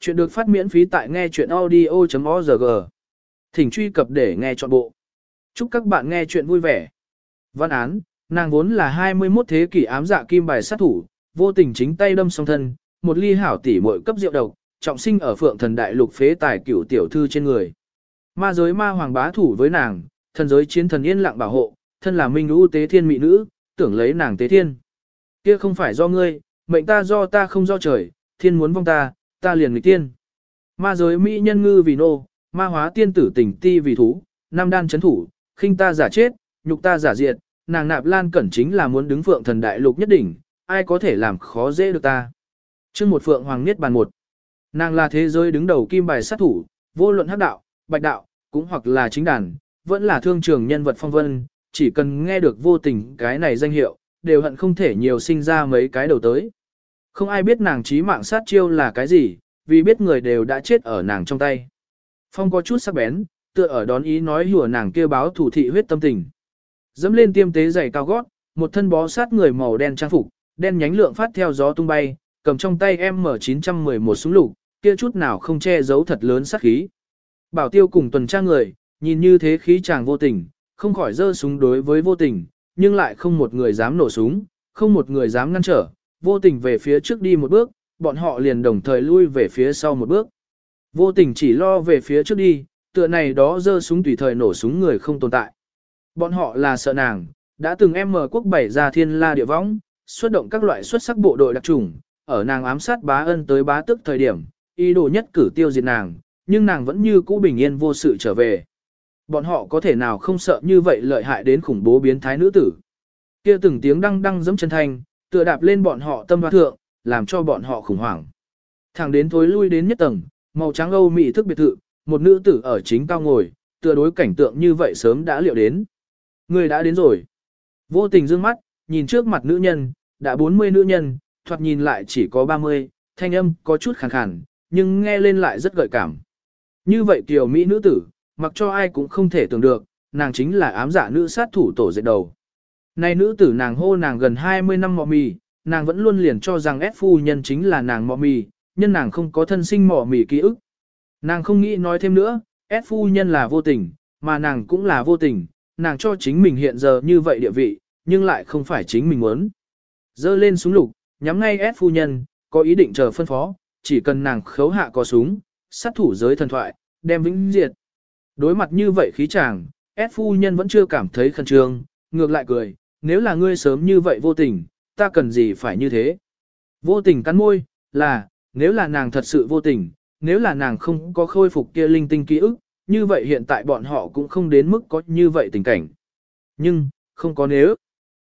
Chuyện được phát miễn phí tại nghe chuyện audio.org. Thỉnh truy cập để nghe trọn bộ. Chúc các bạn nghe chuyện vui vẻ. Văn án, nàng vốn là 21 thế kỷ ám dạ kim bài sát thủ, vô tình chính tay đâm song thân, một ly hảo tỷ muội cấp rượu độc, trọng sinh ở phượng thần đại lục phế tài cửu tiểu thư trên người. Ma giới ma hoàng bá thủ với nàng, thần giới chiến thần yên lặng bảo hộ, thân là minh ưu tế thiên mỹ nữ, tưởng lấy nàng tế thiên. Kia không phải do ngươi, mệnh ta do ta không do trời, thiên muốn vong ta, ta liền nghịch tiên. Ma giới mỹ nhân ngư vì nô, ma hóa tiên tử tình ti vì thú, nam đan chấn thủ, khinh ta giả chết, nhục ta giả diệt, nàng nạp lan cẩn chính là muốn đứng phượng thần đại lục nhất đỉnh, ai có thể làm khó dễ được ta. chương một phượng hoàng niết bàn một. Nàng là thế giới đứng đầu kim bài sát thủ, vô luận hắc đạo, bạch đạo, cũng hoặc là chính đàn, vẫn là thương trường nhân vật phong vân, chỉ cần nghe được vô tình cái này danh hiệu, đều hận không thể nhiều sinh ra mấy cái đầu tới. Không ai biết nàng trí mạng sát chiêu là cái gì, vì biết người đều đã chết ở nàng trong tay. Phong có chút sắc bén, tựa ở đón ý nói hùa nàng kêu báo thủ thị huyết tâm tình. Dẫm lên tiêm tế giày cao gót, một thân bó sát người màu đen trang phục, đen nhánh lượng phát theo gió tung bay, cầm trong tay M911 súng lục, kia chút nào không che giấu thật lớn sát khí. Bảo tiêu cùng tuần tra người, nhìn như thế khí chàng vô tình, không khỏi giơ súng đối với vô tình, nhưng lại không một người dám nổ súng, không một người dám ngăn trở, vô tình về phía trước đi một bước, bọn họ liền đồng thời lui về phía sau một bước. Vô tình chỉ lo về phía trước đi, tựa này đó dơ súng tùy thời nổ súng người không tồn tại. Bọn họ là sợ nàng, đã từng em mở quốc bảy ra thiên la địa võng, xuất động các loại xuất sắc bộ đội đặc trùng, ở nàng ám sát bá ân tới bá tức thời điểm, ý đồ nhất cử tiêu diệt nàng, nhưng nàng vẫn như cũ bình yên vô sự trở về. Bọn họ có thể nào không sợ như vậy lợi hại đến khủng bố biến thái nữ tử. kia từng tiếng đăng đăng giẫm chân thanh, tựa đạp lên bọn họ tâm hoa thượng, làm cho bọn họ khủng hoảng. Thẳng đến thối lui đến nhất tầng, màu trắng âu mỹ thức biệt thự, một nữ tử ở chính cao ngồi, tựa đối cảnh tượng như vậy sớm đã liệu đến. Người đã đến rồi. Vô tình dương mắt, nhìn trước mặt nữ nhân, đã 40 nữ nhân, thoạt nhìn lại chỉ có 30, thanh âm có chút khàn khàn, nhưng nghe lên lại rất gợi cảm. Như vậy tiểu mỹ nữ tử, mặc cho ai cũng không thể tưởng được, nàng chính là ám giả nữ sát thủ tổ dệt đầu. Này nữ tử nàng hô nàng gần 20 năm mọ mì, nàng vẫn luôn liền cho rằng ép phu nhân chính là nàng mọ mì, nhân nàng không có thân sinh mọ mì ký ức. Nàng không nghĩ nói thêm nữa, ép phu nhân là vô tình, mà nàng cũng là vô tình, nàng cho chính mình hiện giờ như vậy địa vị, nhưng lại không phải chính mình muốn. Dơ lên súng lục, nhắm ngay ép phu nhân, có ý định chờ phân phó, chỉ cần nàng khấu hạ có súng, sát thủ giới thần thoại, đem vĩnh diệt. Đối mặt như vậy khí chàng, ép phu nhân vẫn chưa cảm thấy khẩn trương, ngược lại cười, nếu là ngươi sớm như vậy vô tình, ta cần gì phải như thế. Vô tình cắn môi, là, nếu là nàng thật sự vô tình, nếu là nàng không có khôi phục kia linh tinh ký ức, như vậy hiện tại bọn họ cũng không đến mức có như vậy tình cảnh. Nhưng, không có nếu.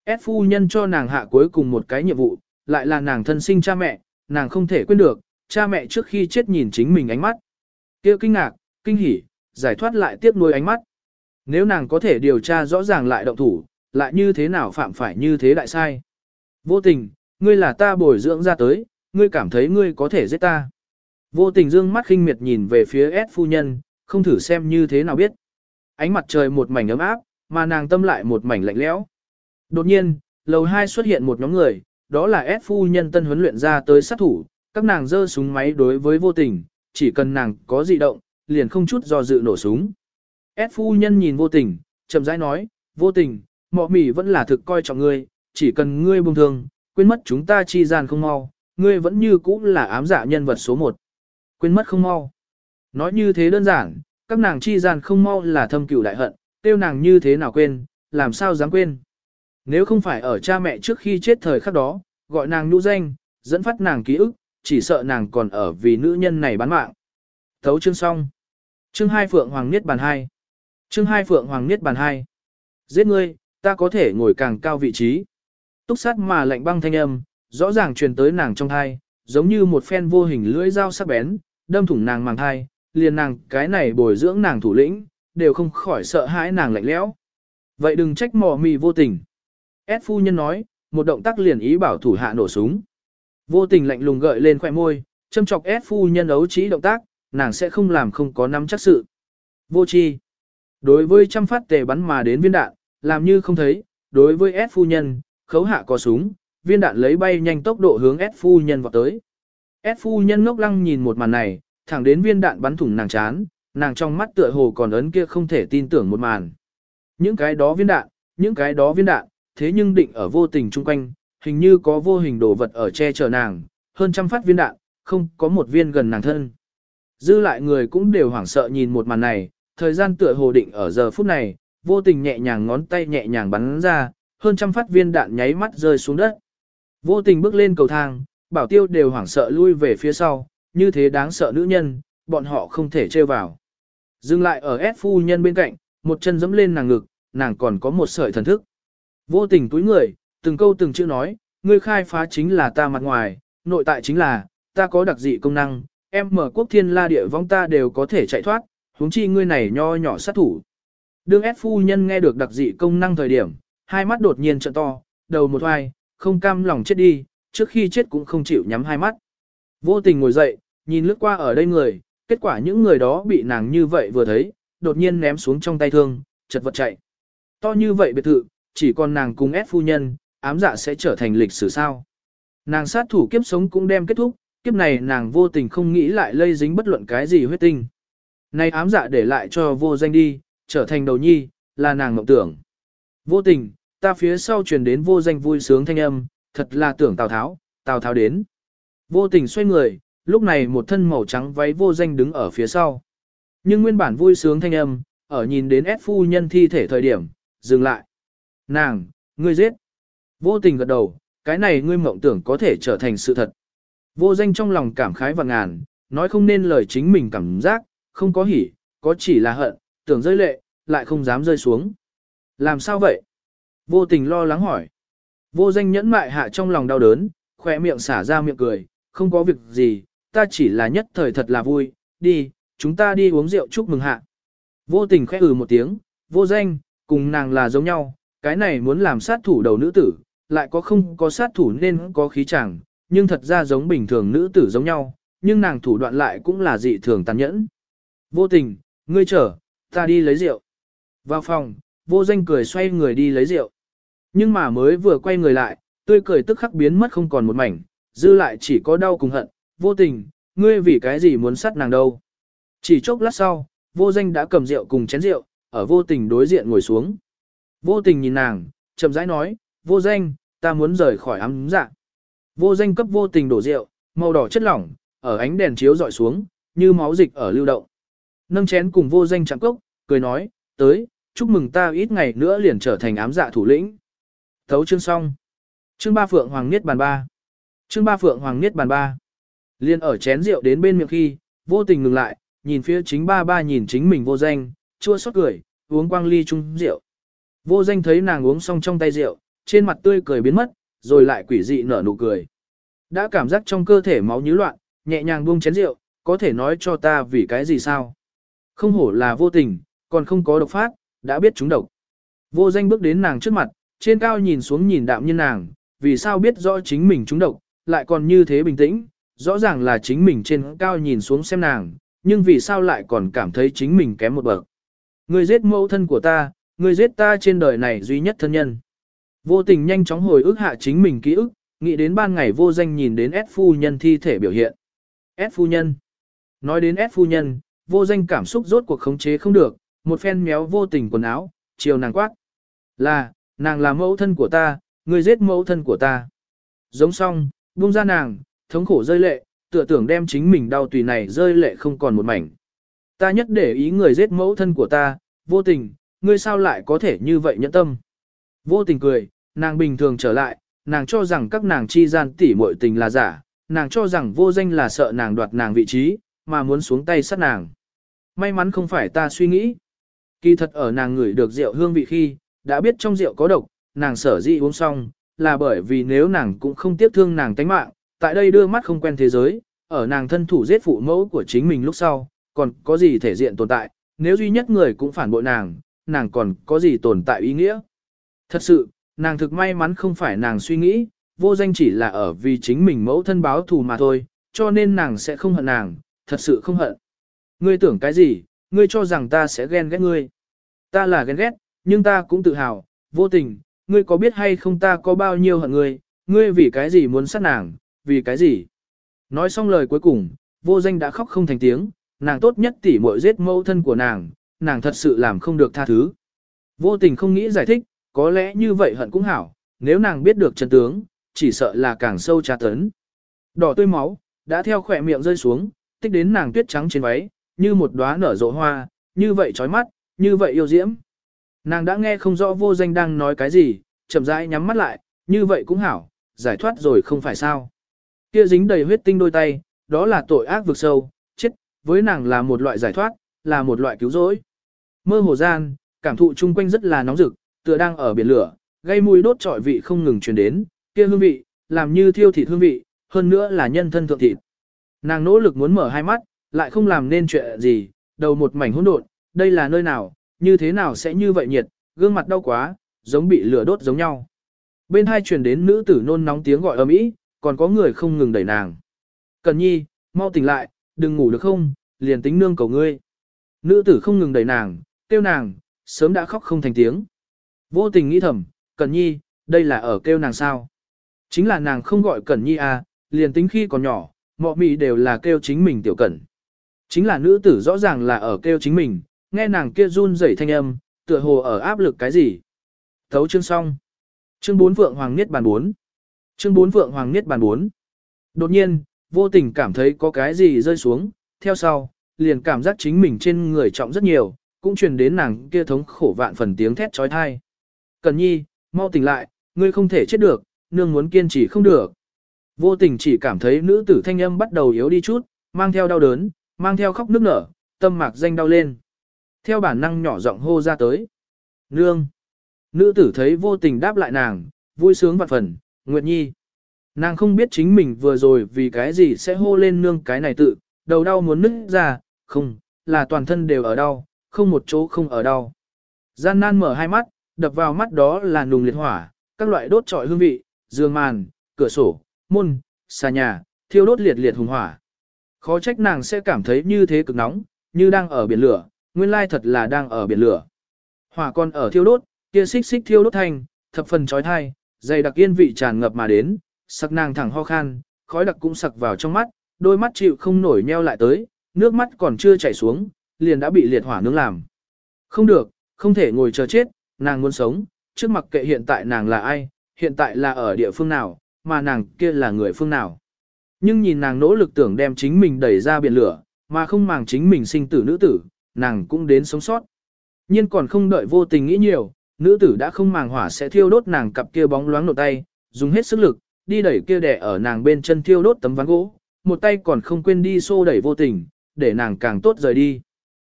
S phu nhân cho nàng hạ cuối cùng một cái nhiệm vụ, lại là nàng thân sinh cha mẹ, nàng không thể quên được, cha mẹ trước khi chết nhìn chính mình ánh mắt. kia kinh ngạc, kinh hỉ, giải thoát lại tiếc nuôi ánh mắt. Nếu nàng có thể điều tra rõ ràng lại động thủ, lại như thế nào phạm phải như thế đại sai. Vô tình, ngươi là ta bồi dưỡng ra tới, ngươi cảm thấy ngươi có thể giết ta. Vô tình dương mắt khinh miệt nhìn về phía S phu nhân, không thử xem như thế nào biết. Ánh mặt trời một mảnh ấm áp, mà nàng tâm lại một mảnh lạnh lẽo. Đột nhiên, lầu 2 xuất hiện một nhóm người, đó là S phu nhân tân huấn luyện ra tới sát thủ, các nàng giơ súng máy đối với vô tình, chỉ cần nàng có dị động, liền không chút do dự nổ súng. S phu nhân nhìn vô tình, chậm rãi nói, vô tình, mọ mỉ vẫn là thực coi trọng ngươi, chỉ cần ngươi buông thường, quên mất chúng ta chi gian không mau, ngươi vẫn như cũ là ám giả nhân vật số một. Quên mất không mau. Nói như thế đơn giản, các nàng chi gian không mau là thâm cửu đại hận, tiêu nàng như thế nào quên, làm sao dám quên. Nếu không phải ở cha mẹ trước khi chết thời khắc đó, gọi nàng nhũ danh, dẫn phát nàng ký ức, chỉ sợ nàng còn ở vì nữ nhân này bán mạng. Thấu chương xong. Chương 2 Phượng Hoàng Niết Bàn 2. Chương 2 Phượng Hoàng Niết Bàn 2. Giết ngươi, ta có thể ngồi càng cao vị trí. Túc sát mà lạnh băng thanh âm, rõ ràng truyền tới nàng trong thai, giống như một phen vô hình lưỡi dao sắc bén, đâm thủng nàng màng thai, liền nàng cái này bồi dưỡng nàng thủ lĩnh, đều không khỏi sợ hãi nàng lạnh lẽo. Vậy đừng trách mò mì vô tình. Ed phu nhân nói, một động tác liền ý bảo thủ hạ nổ súng. Vô tình lạnh lùng gợi lên khỏe môi, châm chọc Ed phu nhân ấu trí động tác, nàng sẽ không làm không có nắm chắc sự. Vô chi. Đối với trăm phát tề bắn mà đến viên đạn, làm như không thấy, đối với S phu nhân, khấu hạ có súng, viên đạn lấy bay nhanh tốc độ hướng S phu nhân vào tới. S phu nhân ngốc lăng nhìn một màn này, thẳng đến viên đạn bắn thủng nàng chán, nàng trong mắt tựa hồ còn ấn kia không thể tin tưởng một màn. Những cái đó viên đạn, những cái đó viên đạn, thế nhưng định ở vô tình chung quanh, hình như có vô hình đồ vật ở che chở nàng, hơn trăm phát viên đạn, không có một viên gần nàng thân. Dư lại người cũng đều hoảng sợ nhìn một màn này, thời gian tựa hồ định ở giờ phút này, vô tình nhẹ nhàng ngón tay nhẹ nhàng bắn ra, hơn trăm phát viên đạn nháy mắt rơi xuống đất. Vô tình bước lên cầu thang, bảo tiêu đều hoảng sợ lui về phía sau, như thế đáng sợ nữ nhân, bọn họ không thể trêu vào. Dừng lại ở S phu nhân bên cạnh, một chân giẫm lên nàng ngực, nàng còn có một sợi thần thức. Vô tình túi người, từng câu từng chữ nói, ngươi khai phá chính là ta mặt ngoài, nội tại chính là, ta có đặc dị công năng, em mở quốc thiên la địa vong ta đều có thể chạy thoát, huống chi ngươi này nho nhỏ sát thủ. Đương S phu nhân nghe được đặc dị công năng thời điểm, hai mắt đột nhiên trợn to, đầu một hoài, không cam lòng chết đi, trước khi chết cũng không chịu nhắm hai mắt. Vô tình ngồi dậy, nhìn lướt qua ở đây người, kết quả những người đó bị nàng như vậy vừa thấy, đột nhiên ném xuống trong tay thương, chật vật chạy. To như vậy biệt thự, chỉ còn nàng cùng ép phu nhân, ám dạ sẽ trở thành lịch sử sao. Nàng sát thủ kiếp sống cũng đem kết thúc, kiếp này nàng vô tình không nghĩ lại lây dính bất luận cái gì huyết tinh. Này ám dạ để lại cho vô danh đi, trở thành đầu nhi, là nàng mộng tưởng. Vô tình, ta phía sau truyền đến vô danh vui sướng thanh âm, thật là tưởng Tào Tháo, Tào Tháo đến. Vô tình xoay người, lúc này một thân màu trắng váy vô danh đứng ở phía sau. Nhưng nguyên bản vui sướng thanh âm, ở nhìn đến ép phu nhân thi thể thời điểm, dừng lại. Nàng, ngươi giết. Vô tình gật đầu, cái này ngươi mộng tưởng có thể trở thành sự thật. Vô danh trong lòng cảm khái và ngàn, nói không nên lời chính mình cảm giác, không có hỉ, có chỉ là hận, tưởng rơi lệ, lại không dám rơi xuống. Làm sao vậy? Vô tình lo lắng hỏi. Vô danh nhẫn mại hạ trong lòng đau đớn, khỏe miệng xả ra miệng cười, không có việc gì, ta chỉ là nhất thời thật là vui, đi, chúng ta đi uống rượu chúc mừng hạ. Vô tình khẽ ừ một tiếng, vô danh, cùng nàng là giống nhau, cái này muốn làm sát thủ đầu nữ tử, lại có không có sát thủ nên có khí chẳng, nhưng thật ra giống bình thường nữ tử giống nhau, nhưng nàng thủ đoạn lại cũng là dị thường tàn nhẫn. Vô tình, ngươi chờ, ta đi lấy rượu. Vào phòng, vô danh cười xoay người đi lấy rượu. Nhưng mà mới vừa quay người lại, tươi cười tức khắc biến mất không còn một mảnh, dư lại chỉ có đau cùng hận, vô tình, ngươi vì cái gì muốn sát nàng đâu. Chỉ chốc lát sau, vô danh đã cầm rượu cùng chén rượu, ở vô tình đối diện ngồi xuống. Vô tình nhìn nàng, chậm rãi nói, vô danh, ta muốn rời khỏi ám dạ. Vô danh cấp vô tình đổ rượu, màu đỏ chất lỏng, ở ánh đèn chiếu dọi xuống, như máu dịch ở lưu động. Nâng chén cùng vô danh chạm cốc, cười nói, tới, chúc mừng ta ít ngày nữa liền trở thành ám dạ thủ lĩnh. Thấu chương xong. Chương ba Phượng Hoàng Niết Bàn ba. Chương ba Phượng Hoàng Niết Bàn ba. Liên ở chén rượu đến bên miệng khi, vô tình ngừng lại, nhìn phía chính ba ba nhìn chính mình vô danh, chua xót cười, uống quang ly chung rượu. Vô danh thấy nàng uống xong trong tay rượu, trên mặt tươi cười biến mất, rồi lại quỷ dị nở nụ cười. Đã cảm giác trong cơ thể máu nhứ loạn, nhẹ nhàng buông chén rượu, có thể nói cho ta vì cái gì sao? Không hổ là vô tình, còn không có độc phát, đã biết chúng độc. Vô danh bước đến nàng trước mặt, trên cao nhìn xuống nhìn đạm nhân nàng, vì sao biết rõ chính mình chúng độc, lại còn như thế bình tĩnh, rõ ràng là chính mình trên cao nhìn xuống xem nàng, nhưng vì sao lại còn cảm thấy chính mình kém một bậc. Ngươi giết mẫu thân của ta, ngươi giết ta trên đời này duy nhất thân nhân. Vô tình nhanh chóng hồi ức hạ chính mình ký ức, nghĩ đến ban ngày vô danh nhìn đến S phu nhân thi thể biểu hiện. S phu nhân. Nói đến S phu nhân, vô danh cảm xúc rốt cuộc khống chế không được, một phen méo vô tình quần áo, chiều nàng quát. Là, nàng là mẫu thân của ta, người giết mẫu thân của ta. Giống xong, buông ra nàng, thống khổ rơi lệ, tựa tưởng đem chính mình đau tùy này rơi lệ không còn một mảnh. Ta nhất để ý người giết mẫu thân của ta, vô tình, ngươi sao lại có thể như vậy nhẫn tâm. Vô tình cười, nàng bình thường trở lại, nàng cho rằng các nàng chi gian tỉ muội tình là giả, nàng cho rằng vô danh là sợ nàng đoạt nàng vị trí, mà muốn xuống tay sát nàng. May mắn không phải ta suy nghĩ. Kỳ thật ở nàng ngửi được rượu hương vị khi, đã biết trong rượu có độc, nàng sở dĩ uống xong, là bởi vì nếu nàng cũng không tiếc thương nàng tánh mạng, tại đây đưa mắt không quen thế giới, ở nàng thân thủ giết phụ mẫu của chính mình lúc sau, còn có gì thể diện tồn tại, nếu duy nhất người cũng phản bội nàng, nàng còn có gì tồn tại ý nghĩa. Thật sự, nàng thực may mắn không phải nàng suy nghĩ, vô danh chỉ là ở vì chính mình mẫu thân báo thù mà thôi, cho nên nàng sẽ không hận nàng, thật sự không hận. Ngươi tưởng cái gì, ngươi cho rằng ta sẽ ghen ghét ngươi. Ta là ghen ghét, nhưng ta cũng tự hào, vô tình, ngươi có biết hay không ta có bao nhiêu hận ngươi, ngươi vì cái gì muốn sát nàng, vì cái gì? Nói xong lời cuối cùng, vô danh đã khóc không thành tiếng, nàng tốt nhất tỉ muội giết mẫu thân của nàng, nàng thật sự làm không được tha thứ. Vô tình không nghĩ giải thích, có lẽ như vậy hận cũng hảo, nếu nàng biết được chân tướng, chỉ sợ là càng sâu tra tấn. Đỏ tươi máu, đã theo khỏe miệng rơi xuống, tích đến nàng tuyết trắng trên váy, như một đóa nở rộ hoa, như vậy chói mắt, như vậy yêu diễm. Nàng đã nghe không rõ vô danh đang nói cái gì, chậm rãi nhắm mắt lại, như vậy cũng hảo, giải thoát rồi không phải sao. Kia dính đầy huyết tinh đôi tay, đó là tội ác vực sâu, chết, với nàng là một loại giải thoát, là một loại cứu rỗi. Mơ hồ gian, cảm thụ chung quanh rất là nóng rực, tựa đang ở biển lửa, gây mùi đốt trọi vị không ngừng truyền đến, kia hương vị, làm như thiêu thịt hương vị, hơn nữa là nhân thân thượng thịt. Nàng nỗ lực muốn mở hai mắt, lại không làm nên chuyện gì, đầu một mảnh hỗn độn, đây là nơi nào, như thế nào sẽ như vậy nhiệt, gương mặt đau quá, giống bị lửa đốt giống nhau. Bên hai truyền đến nữ tử nôn nóng tiếng gọi ầm ĩ, còn có người không ngừng đẩy nàng. Cần nhi, mau tỉnh lại, đừng ngủ được không, liền tính nương cầu ngươi. Nữ tử không ngừng đẩy nàng, kêu nàng, sớm đã khóc không thành tiếng. Vô tình nghĩ thầm, Cần nhi, đây là ở kêu nàng sao. Chính là nàng không gọi Cẩn nhi à, liền tính khi còn nhỏ, mọi mị đều là kêu chính mình tiểu cẩn. Chính là nữ tử rõ ràng là ở kêu chính mình, nghe nàng kia run rẩy thanh âm, tựa hồ ở áp lực cái gì. Thấu chương xong. Chương 4 Vượng Hoàng Niết Bàn 4. Chương 4 Vượng Hoàng Niết Bàn 4. Đột nhiên, vô tình cảm thấy có cái gì rơi xuống, theo sau, liền cảm giác chính mình trên người trọng rất nhiều, cũng truyền đến nàng kia thống khổ vạn phần tiếng thét trói thai. Cần nhi, mau tỉnh lại, ngươi không thể chết được, nương muốn kiên trì không được. Vô tình chỉ cảm thấy nữ tử thanh âm bắt đầu yếu đi chút, mang theo đau đớn, mang theo khóc nức nở, tâm mạc danh đau lên. Theo bản năng nhỏ giọng hô ra tới. Nương. Nữ tử thấy vô tình đáp lại nàng, vui sướng vạn phần, Nguyệt Nhi. Nàng không biết chính mình vừa rồi vì cái gì sẽ hô lên nương cái này tự, đầu đau muốn nứt ra, không, là toàn thân đều ở đau, không một chỗ không ở đau. Gian nan mở hai mắt, đập vào mắt đó là nùng liệt hỏa, các loại đốt trọi hương vị, giường màn, cửa sổ, môn, xà nhà, thiêu đốt liệt liệt hùng hỏa. Khó trách nàng sẽ cảm thấy như thế cực nóng, như đang ở biển lửa, nguyên lai thật là đang ở biển lửa. Hỏa còn ở thiêu đốt, kia xích xích thiêu đốt thành, thập phần chói tai, dày đặc yên vị tràn ngập mà đến, sặc nàng thẳng ho khan, khói đặc cũng sặc vào trong mắt, đôi mắt chịu không nổi nheo lại tới, nước mắt còn chưa chảy xuống, liền đã bị liệt hỏa nướng làm. Không được, không thể ngồi chờ chết, nàng muốn sống, trước mặc kệ hiện tại nàng là ai, hiện tại là ở địa phương nào, mà nàng kia là người phương nào. Nhưng nhìn nàng nỗ lực tưởng đem chính mình đẩy ra biển lửa, mà không màng chính mình sinh tử nữ tử, nàng cũng đến sống sót. Nhưng còn không đợi vô tình nghĩ nhiều, nữ tử đã không màng hỏa sẽ thiêu đốt nàng cặp kia bóng loáng nổ tay, dùng hết sức lực, đi đẩy kia đẻ ở nàng bên chân thiêu đốt tấm ván gỗ, một tay còn không quên đi xô đẩy vô tình, để nàng càng tốt rời đi.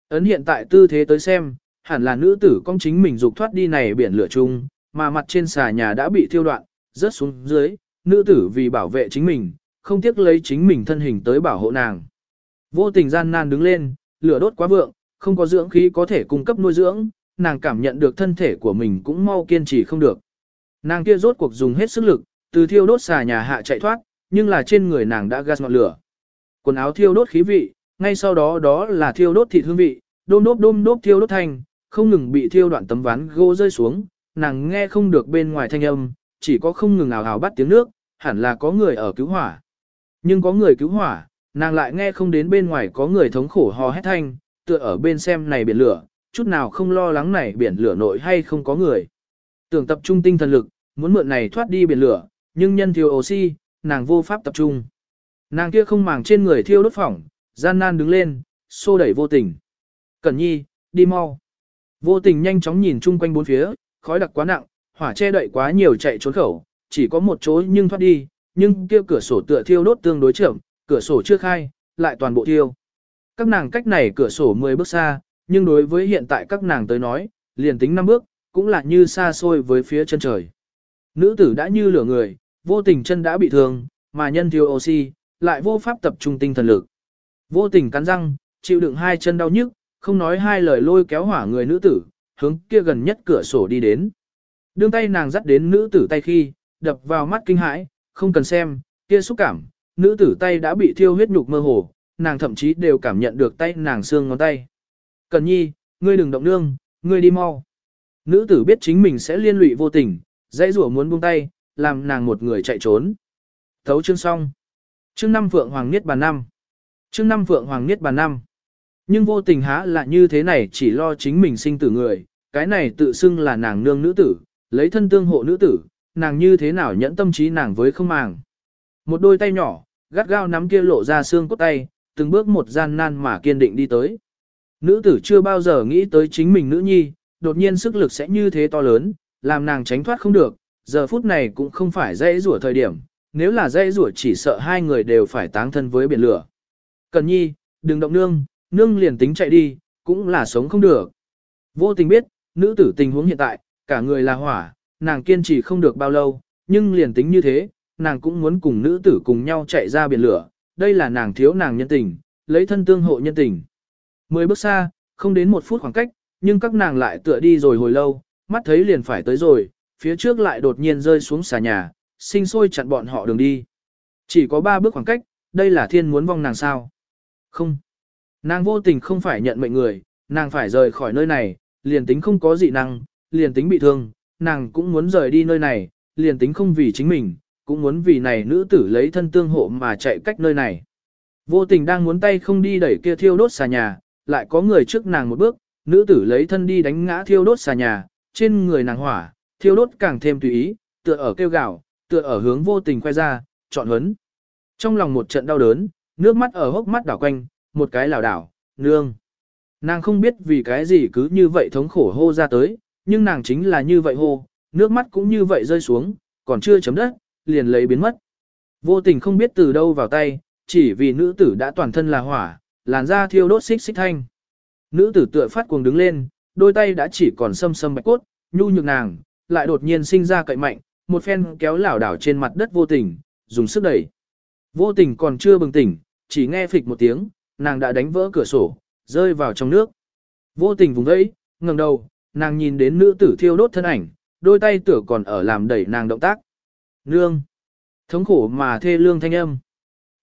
Ấn hiện tại tư thế tới xem, hẳn là nữ tử con chính mình dục thoát đi này biển lửa chung, mà mặt trên xà nhà đã bị thiêu đoạn, rớt xuống dưới, nữ tử vì bảo vệ chính mình, không tiếc lấy chính mình thân hình tới bảo hộ nàng. Vô tình gian nan đứng lên, lửa đốt quá vượng, không có dưỡng khí có thể cung cấp nuôi dưỡng, nàng cảm nhận được thân thể của mình cũng mau kiên trì không được. Nàng kia rốt cuộc dùng hết sức lực, từ thiêu đốt xà nhà hạ chạy thoát, nhưng là trên người nàng đã gas ngọn lửa. Quần áo thiêu đốt khí vị, ngay sau đó đó là thiêu đốt thịt hương vị, đôm đốp đôm đốp thiêu đốt thành, không ngừng bị thiêu đoạn tấm ván gỗ rơi xuống, nàng nghe không được bên ngoài thanh âm, chỉ có không ngừng ào ào bắt tiếng nước, hẳn là có người ở cứu hỏa. Nhưng có người cứu hỏa, nàng lại nghe không đến bên ngoài có người thống khổ hò hét thanh, tựa ở bên xem này biển lửa, chút nào không lo lắng này biển lửa nội hay không có người. Tưởng tập trung tinh thần lực, muốn mượn này thoát đi biển lửa, nhưng nhân thiếu oxy, nàng vô pháp tập trung. Nàng kia không màng trên người thiêu đốt phỏng, gian nan đứng lên, xô đẩy vô tình. Cẩn nhi, đi mau. Vô tình nhanh chóng nhìn chung quanh bốn phía, khói đặc quá nặng, hỏa che đậy quá nhiều chạy trốn khẩu, chỉ có một chỗ nhưng thoát đi, nhưng kia cửa sổ tựa thiêu đốt tương đối chậm, cửa sổ chưa khai, lại toàn bộ thiêu. Các nàng cách này cửa sổ 10 bước xa, nhưng đối với hiện tại các nàng tới nói, liền tính 5 bước, cũng là như xa xôi với phía chân trời. Nữ tử đã như lửa người, vô tình chân đã bị thương, mà nhân thiếu oxy, lại vô pháp tập trung tinh thần lực. Vô tình cắn răng, chịu đựng hai chân đau nhức, không nói hai lời lôi kéo hỏa người nữ tử, hướng kia gần nhất cửa sổ đi đến. Đương tay nàng dắt đến nữ tử tay khi, đập vào mắt kinh hãi, không cần xem, kia xúc cảm, nữ tử tay đã bị thiêu huyết nhục mơ hồ, nàng thậm chí đều cảm nhận được tay nàng xương ngón tay. Cần nhi, ngươi đừng động nương, ngươi đi mau. Nữ tử biết chính mình sẽ liên lụy vô tình, dãy rủa muốn buông tay, làm nàng một người chạy trốn. Thấu chương xong. Chương năm Phượng Hoàng Niết Bàn năm. Chương năm Phượng Hoàng Niết Bàn năm. Nhưng vô tình há là như thế này chỉ lo chính mình sinh tử người, cái này tự xưng là nàng nương nữ tử, lấy thân tương hộ nữ tử, nàng như thế nào nhẫn tâm trí nàng với không màng. Một đôi tay nhỏ, gắt gao nắm kia lộ ra xương cốt tay, từng bước một gian nan mà kiên định đi tới. Nữ tử chưa bao giờ nghĩ tới chính mình nữ nhi, đột nhiên sức lực sẽ như thế to lớn, làm nàng tránh thoát không được, giờ phút này cũng không phải dễ rủa thời điểm, nếu là dễ rủa chỉ sợ hai người đều phải táng thân với biển lửa. Cần nhi, đừng động nương, nương liền tính chạy đi, cũng là sống không được. Vô tình biết, nữ tử tình huống hiện tại, cả người là hỏa, nàng kiên trì không được bao lâu, nhưng liền tính như thế, nàng cũng muốn cùng nữ tử cùng nhau chạy ra biển lửa, đây là nàng thiếu nàng nhân tình, lấy thân tương hộ nhân tình. Mười bước xa, không đến một phút khoảng cách, nhưng các nàng lại tựa đi rồi hồi lâu, mắt thấy liền phải tới rồi, phía trước lại đột nhiên rơi xuống xà nhà, sinh sôi chặn bọn họ đường đi. Chỉ có ba bước khoảng cách, đây là thiên muốn vong nàng sao? Không. Nàng vô tình không phải nhận mệnh người, nàng phải rời khỏi nơi này, liền tính không có dị năng, liền tính bị thương, nàng cũng muốn rời đi nơi này, liền tính không vì chính mình, cũng muốn vì này nữ tử lấy thân tương hộ mà chạy cách nơi này. Vô tình đang muốn tay không đi đẩy kia thiêu đốt xà nhà, lại có người trước nàng một bước, nữ tử lấy thân đi đánh ngã thiêu đốt xà nhà, trên người nàng hỏa, thiêu đốt càng thêm tùy ý, tựa ở kêu gạo, tựa ở hướng vô tình khoe ra, chọn huấn. Trong lòng một trận đau đớn, nước mắt ở hốc mắt đảo quanh, một cái lảo đảo, nương. Nàng không biết vì cái gì cứ như vậy thống khổ hô ra tới, nhưng nàng chính là như vậy hô, nước mắt cũng như vậy rơi xuống, còn chưa chấm đất, liền lấy biến mất. Vô tình không biết từ đâu vào tay, chỉ vì nữ tử đã toàn thân là hỏa, làn da thiêu đốt xích xích thanh. Nữ tử tựa phát cuồng đứng lên, đôi tay đã chỉ còn sâm sâm bạch cốt, nhu nhược nàng, lại đột nhiên sinh ra cậy mạnh, một phen kéo lảo đảo trên mặt đất vô tình, dùng sức đẩy. Vô tình còn chưa bừng tỉnh, chỉ nghe phịch một tiếng, nàng đã đánh vỡ cửa sổ, rơi vào trong nước. Vô tình vùng vẫy, ngẩng đầu, nàng nhìn đến nữ tử thiêu đốt thân ảnh, đôi tay tử còn ở làm đẩy nàng động tác. Nương! Thống khổ mà thê lương thanh âm.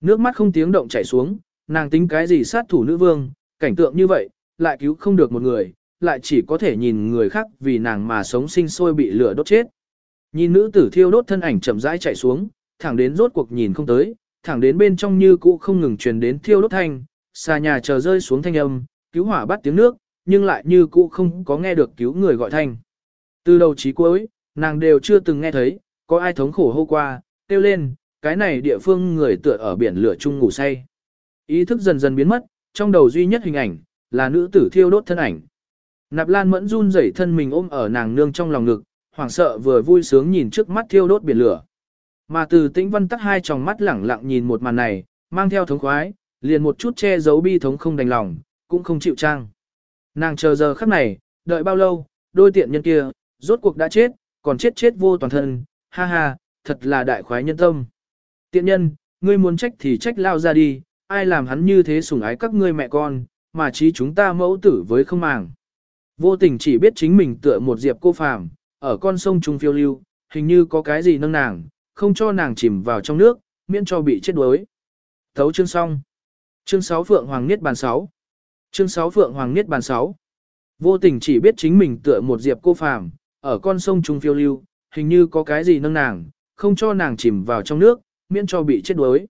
Nước mắt không tiếng động chảy xuống, nàng tính cái gì sát thủ nữ vương, cảnh tượng như vậy, lại cứu không được một người, lại chỉ có thể nhìn người khác vì nàng mà sống sinh sôi bị lửa đốt chết. Nhìn nữ tử thiêu đốt thân ảnh chậm rãi chạy xuống, thẳng đến rốt cuộc nhìn không tới, thẳng đến bên trong như cũ không ngừng truyền đến thiêu đốt thanh, xa nhà chờ rơi xuống thanh âm, cứu hỏa bắt tiếng nước, nhưng lại như cũ không có nghe được cứu người gọi thanh. Từ đầu chí cuối, nàng đều chưa từng nghe thấy, có ai thống khổ hô qua, kêu lên, cái này địa phương người tựa ở biển lửa chung ngủ say. Ý thức dần dần biến mất, trong đầu duy nhất hình ảnh, là nữ tử thiêu đốt thân ảnh. Nạp Lan mẫn run rẩy thân mình ôm ở nàng nương trong lòng ngực, hoảng sợ vừa vui sướng nhìn trước mắt thiêu đốt biển lửa. Mà từ tĩnh văn tắc hai tròng mắt lẳng lặng nhìn một màn này, mang theo thống khoái, liền một chút che giấu bi thống không đành lòng, cũng không chịu trang. Nàng chờ giờ khắc này, đợi bao lâu, đôi tiện nhân kia, rốt cuộc đã chết, còn chết chết vô toàn thân, ha ha, thật là đại khoái nhân tâm. Tiện nhân, ngươi muốn trách thì trách lao ra đi, ai làm hắn như thế sủng ái các ngươi mẹ con, mà trí chúng ta mẫu tử với không màng. Vô tình chỉ biết chính mình tựa một diệp cô phàm, ở con sông Trung phiêu lưu, hình như có cái gì nâng nàng, không cho nàng chìm vào trong nước, miễn cho bị chết đuối. Thấu chương xong. Chương 6 Phượng Hoàng Niết Bàn 6. Chương 6 Phượng Hoàng Niết Bàn 6. Vô tình chỉ biết chính mình tựa một diệp cô phàm, ở con sông Trung phiêu lưu, hình như có cái gì nâng nàng, không cho nàng chìm vào trong nước, miễn cho bị chết đuối.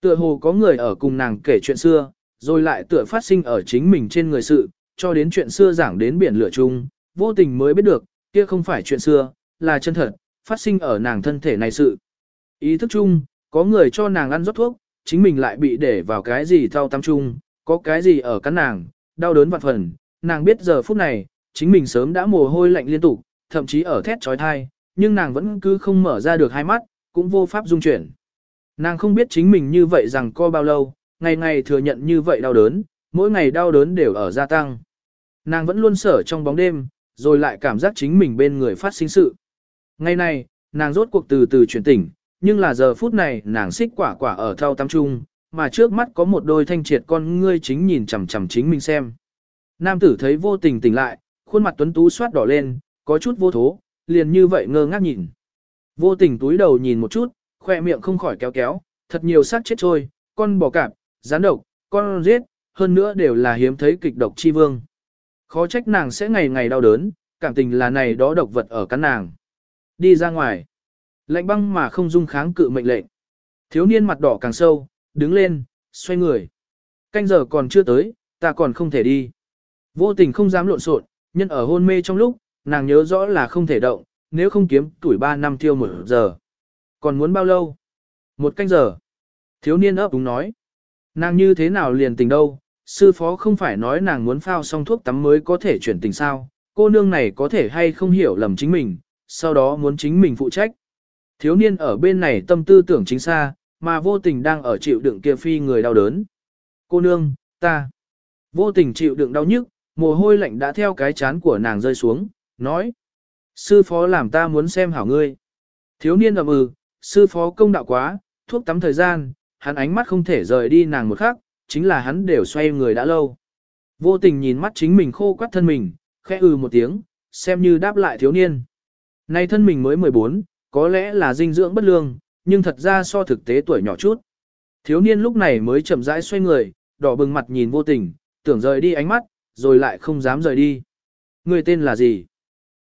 Tựa hồ có người ở cùng nàng kể chuyện xưa, rồi lại tựa phát sinh ở chính mình trên người sự, cho đến chuyện xưa giảng đến biển lửa chung, vô tình mới biết được, kia không phải chuyện xưa, là chân thật, phát sinh ở nàng thân thể này sự. Ý thức chung, có người cho nàng ăn rót thuốc, chính mình lại bị để vào cái gì thao tắm chung, có cái gì ở cắn nàng, đau đớn vạn phần, nàng biết giờ phút này, chính mình sớm đã mồ hôi lạnh liên tục, thậm chí ở thét trói thai, nhưng nàng vẫn cứ không mở ra được hai mắt, cũng vô pháp dung chuyển. Nàng không biết chính mình như vậy rằng co bao lâu, ngày ngày thừa nhận như vậy đau đớn, mỗi ngày đau đớn đều ở gia tăng. Nàng vẫn luôn sở trong bóng đêm, rồi lại cảm giác chính mình bên người phát sinh sự. Ngày này, nàng rốt cuộc từ từ chuyển tỉnh, nhưng là giờ phút này nàng xích quả quả ở thao tắm trung, mà trước mắt có một đôi thanh triệt con ngươi chính nhìn chằm chằm chính mình xem. Nam tử thấy vô tình tỉnh lại, khuôn mặt tuấn tú soát đỏ lên, có chút vô thố, liền như vậy ngơ ngác nhìn. Vô tình túi đầu nhìn một chút, khoe miệng không khỏi kéo kéo, thật nhiều xác chết trôi, con bò cạp, rắn độc, con giết, hơn nữa đều là hiếm thấy kịch độc chi vương. Khó trách nàng sẽ ngày ngày đau đớn, cảm tình là này đó độc vật ở cắn nàng. Đi ra ngoài. Lạnh băng mà không dung kháng cự mệnh lệnh. Thiếu niên mặt đỏ càng sâu, đứng lên, xoay người. Canh giờ còn chưa tới, ta còn không thể đi. Vô tình không dám lộn xộn, nhân ở hôn mê trong lúc, nàng nhớ rõ là không thể động, nếu không kiếm tuổi 3 năm tiêu một giờ. Còn muốn bao lâu? Một canh giờ. Thiếu niên ấp đúng nói. Nàng như thế nào liền tình đâu, sư phó không phải nói nàng muốn phao xong thuốc tắm mới có thể chuyển tình sao, cô nương này có thể hay không hiểu lầm chính mình, sau đó muốn chính mình phụ trách. Thiếu niên ở bên này tâm tư tưởng chính xa, mà vô tình đang ở chịu đựng kia phi người đau đớn. Cô nương, ta. Vô tình chịu đựng đau nhức, mồ hôi lạnh đã theo cái chán của nàng rơi xuống, nói. Sư phó làm ta muốn xem hảo ngươi. Thiếu niên ầm ừ, sư phó công đạo quá, thuốc tắm thời gian, hắn ánh mắt không thể rời đi nàng một khắc, chính là hắn đều xoay người đã lâu. Vô tình nhìn mắt chính mình khô quắt thân mình, khẽ ừ một tiếng, xem như đáp lại thiếu niên. Nay thân mình mới 14, có lẽ là dinh dưỡng bất lương, nhưng thật ra so thực tế tuổi nhỏ chút. Thiếu niên lúc này mới chậm rãi xoay người, đỏ bừng mặt nhìn vô tình, tưởng rời đi ánh mắt, rồi lại không dám rời đi. Người tên là gì?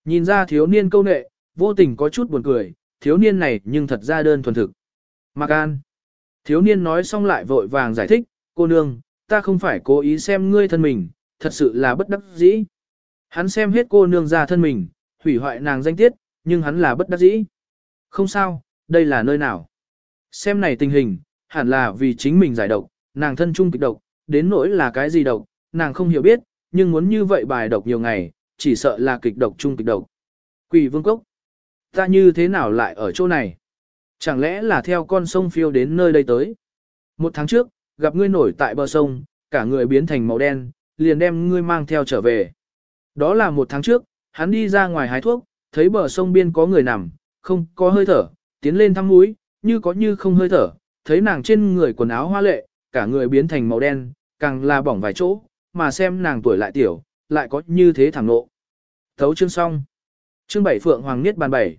Nhìn ra thiếu niên câu nệ, vô tình có chút buồn cười, thiếu niên này nhưng thật ra đơn thuần thực. Mạc An. Thiếu niên nói xong lại vội vàng giải thích, cô nương, ta không phải cố ý xem ngươi thân mình, thật sự là bất đắc dĩ. Hắn xem hết cô nương ra thân mình, hủy hoại nàng danh tiết, nhưng hắn là bất đắc dĩ. Không sao, đây là nơi nào. Xem này tình hình, hẳn là vì chính mình giải độc, nàng thân trung kịch độc, đến nỗi là cái gì độc, nàng không hiểu biết, nhưng muốn như vậy bài độc nhiều ngày, chỉ sợ là kịch độc trung kịch độc. Quỷ vương cốc, ta như thế nào lại ở chỗ này? Chẳng lẽ là theo con sông phiêu đến nơi đây tới? Một tháng trước, gặp ngươi nổi tại bờ sông, cả người biến thành màu đen, liền đem ngươi mang theo trở về. Đó là một tháng trước, hắn đi ra ngoài hái thuốc, thấy bờ sông biên có người nằm, không có hơi thở, tiến lên thăm mũi, như có như không hơi thở, thấy nàng trên người quần áo hoa lệ, cả người biến thành màu đen, càng là bỏng vài chỗ, mà xem nàng tuổi lại tiểu, lại có như thế thẳng nộ. Thấu chương xong. Chương bảy Phượng Hoàng Niết Bàn bảy.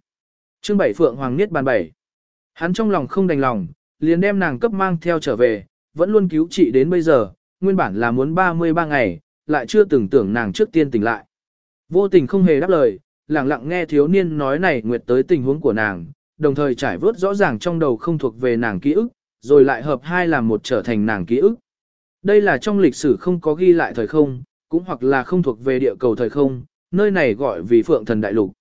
Chương bảy Phượng Hoàng Niết Bàn bảy. Hắn trong lòng không đành lòng, liền đem nàng cấp mang theo trở về, vẫn luôn cứu trị đến bây giờ, nguyên bản là muốn 33 ngày, lại chưa từng tưởng nàng trước tiên tỉnh lại. Vô tình không hề đáp lời, lặng lặng nghe thiếu niên nói này nguyệt tới tình huống của nàng, đồng thời trải vớt rõ ràng trong đầu không thuộc về nàng ký ức, rồi lại hợp hai làm một trở thành nàng ký ức. Đây là trong lịch sử không có ghi lại thời không, cũng hoặc là không thuộc về địa cầu thời không, nơi này gọi vì Phượng Thần Đại Lục.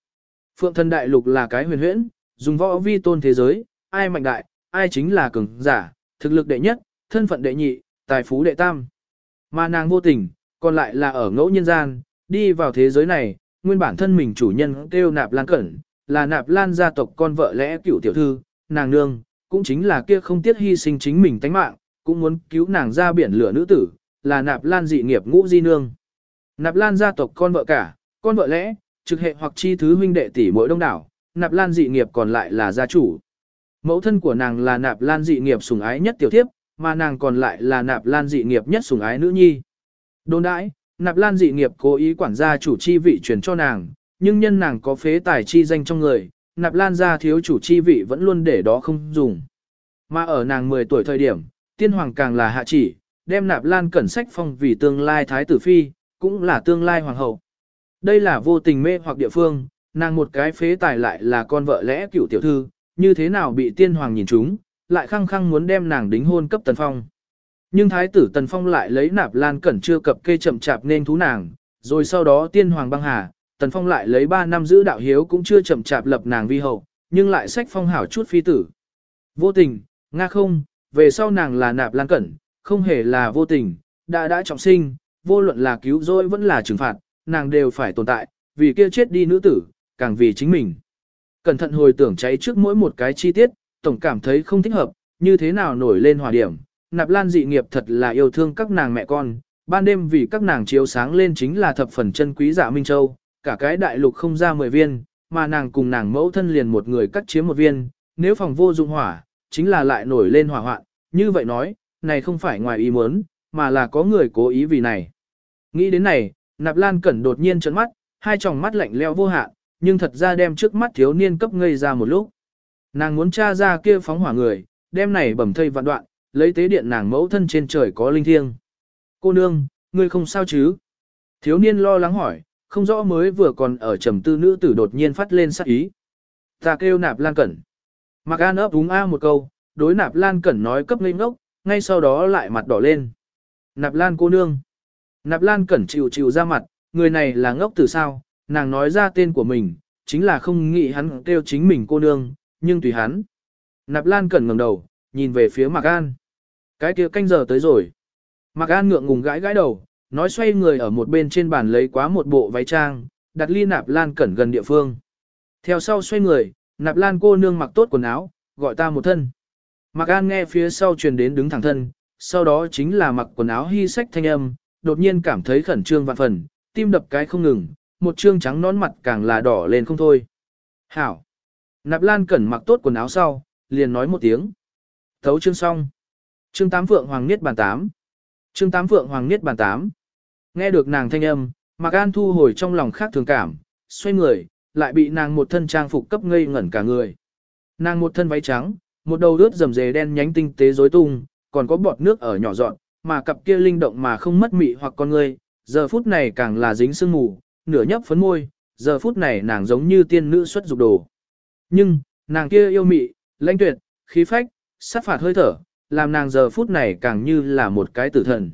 Phượng Thần Đại Lục là cái huyền huyễn, dùng võ vi tôn thế giới, ai mạnh đại, ai chính là cường giả, thực lực đệ nhất, thân phận đệ nhị, tài phú đệ tam. Mà nàng vô tình, còn lại là ở ngẫu nhân gian, đi vào thế giới này, nguyên bản thân mình chủ nhân kêu nạp lan cẩn, là nạp lan gia tộc con vợ lẽ cựu tiểu thư, nàng nương, cũng chính là kia không tiếc hy sinh chính mình tánh mạng, cũng muốn cứu nàng ra biển lửa nữ tử, là nạp lan dị nghiệp ngũ di nương. Nạp lan gia tộc con vợ cả, con vợ lẽ, trực hệ hoặc chi thứ huynh đệ tỷ mỗi đông đảo, nạp lan dị nghiệp còn lại là gia chủ. Mẫu thân của nàng là nạp lan dị nghiệp sủng ái nhất tiểu thiếp, mà nàng còn lại là nạp lan dị nghiệp nhất sủng ái nữ nhi. Đồn đãi, nạp lan dị nghiệp cố ý quản gia chủ chi vị truyền cho nàng, nhưng nhân nàng có phế tài chi danh trong người, nạp lan gia thiếu chủ chi vị vẫn luôn để đó không dùng. Mà ở nàng 10 tuổi thời điểm, tiên hoàng càng là hạ chỉ, đem nạp lan cẩn sách phong vì tương lai thái tử phi, cũng là tương lai hoàng hậu. Đây là vô tình mê hoặc địa phương, nàng một cái phế tài lại là con vợ lẽ cựu tiểu thư, như thế nào bị tiên hoàng nhìn chúng, lại khăng khăng muốn đem nàng đính hôn cấp tần phong. Nhưng thái tử tần phong lại lấy nạp lan cẩn chưa cập kê chậm chạp nên thú nàng, rồi sau đó tiên hoàng băng hà, tần phong lại lấy 3 năm giữ đạo hiếu cũng chưa chậm chạp lập nàng vi hậu, nhưng lại sách phong hảo chút phi tử. Vô tình, nga không, về sau nàng là nạp lan cẩn, không hề là vô tình, đã đã trọng sinh, vô luận là cứu rỗi vẫn là trừng phạt, nàng đều phải tồn tại, vì kia chết đi nữ tử, càng vì chính mình. Cẩn thận hồi tưởng cháy trước mỗi một cái chi tiết, tổng cảm thấy không thích hợp, như thế nào nổi lên hòa điểm. Nạp Lan dị nghiệp thật là yêu thương các nàng mẹ con, ban đêm vì các nàng chiếu sáng lên chính là thập phần chân quý dạ Minh Châu, cả cái đại lục không ra 10 viên, mà nàng cùng nàng mẫu thân liền một người cắt chiếm một viên, nếu phòng vô dụng hỏa, chính là lại nổi lên hỏa hoạn, như vậy nói, này không phải ngoài ý muốn, mà là có người cố ý vì này. Nghĩ đến này, Nạp Lan Cẩn đột nhiên trấn mắt, hai tròng mắt lạnh leo vô hạn, nhưng thật ra đem trước mắt thiếu niên cấp ngây ra một lúc. Nàng muốn tra ra kia phóng hỏa người, đem này bẩm thây vạn đoạn, lấy tế điện nàng mẫu thân trên trời có linh thiêng. Cô nương, ngươi không sao chứ? Thiếu niên lo lắng hỏi, không rõ mới vừa còn ở trầm tư nữ tử đột nhiên phát lên sắc ý. Ta kêu nạp lan cẩn. Mạc An ấp đúng A một câu, đối nạp lan cẩn nói cấp ngây ngốc, ngay sau đó lại mặt đỏ lên. Nạp lan cô nương. Nạp lan cẩn chịu chịu ra mặt, người này là ngốc từ sao, nàng nói ra tên của mình, chính là không nghĩ hắn kêu chính mình cô nương, nhưng tùy hắn. Nạp lan cẩn ngẩng đầu, nhìn về phía Mạc An. Cái kia canh giờ tới rồi. Mạc An ngượng ngùng gãi gãi đầu, nói xoay người ở một bên trên bàn lấy quá một bộ váy trang, đặt ly nạp lan cẩn gần địa phương. Theo sau xoay người, nạp lan cô nương mặc tốt quần áo, gọi ta một thân. Mạc An nghe phía sau truyền đến đứng thẳng thân, sau đó chính là mặc quần áo hy sách thanh âm, đột nhiên cảm thấy khẩn trương vạn phần, tim đập cái không ngừng, một trương trắng nón mặt càng là đỏ lên không thôi. Hảo! Nạp Lan Cẩn mặc tốt quần áo sau, liền nói một tiếng. Thấu chương xong. Chương 8 Phượng Hoàng Niết Bàn 8. Chương Tám Phượng Hoàng Niết Bàn Tám Nghe được nàng thanh âm, Mạc An thu hồi trong lòng khác thường cảm, xoay người, lại bị nàng một thân trang phục cấp ngây ngẩn cả người. Nàng một thân váy trắng, một đầu ướt rầm rề đen nhánh tinh tế rối tung, còn có bọt nước ở nhỏ dọn, mà cặp kia linh động mà không mất mị hoặc con người, giờ phút này càng là dính sương mù, nửa nhấp phấn môi, giờ phút này nàng giống như tiên nữ xuất dục đồ. Nhưng, nàng kia yêu mị, lãnh tuyệt, khí phách, sát phạt hơi thở, làm nàng giờ phút này càng như là một cái tử thần.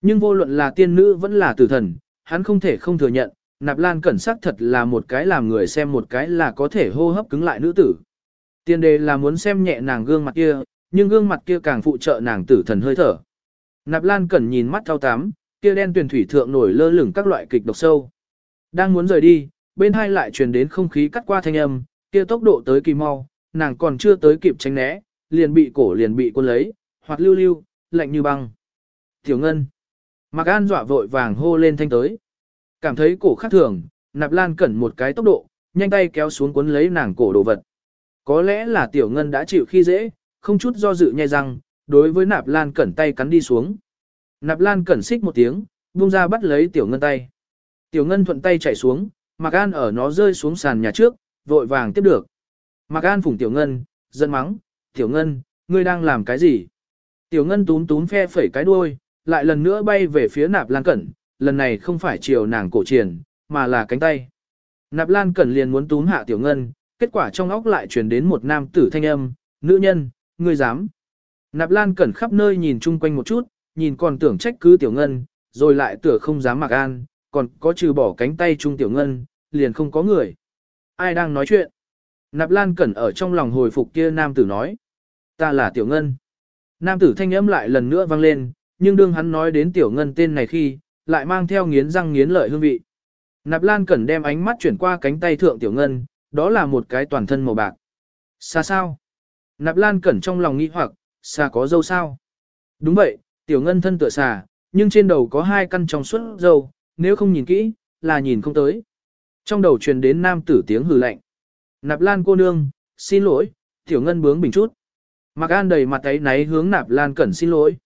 Nhưng vô luận là tiên nữ vẫn là tử thần, hắn không thể không thừa nhận, nạp lan cẩn sắc thật là một cái làm người xem một cái là có thể hô hấp cứng lại nữ tử. Tiên đề là muốn xem nhẹ nàng gương mặt kia, nhưng gương mặt kia càng phụ trợ nàng tử thần hơi thở. Nạp lan cẩn nhìn mắt thao tám, kia đen tuyển thủy thượng nổi lơ lửng các loại kịch độc sâu. Đang muốn rời đi, bên hai lại truyền đến không khí cắt qua thanh âm, kia tốc độ tới kỳ mau, nàng còn chưa tới kịp tránh né, liền bị cổ liền bị quân lấy, hoặc lưu lưu, lạnh như băng. Tiểu Ngân. Mạc An dọa vội vàng hô lên thanh tới. Cảm thấy cổ khác thường, nạp lan cẩn một cái tốc độ, nhanh tay kéo xuống cuốn lấy nàng cổ đồ vật. Có lẽ là Tiểu Ngân đã chịu khi dễ, không chút do dự nhai răng, đối với nạp lan cẩn tay cắn đi xuống. Nạp lan cẩn xích một tiếng, buông ra bắt lấy Tiểu Ngân tay. Tiểu Ngân thuận tay chạy xuống, Mạc An ở nó rơi xuống sàn nhà trước, vội vàng tiếp được. Mạc An phủng Tiểu Ngân, giận mắng, Tiểu Ngân, ngươi đang làm cái gì? Tiểu Ngân túm túm phe phẩy cái đuôi, lại lần nữa bay về phía nạp lan cẩn, lần này không phải chiều nàng cổ triển, mà là cánh tay. Nạp lan cẩn liền muốn túm hạ Tiểu Ngân, kết quả trong óc lại truyền đến một nam tử thanh âm, nữ nhân, ngươi dám. Nạp lan cẩn khắp nơi nhìn chung quanh một chút, nhìn còn tưởng trách cứ Tiểu Ngân, rồi lại tựa không dám mặc an, còn có trừ bỏ cánh tay trung Tiểu Ngân, liền không có người. Ai đang nói chuyện? Nạp Lan Cẩn ở trong lòng hồi phục kia nam tử nói. Ta là Tiểu Ngân. Nam tử thanh âm lại lần nữa vang lên, nhưng đương hắn nói đến Tiểu Ngân tên này khi, lại mang theo nghiến răng nghiến lợi hương vị. Nạp Lan Cẩn đem ánh mắt chuyển qua cánh tay thượng Tiểu Ngân, đó là một cái toàn thân màu bạc. Xa sao? Nạp Lan Cẩn trong lòng nghĩ hoặc, xa có dâu sao? Đúng vậy, Tiểu Ngân thân tựa xà, nhưng trên đầu có hai căn trong suốt dâu, nếu không nhìn kỹ, là nhìn không tới. Trong đầu truyền đến nam tử tiếng hừ lạnh. Nạp Lan cô nương, xin lỗi, Tiểu Ngân bướng bình chút. Mạc An đầy mặt ấy náy hướng Nạp Lan Cẩn xin lỗi.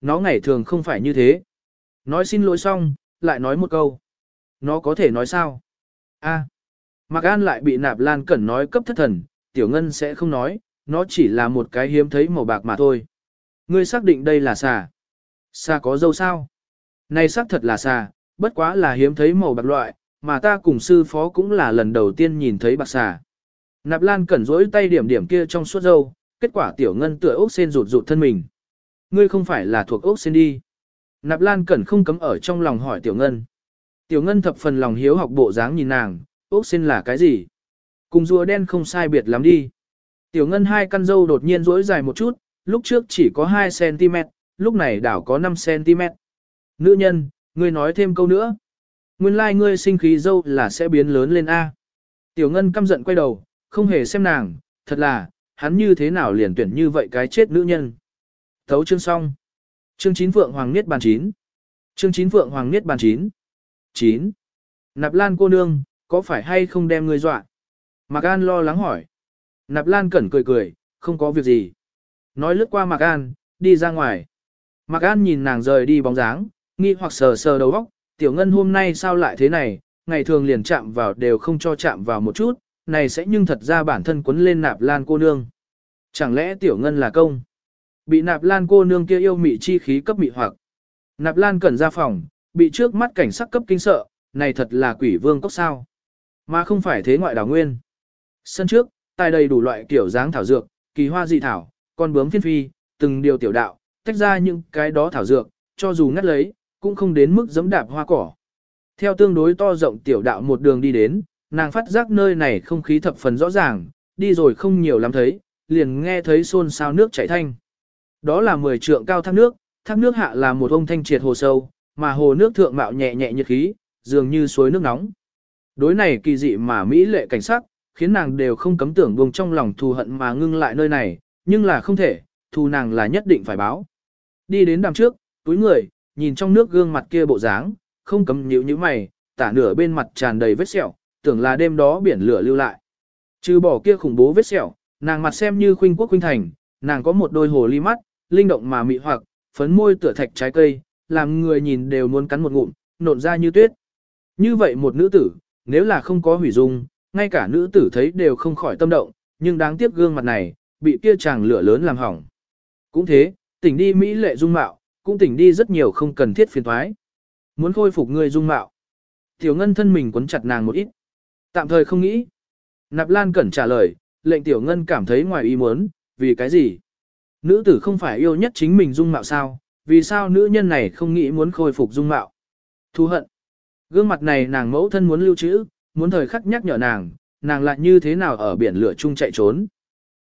Nó ngày thường không phải như thế. Nói xin lỗi xong, lại nói một câu. Nó có thể nói sao? A. À. Mạc An lại bị Nạp Lan Cẩn nói cấp thất thần, Tiểu Ngân sẽ không nói, nó chỉ là một cái hiếm thấy màu bạc mà thôi. Ngươi xác định đây là xà. Xà có dâu sao? Này xác thật là xà, bất quá là hiếm thấy màu bạc loại, mà ta cùng sư phó cũng là lần đầu tiên nhìn thấy bạc xà. Nạp Lan cẩn rỗi tay điểm điểm kia trong suốt dâu, kết quả tiểu ngân tựa ốc sen rụt rụt thân mình. Ngươi không phải là thuộc ốc sen đi. Nạp Lan cẩn không cấm ở trong lòng hỏi tiểu ngân. Tiểu ngân thập phần lòng hiếu học bộ dáng nhìn nàng, ốc sen là cái gì? Cùng rùa đen không sai biệt lắm đi. Tiểu ngân hai căn dâu đột nhiên rỗi dài một chút, lúc trước chỉ có 2cm, lúc này đảo có 5cm. Nữ nhân, ngươi nói thêm câu nữa. Nguyên lai like ngươi sinh khí dâu là sẽ biến lớn lên A. Tiểu ngân căm giận quay đầu, không hề xem nàng, thật là, hắn như thế nào liền tuyển như vậy cái chết nữ nhân. Thấu chương xong. Chương 9 Phượng Hoàng Niết Bàn 9. Chương 9 Phượng Hoàng Niết Bàn 9. 9. Nạp Lan cô nương, có phải hay không đem ngươi dọa? Mạc An lo lắng hỏi. Nạp Lan cẩn cười cười, không có việc gì. Nói lướt qua Mạc An, đi ra ngoài. Mạc An nhìn nàng rời đi bóng dáng, nghi hoặc sờ sờ đầu óc, tiểu ngân hôm nay sao lại thế này, ngày thường liền chạm vào đều không cho chạm vào một chút, này sẽ nhưng thật ra bản thân quấn lên nạp lan cô nương. Chẳng lẽ tiểu ngân là công? Bị nạp lan cô nương kia yêu mị chi khí cấp mị hoặc. Nạp lan cẩn ra phòng, bị trước mắt cảnh sắc cấp kinh sợ, này thật là quỷ vương cốc sao. Mà không phải thế ngoại đảo nguyên. Sân trước, tài đầy đủ loại kiểu dáng thảo dược, kỳ hoa dị thảo, con bướm phiên phi, từng điều tiểu đạo, tách ra những cái đó thảo dược, cho dù ngắt lấy, cũng không đến mức giẫm đạp hoa cỏ. Theo tương đối to rộng tiểu đạo một đường đi đến, nàng phát giác nơi này không khí thập phần rõ ràng, đi rồi không nhiều lắm thấy, liền nghe thấy xôn xao nước chảy thanh. Đó là 10 trượng cao thác nước, thác nước hạ là một ông thanh triệt hồ sâu, mà hồ nước thượng mạo nhẹ nhẹ nhiệt khí, dường như suối nước nóng. Đối này kỳ dị mà mỹ lệ cảnh sắc, khiến nàng đều không cấm tưởng buông trong lòng thù hận mà ngưng lại nơi này, nhưng là không thể, thù nàng là nhất định phải báo. Đi đến đằng trước, túi người, nhìn trong nước gương mặt kia bộ dáng, không cấm nhíu như mày, tả nửa bên mặt tràn đầy vết sẹo, tưởng là đêm đó biển lửa lưu lại. Trừ bỏ kia khủng bố vết sẹo, nàng mặt xem như khuynh quốc khuynh thành, nàng có một đôi hồ ly mắt, linh động mà mị hoặc, phấn môi tựa thạch trái cây, làm người nhìn đều muốn cắn một ngụm, nộn ra như tuyết. Như vậy một nữ tử, nếu là không có hủy dung, ngay cả nữ tử thấy đều không khỏi tâm động, nhưng đáng tiếc gương mặt này, bị kia chàng lửa lớn làm hỏng. Cũng thế, tỉnh đi Mỹ lệ dung mạo, cũng tỉnh đi rất nhiều không cần thiết phiền toái, Muốn khôi phục người dung mạo. Tiểu Ngân thân mình quấn chặt nàng một ít. Tạm thời không nghĩ. Nạp Lan Cẩn trả lời, lệnh Tiểu Ngân cảm thấy ngoài ý muốn, vì cái gì? Nữ tử không phải yêu nhất chính mình dung mạo sao, vì sao nữ nhân này không nghĩ muốn khôi phục dung mạo? Thu hận. Gương mặt này nàng mẫu thân muốn lưu trữ, muốn thời khắc nhắc nhở nàng, nàng lại như thế nào ở biển lửa chung chạy trốn.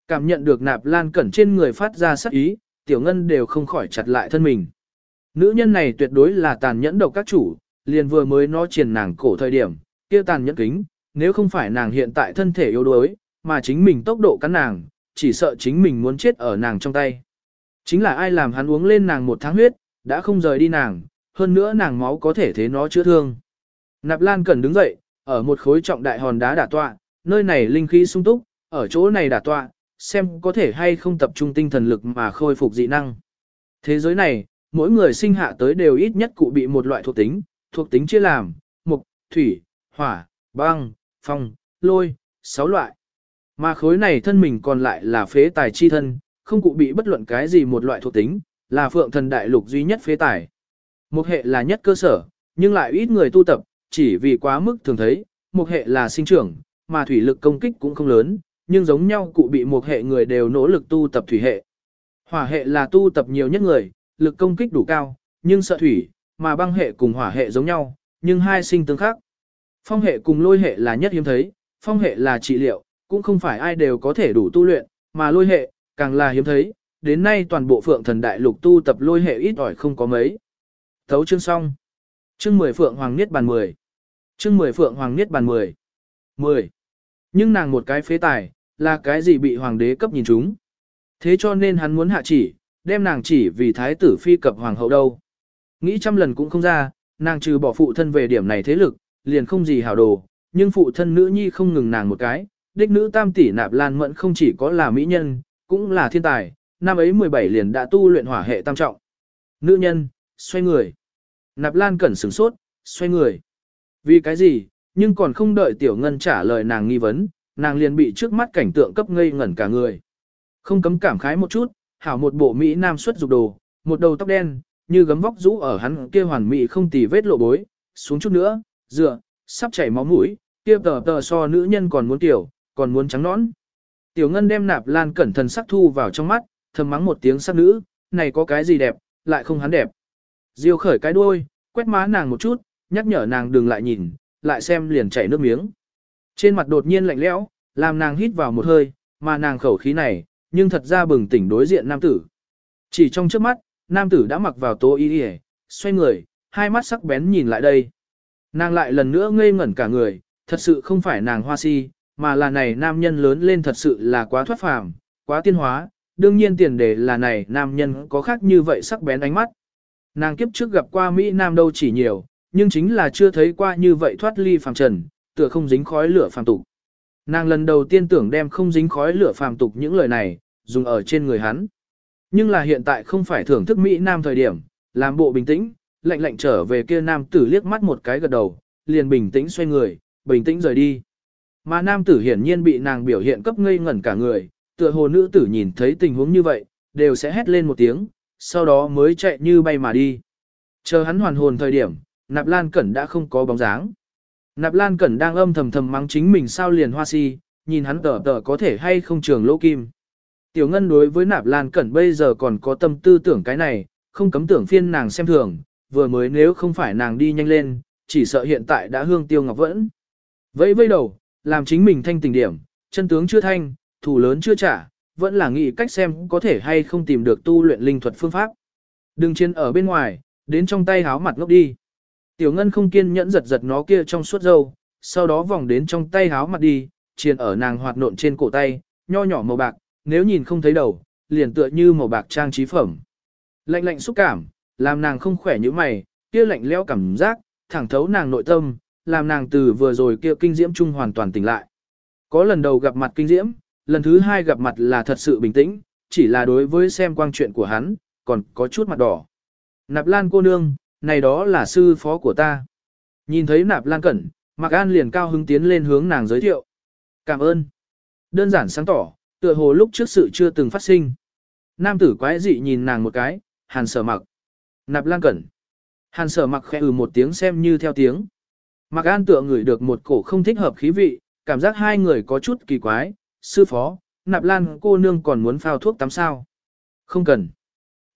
Cảm nhận được nạp lan cẩn trên người phát ra sắc ý, tiểu ngân đều không khỏi chặt lại thân mình. Nữ nhân này tuyệt đối là tàn nhẫn độc các chủ, liền vừa mới nó triển nàng cổ thời điểm, kia tàn nhẫn kính, nếu không phải nàng hiện tại thân thể yếu đuối, mà chính mình tốc độ cắn nàng, chỉ sợ chính mình muốn chết ở nàng trong tay. Chính là ai làm hắn uống lên nàng một tháng huyết, đã không rời đi nàng, hơn nữa nàng máu có thể thế nó chữa thương. Nạp Lan cần đứng dậy, ở một khối trọng đại hòn đá đả tọa, nơi này linh khí sung túc, ở chỗ này đả tọa, xem có thể hay không tập trung tinh thần lực mà khôi phục dị năng. Thế giới này, mỗi người sinh hạ tới đều ít nhất cụ bị một loại thuộc tính, thuộc tính chia làm, mục, thủy, hỏa, băng, phong, lôi, sáu loại. Mà khối này thân mình còn lại là phế tài chi thân, không cụ bị bất luận cái gì một loại thuộc tính, là phượng thần đại lục duy nhất phế tài. Một hệ là nhất cơ sở, nhưng lại ít người tu tập, chỉ vì quá mức thường thấy, một hệ là sinh trưởng, mà thủy lực công kích cũng không lớn, nhưng giống nhau cụ bị một hệ người đều nỗ lực tu tập thủy hệ. Hỏa hệ là tu tập nhiều nhất người, lực công kích đủ cao, nhưng sợ thủy, mà băng hệ cùng hỏa hệ giống nhau, nhưng hai sinh tương khác. Phong hệ cùng lôi hệ là nhất hiếm thấy, phong hệ là trị liệu, cũng không phải ai đều có thể đủ tu luyện, mà lôi hệ, càng là hiếm thấy, đến nay toàn bộ phượng thần đại lục tu tập lôi hệ ít ỏi không có mấy. Thấu chương xong. Chương 10 Phượng Hoàng Niết Bàn 10. Chương 10 Phượng Hoàng Niết Bàn 10. 10. Nhưng nàng một cái phế tài, là cái gì bị hoàng đế cấp nhìn chúng. Thế cho nên hắn muốn hạ chỉ, đem nàng chỉ vì thái tử phi cập hoàng hậu đâu. Nghĩ trăm lần cũng không ra, nàng trừ bỏ phụ thân về điểm này thế lực, liền không gì hảo đồ, nhưng phụ thân nữ nhi không ngừng nàng một cái, đích nữ tam tỷ nạp lan mẫn không chỉ có là mỹ nhân, cũng là thiên tài, năm ấy 17 liền đã tu luyện hỏa hệ tam trọng. Nữ nhân, xoay người. Nạp lan cẩn sửng sốt, xoay người. Vì cái gì, nhưng còn không đợi tiểu ngân trả lời nàng nghi vấn, nàng liền bị trước mắt cảnh tượng cấp ngây ngẩn cả người. Không cấm cảm khái một chút, hảo một bộ Mỹ nam xuất dục đồ, một đầu tóc đen, như gấm vóc rũ ở hắn kia hoàn mỹ không tì vết lộ bối, xuống chút nữa, dựa, sắp chảy máu mũi, kia tờ tờ so nữ nhân còn muốn tiểu, còn muốn trắng nõn. Tiểu ngân đem nạp lan cẩn thận sắc thu vào trong mắt, thầm mắng một tiếng sắc nữ, này có cái gì đẹp, lại không hắn đẹp. Diêu khởi cái đuôi, quét má nàng một chút, nhắc nhở nàng đừng lại nhìn, lại xem liền chảy nước miếng. Trên mặt đột nhiên lạnh lẽo, làm nàng hít vào một hơi, mà nàng khẩu khí này, nhưng thật ra bừng tỉnh đối diện nam tử. Chỉ trong trước mắt, nam tử đã mặc vào tố y y, xoay người, hai mắt sắc bén nhìn lại đây. Nàng lại lần nữa ngây ngẩn cả người, thật sự không phải nàng hoa si, mà là này nam nhân lớn lên thật sự là quá thoát phàm, quá tiên hóa, đương nhiên tiền đề là này nam nhân có khác như vậy sắc bén ánh mắt. Nàng kiếp trước gặp qua Mỹ Nam đâu chỉ nhiều, nhưng chính là chưa thấy qua như vậy thoát ly phàm trần, tựa không dính khói lửa phàm tục. Nàng lần đầu tiên tưởng đem không dính khói lửa phàm tục những lời này, dùng ở trên người hắn. Nhưng là hiện tại không phải thưởng thức Mỹ Nam thời điểm, làm bộ bình tĩnh, lạnh lạnh trở về kia nam tử liếc mắt một cái gật đầu, liền bình tĩnh xoay người, bình tĩnh rời đi. Mà nam tử hiển nhiên bị nàng biểu hiện cấp ngây ngẩn cả người, tựa hồ nữ tử nhìn thấy tình huống như vậy, đều sẽ hét lên một tiếng, sau đó mới chạy như bay mà đi. Chờ hắn hoàn hồn thời điểm, Nạp Lan Cẩn đã không có bóng dáng. Nạp Lan Cẩn đang âm thầm thầm mắng chính mình sao liền hoa si, nhìn hắn tờ tờ có thể hay không trường lỗ kim. Tiểu Ngân đối với Nạp Lan Cẩn bây giờ còn có tâm tư tưởng cái này, không cấm tưởng phiên nàng xem thường, vừa mới nếu không phải nàng đi nhanh lên, chỉ sợ hiện tại đã hương tiêu ngọc vẫn. Vẫy vây đầu, làm chính mình thanh tình điểm, chân tướng chưa thanh, thủ lớn chưa trả, vẫn là nghĩ cách xem có thể hay không tìm được tu luyện linh thuật phương pháp. Đừng chiến ở bên ngoài, đến trong tay háo mặt ngốc đi. Tiểu Ngân không kiên nhẫn giật giật nó kia trong suốt dâu, sau đó vòng đến trong tay háo mặt đi, chiền ở nàng hoạt nộn trên cổ tay, nho nhỏ màu bạc, nếu nhìn không thấy đầu, liền tựa như màu bạc trang trí phẩm. Lạnh lạnh xúc cảm, làm nàng không khỏe như mày, kia lạnh lẽo cảm giác, thẳng thấu nàng nội tâm, làm nàng từ vừa rồi kia kinh diễm chung hoàn toàn tỉnh lại. Có lần đầu gặp mặt kinh diễm, lần thứ hai gặp mặt là thật sự bình tĩnh, chỉ là đối với xem quang chuyện của hắn, còn có chút mặt đỏ. Nạp Lan cô nương, này đó là sư phó của ta. Nhìn thấy Nạp Lan Cẩn, Mạc An liền cao hứng tiến lên hướng nàng giới thiệu. Cảm ơn. Đơn giản sáng tỏ, tựa hồ lúc trước sự chưa từng phát sinh. Nam tử quái dị nhìn nàng một cái, hàn sở mặc. Nạp Lan Cẩn. Hàn sở mặc khẽ ừ một tiếng xem như theo tiếng. Mặc An tựa ngửi được một cổ không thích hợp khí vị, cảm giác hai người có chút kỳ quái. Sư phó, Nạp Lan cô nương còn muốn phao thuốc tắm sao? Không cần.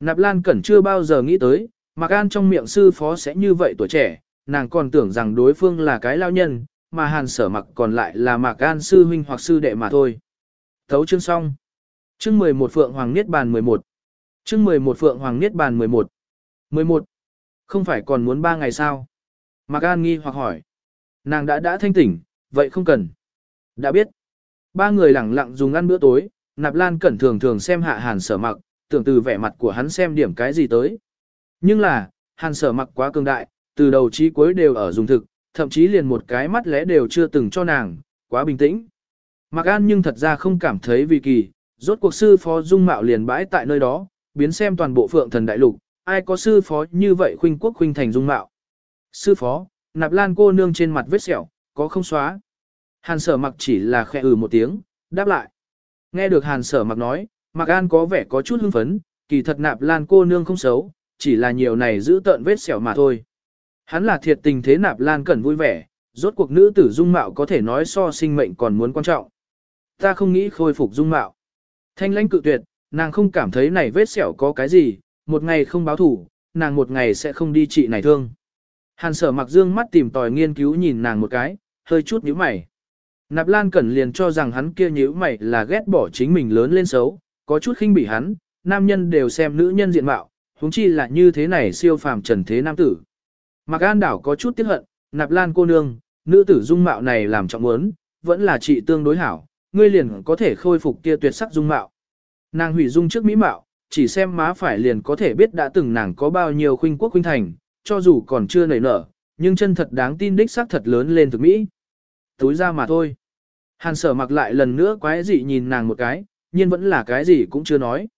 Nạp Lan Cẩn chưa bao giờ nghĩ tới, Mạc An trong miệng sư phó sẽ như vậy tuổi trẻ, nàng còn tưởng rằng đối phương là cái lao nhân, mà hàn sở mặc còn lại là Mạc An sư huynh hoặc sư đệ mà thôi. Thấu chương xong. Chương 11 Phượng Hoàng Niết Bàn 11. Chương 11 Phượng Hoàng Niết Bàn 11. 11. Không phải còn muốn 3 ngày sao? Mạc An nghi hoặc hỏi. Nàng đã đã thanh tỉnh, vậy không cần. Đã biết. Ba người lẳng lặng dùng ăn bữa tối, Nạp Lan cẩn thường thường xem hạ hàn sở mặc, tưởng từ vẻ mặt của hắn xem điểm cái gì tới. Nhưng là, hàn sở mặc quá cường đại, từ đầu chí cuối đều ở dùng thực, thậm chí liền một cái mắt lẽ đều chưa từng cho nàng, quá bình tĩnh. Mạc An nhưng thật ra không cảm thấy vì kỳ, rốt cuộc sư phó dung mạo liền bãi tại nơi đó, biến xem toàn bộ phượng thần đại lục, ai có sư phó như vậy khuynh quốc khuynh thành dung mạo. Sư phó, nạp lan cô nương trên mặt vết sẹo, có không xóa. Hàn sở mặc chỉ là khẽ ừ một tiếng, đáp lại. Nghe được hàn sở mặc nói, Mặc An có vẻ có chút hưng phấn, kỳ thật nạp lan cô nương không xấu, chỉ là nhiều này giữ tợn vết sẹo mà thôi. Hắn là thiệt tình thế nạp lan cẩn vui vẻ, rốt cuộc nữ tử dung mạo có thể nói so sinh mệnh còn muốn quan trọng. Ta không nghĩ khôi phục dung mạo. Thanh lãnh cự tuyệt, nàng không cảm thấy này vết sẹo có cái gì, một ngày không báo thủ, nàng một ngày sẽ không đi trị này thương. Hàn sở mặc dương mắt tìm tòi nghiên cứu nhìn nàng một cái, hơi chút nhíu mày. Nạp Lan Cẩn liền cho rằng hắn kia nhíu mày là ghét bỏ chính mình lớn lên xấu, có chút khinh bỉ hắn, nam nhân đều xem nữ nhân diện mạo, huống chi là như thế này siêu phàm trần thế nam tử. Mạc An đảo có chút tiếc hận, Nạp Lan cô nương, nữ tử dung mạo này làm trọng muốn, vẫn là chị tương đối hảo, ngươi liền có thể khôi phục kia tuyệt sắc dung mạo. Nàng hủy dung trước mỹ mạo, chỉ xem má phải liền có thể biết đã từng nàng có bao nhiêu khuynh quốc khuynh thành, cho dù còn chưa nảy nở, nhưng chân thật đáng tin đích xác thật lớn lên thực mỹ. Túi ra mà thôi. Hàn sở mặc lại lần nữa quái dị nhìn nàng một cái, nhưng vẫn là cái gì cũng chưa nói.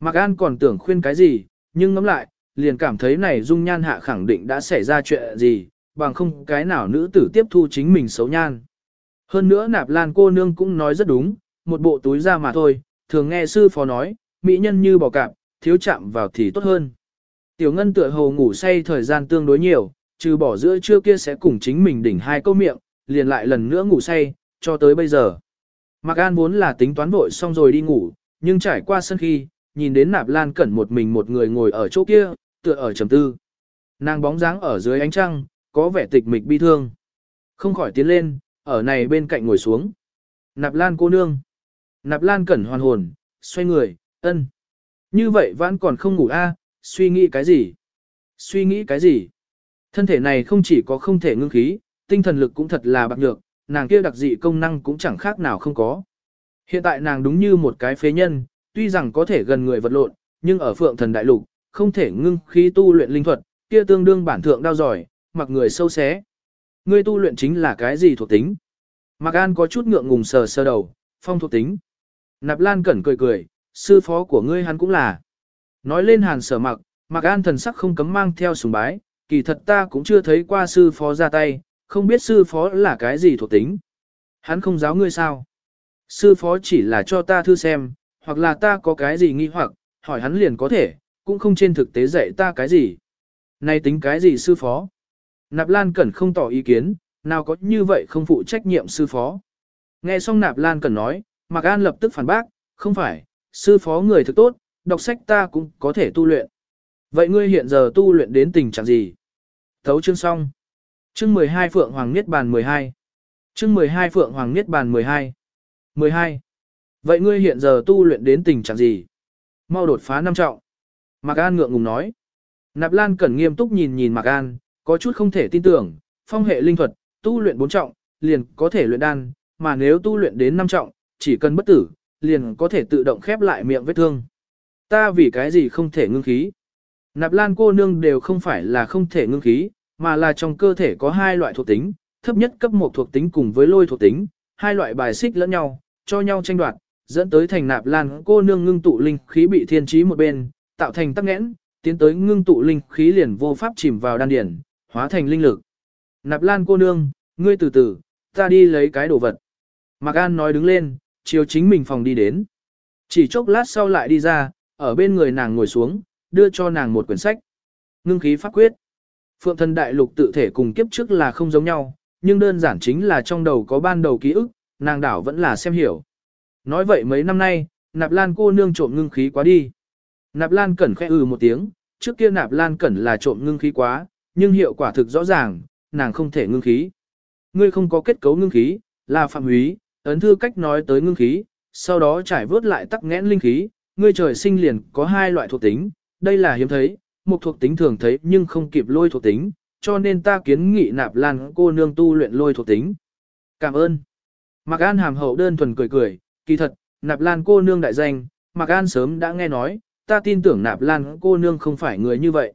Mạc An còn tưởng khuyên cái gì, nhưng ngẫm lại, liền cảm thấy này dung nhan hạ khẳng định đã xảy ra chuyện gì, bằng không cái nào nữ tử tiếp thu chính mình xấu nhan. Hơn nữa nạp lan cô nương cũng nói rất đúng, một bộ túi ra mà thôi, thường nghe sư phó nói, mỹ nhân như bò cạp, thiếu chạm vào thì tốt hơn. Tiểu ngân tựa hồ ngủ say thời gian tương đối nhiều, trừ bỏ giữa trưa kia sẽ cùng chính mình đỉnh hai câu miệng, liền lại lần nữa ngủ say, cho tới bây giờ. Mạc An vốn là tính toán vội xong rồi đi ngủ, nhưng trải qua sân khi, nhìn đến nạp lan cẩn một mình một người ngồi ở chỗ kia, tựa ở trầm tư. Nàng bóng dáng ở dưới ánh trăng, có vẻ tịch mịch bi thương. Không khỏi tiến lên, ở này bên cạnh ngồi xuống. Nạp lan cô nương. Nạp lan cẩn hoàn hồn, xoay người, ân. Như vậy vẫn còn không ngủ a, suy nghĩ cái gì? Suy nghĩ cái gì? Thân thể này không chỉ có không thể ngưng khí, tinh thần lực cũng thật là bạc nhược, nàng kia đặc dị công năng cũng chẳng khác nào không có. Hiện tại nàng đúng như một cái phế nhân, tuy rằng có thể gần người vật lộn, nhưng ở phượng thần đại lục, không thể ngưng khí tu luyện linh thuật, kia tương đương bản thượng đau giỏi, mặc người sâu xé. Ngươi tu luyện chính là cái gì thuộc tính? Mạc An có chút ngượng ngùng sờ sơ đầu, phong thuộc tính. Nạp Lan cẩn cười cười, sư phó của ngươi hắn cũng là. Nói lên hàn sở mặc, mặc An thần sắc không cấm mang theo sùng bái, kỳ thật ta cũng chưa thấy qua sư phó ra tay, không biết sư phó là cái gì thuộc tính. Hắn không giáo ngươi sao? Sư phó chỉ là cho ta thư xem, hoặc là ta có cái gì nghi hoặc, hỏi hắn liền có thể, cũng không trên thực tế dạy ta cái gì. Này tính cái gì sư phó? Nạp Lan Cẩn không tỏ ý kiến, nào có như vậy không phụ trách nhiệm sư phó. Nghe xong Nạp Lan Cẩn nói, Mạc An lập tức phản bác, không phải, sư phó người thực tốt, đọc sách ta cũng có thể tu luyện. Vậy ngươi hiện giờ tu luyện đến tình trạng gì? Thấu chương xong. Chương 12 Phượng Hoàng Niết Bàn 12. Chương 12 Phượng Hoàng Niết Bàn 12. 12. Vậy ngươi hiện giờ tu luyện đến tình trạng gì? Mau đột phá năm trọng. Mạc An ngượng ngùng nói. Nạp Lan Cẩn nghiêm túc nhìn nhìn Mạc An, có chút không thể tin tưởng, phong hệ linh thuật, tu luyện bốn trọng, liền có thể luyện đan, mà nếu tu luyện đến năm trọng, chỉ cần bất tử, liền có thể tự động khép lại miệng vết thương. Ta vì cái gì không thể ngưng khí? Nạp Lan cô nương đều không phải là không thể ngưng khí, mà là trong cơ thể có hai loại thuộc tính, thấp nhất cấp một thuộc tính cùng với lôi thuộc tính, hai loại bài xích lẫn nhau, cho nhau tranh đoạt, dẫn tới thành Nạp Lan cô nương ngưng tụ linh khí bị thiên trí một bên, tạo thành tắc nghẽn, tiến tới ngưng tụ linh khí liền vô pháp chìm vào đan điển, hóa thành linh lực. Nạp Lan cô nương, ngươi từ từ, ta đi lấy cái đồ vật. Mạc An nói đứng lên, chiều chính mình phòng đi đến. Chỉ chốc lát sau lại đi ra, ở bên người nàng ngồi xuống, đưa cho nàng một quyển sách. Ngưng khí pháp quyết. Phượng thần đại lục tự thể cùng kiếp trước là không giống nhau, nhưng đơn giản chính là trong đầu có ban đầu ký ức, nàng đảo vẫn là xem hiểu. Nói vậy mấy năm nay, nạp lan cô nương trộm ngưng khí quá đi. Nạp lan cẩn khẽ ừ một tiếng, trước kia nạp lan cẩn là trộm ngưng khí quá, nhưng hiệu quả thực rõ ràng, nàng không thể ngưng khí. Ngươi không có kết cấu ngưng khí, là phạm húy, ấn thư cách nói tới ngưng khí, sau đó trải vớt lại tắc nghẽn linh khí, ngươi trời sinh liền có hai loại thuộc tính, đây là hiếm thấy, một thuộc tính thường thấy nhưng không kịp lôi thuộc tính, cho nên ta kiến nghị nạp lan cô nương tu luyện lôi thuộc tính. Cảm ơn. Mạc An hàm hậu đơn thuần cười cười, kỳ thật, nạp lan cô nương đại danh, Mạc An sớm đã nghe nói, ta tin tưởng nạp lan cô nương không phải người như vậy.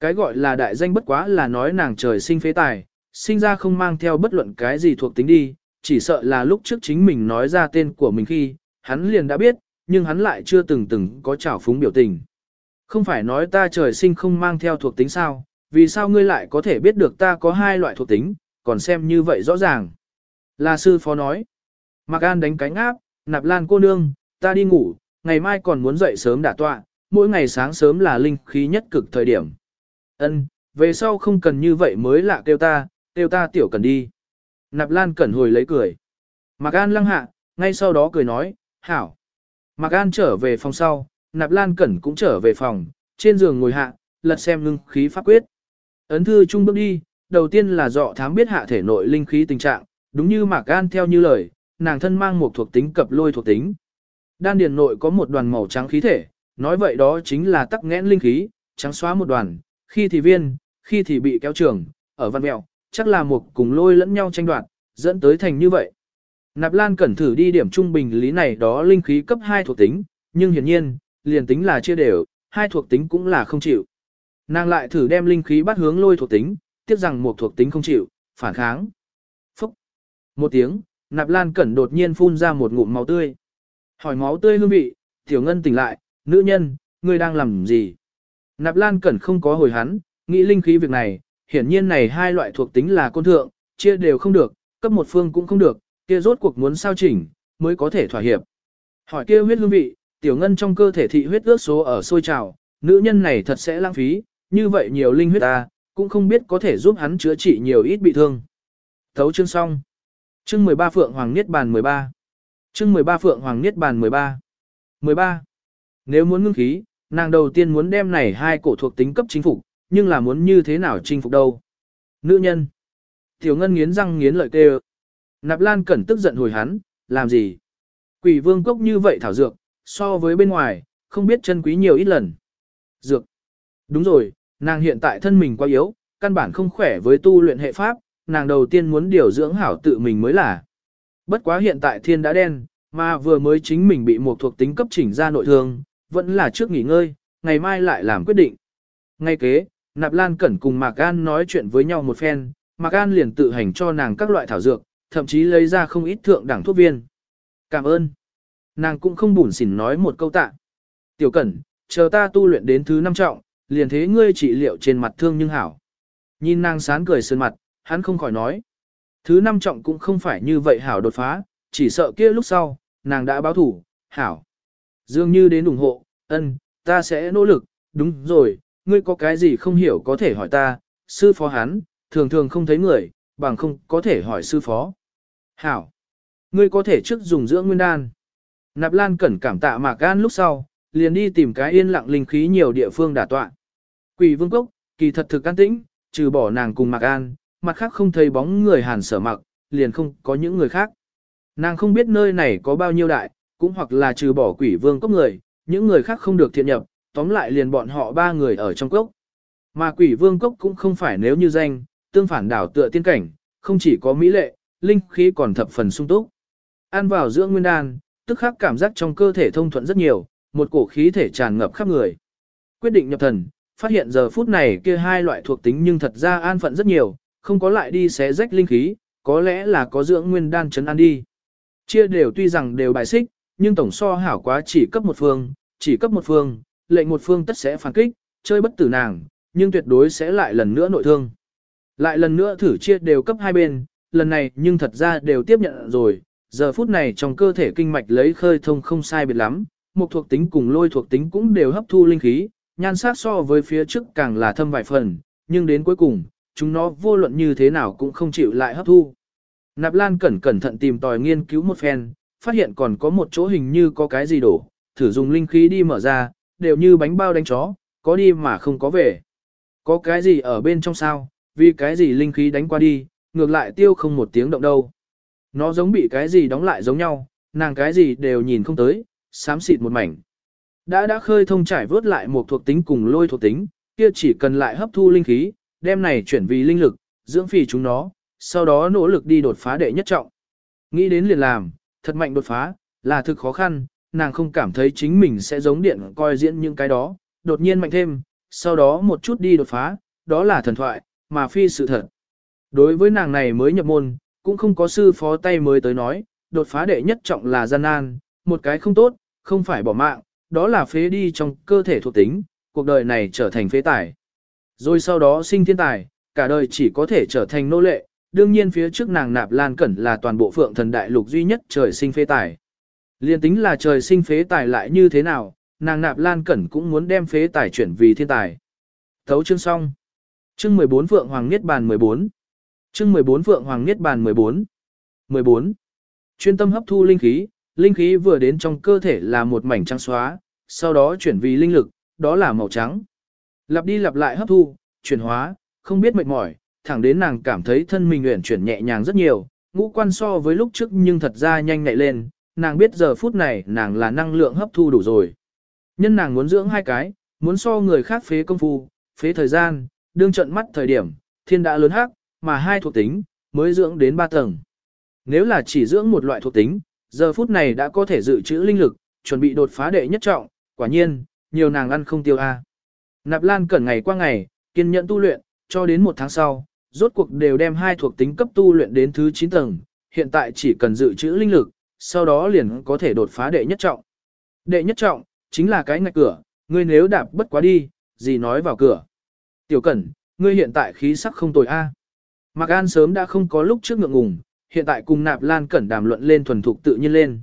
Cái gọi là đại danh bất quá là nói nàng trời sinh phế tài, sinh ra không mang theo bất luận cái gì thuộc tính đi, chỉ sợ là lúc trước chính mình nói ra tên của mình khi, hắn liền đã biết, nhưng hắn lại chưa từng từng có trào phúng biểu tình. Không phải nói ta trời sinh không mang theo thuộc tính sao, vì sao ngươi lại có thể biết được ta có hai loại thuộc tính, còn xem như vậy rõ ràng. Là sư phó nói. Mạc An đánh cánh áp, nạp lan cô nương, ta đi ngủ, ngày mai còn muốn dậy sớm đả tọa, mỗi ngày sáng sớm là linh khí nhất cực thời điểm. Ân, về sau không cần như vậy mới lạ kêu ta, kêu ta tiểu cần đi. Nạp Lan cẩn hồi lấy cười. Mạc An lăng hạ, ngay sau đó cười nói, hảo. Mạc An trở về phòng sau, Nạp Lan cẩn cũng trở về phòng, trên giường ngồi hạ, lật xem ngưng khí pháp quyết. Ấn thư trung bước đi, đầu tiên là dọ thám biết hạ thể nội linh khí tình trạng, đúng như Mạc An theo như lời, nàng thân mang một thuộc tính cập lôi thuộc tính. Đan điền nội có một đoàn màu trắng khí thể, nói vậy đó chính là tắc nghẽn linh khí, trắng xóa một đoàn, khi thì viên, khi thì bị kéo trường, ở văn mẹo, chắc là một cùng lôi lẫn nhau tranh đoạt, dẫn tới thành như vậy. Nạp Lan cẩn thử đi điểm trung bình lý này đó linh khí cấp 2 thuộc tính, nhưng hiển nhiên, liền tính là chia đều, hai thuộc tính cũng là không chịu. Nàng lại thử đem linh khí bắt hướng lôi thuộc tính, tiếc rằng một thuộc tính không chịu, phản kháng. Phúc! Một tiếng, Nạp Lan cẩn đột nhiên phun ra một ngụm máu tươi. Hỏi máu tươi hương vị, Tiểu Ngân tỉnh lại, nữ nhân, ngươi đang làm gì? Nạp Lan cẩn không có hồi hắn, nghĩ linh khí việc này, hiển nhiên này hai loại thuộc tính là côn thượng, chia đều không được, cấp một phương cũng không được, kia rốt cuộc muốn sao chỉnh, mới có thể thỏa hiệp. Hỏi kia huyết hương vị, tiểu ngân trong cơ thể thị huyết ước số ở sôi trào, nữ nhân này thật sẽ lãng phí, như vậy nhiều linh huyết ta, cũng không biết có thể giúp hắn chữa trị nhiều ít bị thương. Thấu chương xong. Chương 13 Phượng Hoàng Niết Bàn 13. Chương 13 Phượng Hoàng Niết Bàn 13. 13. Nếu muốn ngưng khí, nàng đầu tiên muốn đem này hai cổ thuộc tính cấp chính phục, nhưng là muốn như thế nào chinh phục đâu. Nữ nhân. Tiểu Ngân nghiến răng nghiến lợi kêu. Nạp Lan Cẩn tức giận hồi hắn, làm gì? Quỷ vương cốc như vậy thảo dược, so với bên ngoài, không biết chân quý nhiều ít lần. Dược. Đúng rồi, nàng hiện tại thân mình quá yếu, căn bản không khỏe với tu luyện hệ pháp, nàng đầu tiên muốn điều dưỡng hảo tự mình mới là. Bất quá hiện tại thiên đã đen, mà vừa mới chính mình bị một thuộc tính cấp chỉnh ra nội thương, vẫn là trước nghỉ ngơi, ngày mai lại làm quyết định. Ngay kế, Nạp Lan Cẩn cùng Mạc An nói chuyện với nhau một phen, Mạc An liền tự hành cho nàng các loại thảo dược, thậm chí lấy ra không ít thượng đẳng thuốc viên. Cảm ơn. Nàng cũng không buồn xỉn nói một câu tạ. Tiểu Cẩn, chờ ta tu luyện đến thứ năm trọng, liền thế ngươi trị liệu trên mặt thương nhưng hảo. Nhìn nàng sán cười sơn mặt, hắn không khỏi nói. Thứ năm trọng cũng không phải như vậy hảo đột phá, chỉ sợ kia lúc sau, nàng đã báo thủ, hảo. Dường như đến ủng hộ, ân, ta sẽ nỗ lực, đúng rồi, ngươi có cái gì không hiểu có thể hỏi ta, sư phó hắn, thường thường không thấy người, bằng không có thể hỏi sư phó. Hảo, ngươi có thể trước dùng dưỡng nguyên đan. Nạp Lan Cẩn cảm tạ Mạc Gan lúc sau, liền đi tìm cái yên lặng linh khí nhiều địa phương đả tọa. Quỷ vương cốc, kỳ thật thực an tĩnh, trừ bỏ nàng cùng Mạc An, mặt khác không thấy bóng người hàn sở mặc, liền không có những người khác. Nàng không biết nơi này có bao nhiêu đại, cũng hoặc là trừ bỏ quỷ vương cốc người, những người khác không được thiện nhập, tóm lại liền bọn họ ba người ở trong cốc. Mà quỷ vương cốc cũng không phải nếu như danh, tương phản đảo tựa tiên cảnh, không chỉ có mỹ lệ, linh khí còn thập phần sung túc. Ăn vào dưỡng nguyên đan, tức khắc cảm giác trong cơ thể thông thuận rất nhiều, một cổ khí thể tràn ngập khắp người. Quyết định nhập thần, phát hiện giờ phút này kia hai loại thuộc tính nhưng thật ra an phận rất nhiều, không có lại đi xé rách linh khí, có lẽ là có dưỡng nguyên đan chấn an đi. Chia đều tuy rằng đều bài xích, nhưng tổng so hảo quá chỉ cấp một phương, chỉ cấp một phương, lệnh một phương tất sẽ phản kích, chơi bất tử nàng, nhưng tuyệt đối sẽ lại lần nữa nội thương. Lại lần nữa thử chia đều cấp hai bên, lần này nhưng thật ra đều tiếp nhận rồi, giờ phút này trong cơ thể kinh mạch lấy khơi thông không sai biệt lắm, một thuộc tính cùng lôi thuộc tính cũng đều hấp thu linh khí, nhan sắc so với phía trước càng là thâm vài phần, nhưng đến cuối cùng, chúng nó vô luận như thế nào cũng không chịu lại hấp thu. Nạp Lan cẩn cẩn thận tìm tòi nghiên cứu một phen, phát hiện còn có một chỗ hình như có cái gì đổ, thử dùng linh khí đi mở ra, đều như bánh bao đánh chó, có đi mà không có về. Có cái gì ở bên trong sao, vì cái gì linh khí đánh qua đi, ngược lại tiêu không một tiếng động đâu. Nó giống bị cái gì đóng lại giống nhau, nàng cái gì đều nhìn không tới, xám xịt một mảnh. Đã đã khơi thông trải vớt lại một thuộc tính cùng lôi thuộc tính, kia chỉ cần lại hấp thu linh khí, đem này chuyển vì linh lực, dưỡng phì chúng nó, sau đó nỗ lực đi đột phá đệ nhất trọng. Nghĩ đến liền làm, thật mạnh đột phá, là thực khó khăn, nàng không cảm thấy chính mình sẽ giống điện coi diễn những cái đó, đột nhiên mạnh thêm, sau đó một chút đi đột phá, đó là thần thoại, mà phi sự thật. Đối với nàng này mới nhập môn, cũng không có sư phó tay mới tới nói, đột phá đệ nhất trọng là gian nan, một cái không tốt, không phải bỏ mạng, đó là phế đi trong cơ thể thuộc tính, cuộc đời này trở thành phế tài. Rồi sau đó sinh thiên tài, cả đời chỉ có thể trở thành nô lệ, đương nhiên phía trước nàng nạp lan cẩn là toàn bộ phượng thần đại lục duy nhất trời sinh phế tài. Liên tính là trời sinh phế tài lại như thế nào, nàng nạp lan cẩn cũng muốn đem phế tài chuyển vì thiên tài. Thấu chương xong. Chương 14 Phượng Hoàng Niết Bàn 14. Chương 14 Phượng Hoàng Niết Bàn 14. 14. Chuyên tâm hấp thu linh khí, linh khí vừa đến trong cơ thể là một mảnh trắng xóa, sau đó chuyển vì linh lực, đó là màu trắng. Lặp đi lặp lại hấp thu, chuyển hóa, không biết mệt mỏi, thẳng đến nàng cảm thấy thân mình uyển chuyển nhẹ nhàng rất nhiều, ngũ quan so với lúc trước nhưng thật ra nhanh nhạy lên, nàng biết giờ phút này nàng là năng lượng hấp thu đủ rồi. Nhân nàng muốn dưỡng hai cái, muốn so người khác phế công phu, phế thời gian, đương trận mắt thời điểm, thiên đã lớn hắc, mà hai thuộc tính, mới dưỡng đến ba tầng. Nếu là chỉ dưỡng một loại thuộc tính, giờ phút này đã có thể dự trữ linh lực, chuẩn bị đột phá đệ nhất trọng, quả nhiên, nhiều nàng ăn không tiêu a. Nạp Lan cẩn ngày qua ngày, kiên nhẫn tu luyện, cho đến một tháng sau, rốt cuộc đều đem hai thuộc tính cấp tu luyện đến thứ 9 tầng, hiện tại chỉ cần dự trữ linh lực, sau đó liền có thể đột phá đệ nhất trọng. Đệ nhất trọng, chính là cái ngạch cửa, ngươi nếu đạp bất quá đi, gì nói vào cửa. Tiểu Cẩn, ngươi hiện tại khí sắc không tồi a. À. Mạc An sớm đã không có lúc trước ngượng ngùng, hiện tại cùng Nạp Lan Cẩn đàm luận lên thuần thục tự nhiên lên.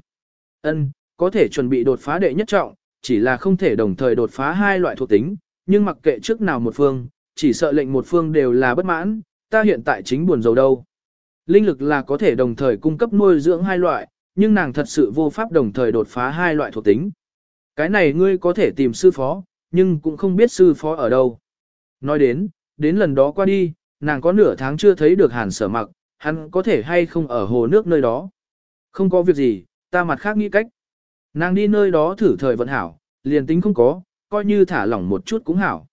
Ân, có thể chuẩn bị đột phá đệ nhất trọng, chỉ là không thể đồng thời đột phá hai loại thuộc tính, nhưng mặc kệ trước nào một phương, chỉ sợ lệnh một phương đều là bất mãn, ta hiện tại chính buồn rầu đâu. Linh lực là có thể đồng thời cung cấp nuôi dưỡng hai loại, nhưng nàng thật sự vô pháp đồng thời đột phá hai loại thuộc tính. Cái này ngươi có thể tìm sư phó, nhưng cũng không biết sư phó ở đâu. Nói đến, đến lần đó qua đi, nàng có nửa tháng chưa thấy được hàn sở mặc, hắn có thể hay không ở hồ nước nơi đó. Không có việc gì, ta mặt khác nghĩ cách. Nàng đi nơi đó thử thời vận hảo, liền tính không có, coi như thả lỏng một chút cũng hảo.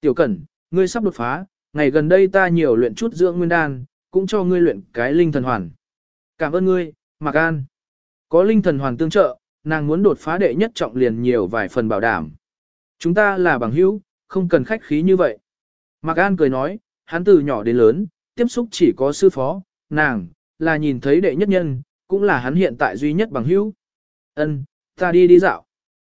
Tiểu Cẩn, ngươi sắp đột phá, ngày gần đây ta nhiều luyện chút dưỡng nguyên đan, cũng cho ngươi luyện cái linh thần hoàn. Cảm ơn ngươi, Mạc An. Có linh thần hoàn tương trợ, nàng muốn đột phá đệ nhất trọng liền nhiều vài phần bảo đảm. Chúng ta là bằng hữu, không cần khách khí như vậy. Mạc An cười nói, hắn từ nhỏ đến lớn, tiếp xúc chỉ có sư phó, nàng, là nhìn thấy đệ nhất nhân, cũng là hắn hiện tại duy nhất bằng hữu. Ân, ta đi đi dạo.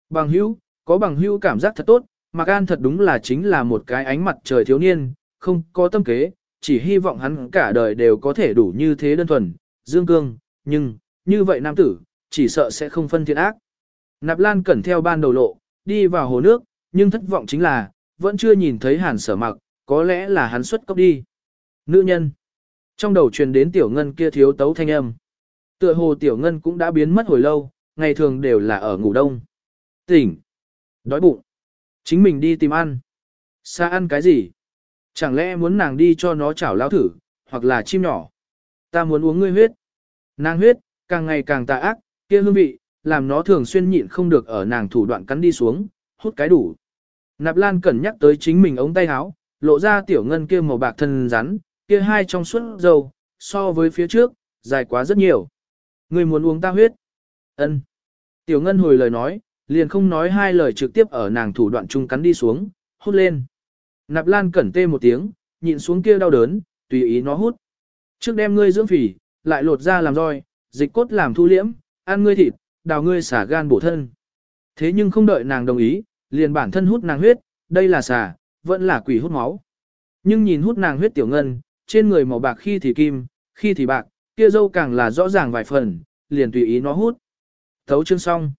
Bằng hữu, có bằng hữu cảm giác thật tốt, Mạc An thật đúng là chính là một cái ánh mặt trời thiếu niên, không có tâm kế, chỉ hy vọng hắn cả đời đều có thể đủ như thế đơn thuần, dương cương, nhưng, như vậy nam tử, chỉ sợ sẽ không phân thiện ác. Nạp Lan cẩn theo ban đầu lộ, đi vào hồ nước, nhưng thất vọng chính là, vẫn chưa nhìn thấy hàn sở mặc, có lẽ là hắn xuất cốc đi. Nữ nhân. Trong đầu truyền đến tiểu ngân kia thiếu tấu thanh âm. Tựa hồ tiểu ngân cũng đã biến mất hồi lâu, ngày thường đều là ở ngủ đông. Tỉnh. Đói bụng. Chính mình đi tìm ăn. Xa ăn cái gì? Chẳng lẽ muốn nàng đi cho nó chảo lao thử, hoặc là chim nhỏ? Ta muốn uống ngươi huyết. Nàng huyết, càng ngày càng tà ác, kia hương vị, làm nó thường xuyên nhịn không được ở nàng thủ đoạn cắn đi xuống, hút cái đủ. Nạp Lan cẩn nhắc tới chính mình ống tay áo, lộ ra tiểu ngân kia màu bạc thân rắn, kia hai trong suốt dầu, so với phía trước, dài quá rất nhiều. người muốn uống ta huyết? Ân. Tiểu ngân hồi lời nói, liền không nói hai lời trực tiếp ở nàng thủ đoạn chung cắn đi xuống, hút lên. Nạp Lan cẩn tê một tiếng, nhịn xuống kia đau đớn, tùy ý nó hút. Trước đem ngươi dưỡng phỉ, lại lột ra làm roi, dịch cốt làm thu liễm, ăn ngươi thịt, đào ngươi xả gan bổ thân. Thế nhưng không đợi nàng đồng ý, liền bản thân hút nàng huyết, đây là xả, vẫn là quỷ hút máu. Nhưng nhìn hút nàng huyết tiểu ngân, trên người màu bạc khi thì kim, khi thì bạc, kia dâu càng là rõ ràng vài phần, liền tùy ý nó hút. Thấu chương xong.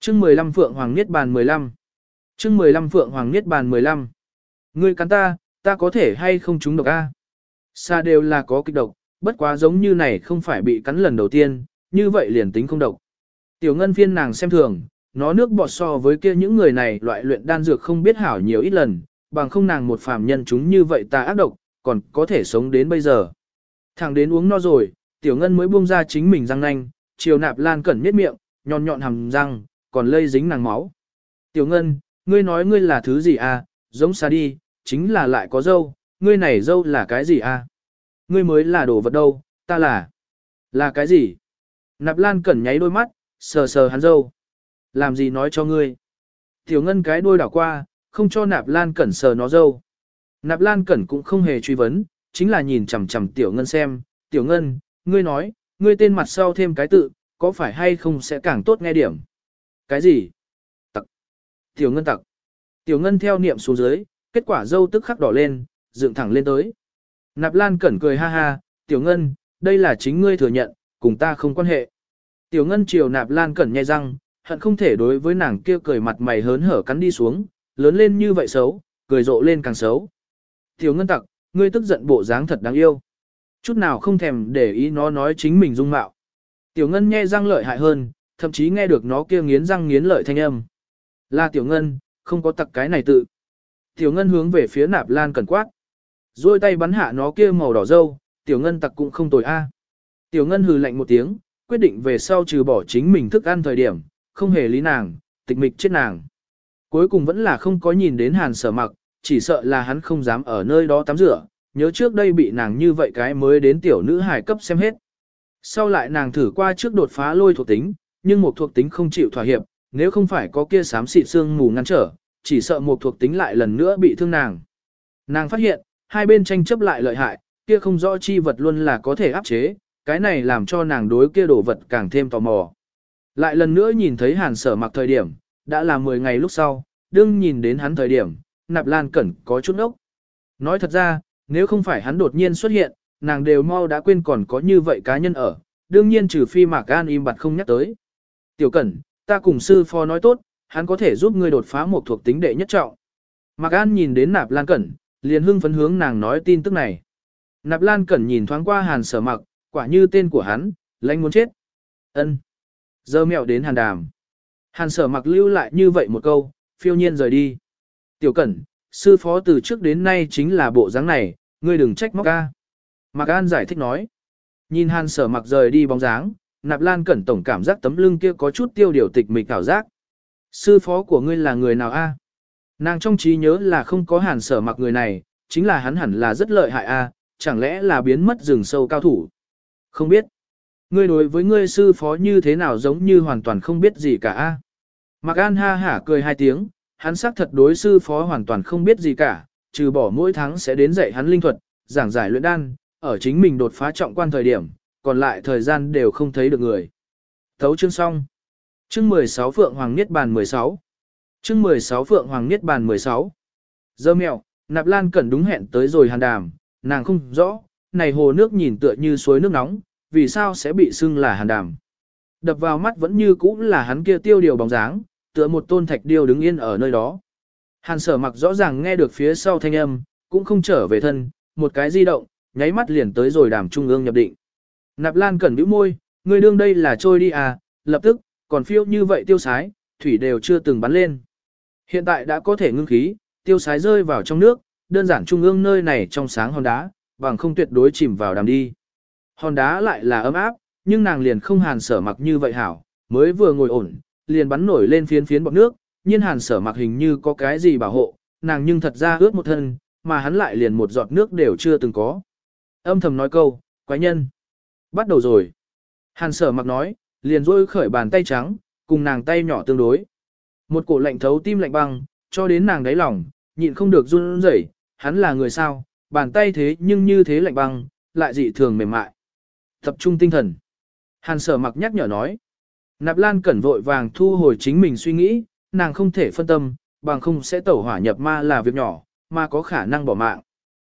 Chương 15 Phượng Hoàng Niết Bàn 15. Chương 15 Phượng Hoàng Niết Bàn 15. Ngươi cắn ta, ta có thể hay không trúng độc a? Xa đều là có kịch độc, bất quá giống như này không phải bị cắn lần đầu tiên, như vậy liền tính không độc. Tiểu ngân phiên nàng xem thường, nó nước bọt so với kia những người này loại luyện đan dược không biết hảo nhiều ít lần, bằng không nàng một phàm nhân chúng như vậy ta ác độc, còn có thể sống đến bây giờ. Thẳng đến uống no rồi, tiểu ngân mới buông ra chính mình răng nanh, chiều nạp lan cẩn miết miệng, nhọn nhọn hàm răng, còn lây dính nàng máu. Tiểu ngân, ngươi nói ngươi là thứ gì à, giống xa đi, chính là lại có dâu, ngươi này dâu là cái gì à? Ngươi mới là đồ vật đâu, ta là... Là cái gì? Nạp lan cẩn nháy đôi mắt, sờ sờ hắn dâu. Làm gì nói cho ngươi? Tiểu ngân cái đuôi đảo qua, không cho nạp lan cẩn sờ nó dâu. Nạp lan cẩn cũng không hề truy vấn, chính là nhìn chằm chằm tiểu ngân xem. Tiểu ngân, ngươi nói, ngươi tên mặt sau thêm cái tự, có phải hay không sẽ càng tốt nghe điểm? Cái gì? Tặc. Tiểu ngân tặc. Tiểu ngân theo niệm xuống dưới, kết quả dâu tức khắc đỏ lên, dựng thẳng lên tới. Nạp Lan Cẩn cười ha ha, Tiểu Ngân, đây là chính ngươi thừa nhận, cùng ta không quan hệ. Tiểu Ngân chiều Nạp Lan Cẩn nhai răng, hận không thể đối với nàng kia cười mặt mày hớn hở cắn đi xuống, lớn lên như vậy xấu, cười rộ lên càng xấu. Tiểu Ngân tặc, ngươi tức giận bộ dáng thật đáng yêu. Chút nào không thèm để ý nó nói chính mình dung mạo. Tiểu Ngân nghe răng lợi hại hơn, thậm chí nghe được nó kia nghiến răng nghiến lợi thanh âm. Là Tiểu Ngân, không có tặc cái này tự. Tiểu Ngân hướng về phía Nạp Lan Cẩn quát. Rồi tay bắn hạ nó kia màu đỏ dâu, tiểu ngân tặc cũng không tồi a. Tiểu ngân hừ lạnh một tiếng, quyết định về sau trừ bỏ chính mình thức ăn thời điểm, không hề lý nàng, tịch mịch chết nàng. Cuối cùng vẫn là không có nhìn đến hàn sở mặc, chỉ sợ là hắn không dám ở nơi đó tắm rửa, nhớ trước đây bị nàng như vậy cái mới đến tiểu nữ hài cấp xem hết. Sau lại nàng thử qua trước đột phá lôi thuộc tính, nhưng một thuộc tính không chịu thỏa hiệp, nếu không phải có kia sám xịt xương mù ngăn trở, chỉ sợ một thuộc tính lại lần nữa bị thương nàng. Nàng phát hiện, hai bên tranh chấp lại lợi hại, kia không rõ chi vật luôn là có thể áp chế, cái này làm cho nàng đối kia đồ vật càng thêm tò mò. Lại lần nữa nhìn thấy hàn sở mặc thời điểm, đã là 10 ngày lúc sau, đương nhìn đến hắn thời điểm, nạp lan cẩn có chút ốc. Nói thật ra, nếu không phải hắn đột nhiên xuất hiện, nàng đều mau đã quên còn có như vậy cá nhân ở, đương nhiên trừ phi mạc gan im bặt không nhắc tới. Tiểu cẩn, ta cùng sư phó nói tốt, hắn có thể giúp ngươi đột phá một thuộc tính đệ nhất trọng. Mạc An nhìn đến nạp lan cẩn, liền hưng phấn hướng nàng nói tin tức này. Nạp Lan Cẩn nhìn thoáng qua Hàn Sở Mặc, quả như tên của hắn, lãnh muốn chết. Ân. Giờ mẹo đến Hàn Đàm. Hàn Sở Mặc lưu lại như vậy một câu, phiêu nhiên rời đi. Tiểu Cẩn, sư phó từ trước đến nay chính là bộ dáng này, ngươi đừng trách móc ca. Mạc An giải thích nói. Nhìn Hàn Sở Mặc rời đi bóng dáng, Nạp Lan Cẩn tổng cảm giác tấm lưng kia có chút tiêu điều tịch mịch cảm giác. Sư phó của ngươi là người nào a? Nàng trong trí nhớ là không có hàn sở mặc người này, chính là hắn hẳn là rất lợi hại a, chẳng lẽ là biến mất rừng sâu cao thủ. Không biết. Ngươi đối với ngươi sư phó như thế nào giống như hoàn toàn không biết gì cả a. Mạc An ha hả cười hai tiếng, hắn xác thật đối sư phó hoàn toàn không biết gì cả, trừ bỏ mỗi tháng sẽ đến dạy hắn linh thuật, giảng giải luyện đan, ở chính mình đột phá trọng quan thời điểm, còn lại thời gian đều không thấy được người. Thấu chương xong. Chương 16 Phượng Hoàng Niết Bàn 16 chương 16 Phượng Hoàng Niết Bàn 16 Dơ mèo, Nạp Lan Cẩn đúng hẹn tới rồi hàn đàm, nàng không rõ, này hồ nước nhìn tựa như suối nước nóng, vì sao sẽ bị xưng là hàn đàm. Đập vào mắt vẫn như cũ là hắn kia tiêu điều bóng dáng, tựa một tôn thạch điêu đứng yên ở nơi đó. Hàn sở mặc rõ ràng nghe được phía sau thanh âm, cũng không trở về thân, một cái di động, nháy mắt liền tới rồi đàm trung ương nhập định. Nạp Lan Cẩn bĩu môi, người đương đây là trôi đi à, lập tức, còn phiêu như vậy tiêu sái, thủy đều chưa từng bắn lên. Hiện tại đã có thể ngưng khí, tiêu sái rơi vào trong nước, đơn giản trung ương nơi này trong sáng hòn đá, bằng không tuyệt đối chìm vào đàm đi. Hòn đá lại là ấm áp, nhưng nàng liền không hàn sở mặc như vậy hảo, mới vừa ngồi ổn, liền bắn nổi lên phiến phiến bọt nước, nhiên hàn sở mặc hình như có cái gì bảo hộ, nàng nhưng thật ra ướt một thân, mà hắn lại liền một giọt nước đều chưa từng có. Âm thầm nói câu, quái nhân. Bắt đầu rồi. Hàn sở mặc nói, liền rôi khởi bàn tay trắng, cùng nàng tay nhỏ tương đối. Một cổ lạnh thấu tim lạnh băng, cho đến nàng đáy lòng, nhịn không được run rẩy, hắn là người sao, bàn tay thế nhưng như thế lạnh băng, lại dị thường mềm mại. Tập trung tinh thần. Hàn sở mặc nhắc nhở nói. Nạp Lan cẩn vội vàng thu hồi chính mình suy nghĩ, nàng không thể phân tâm, bằng không sẽ tẩu hỏa nhập ma là việc nhỏ, mà có khả năng bỏ mạng.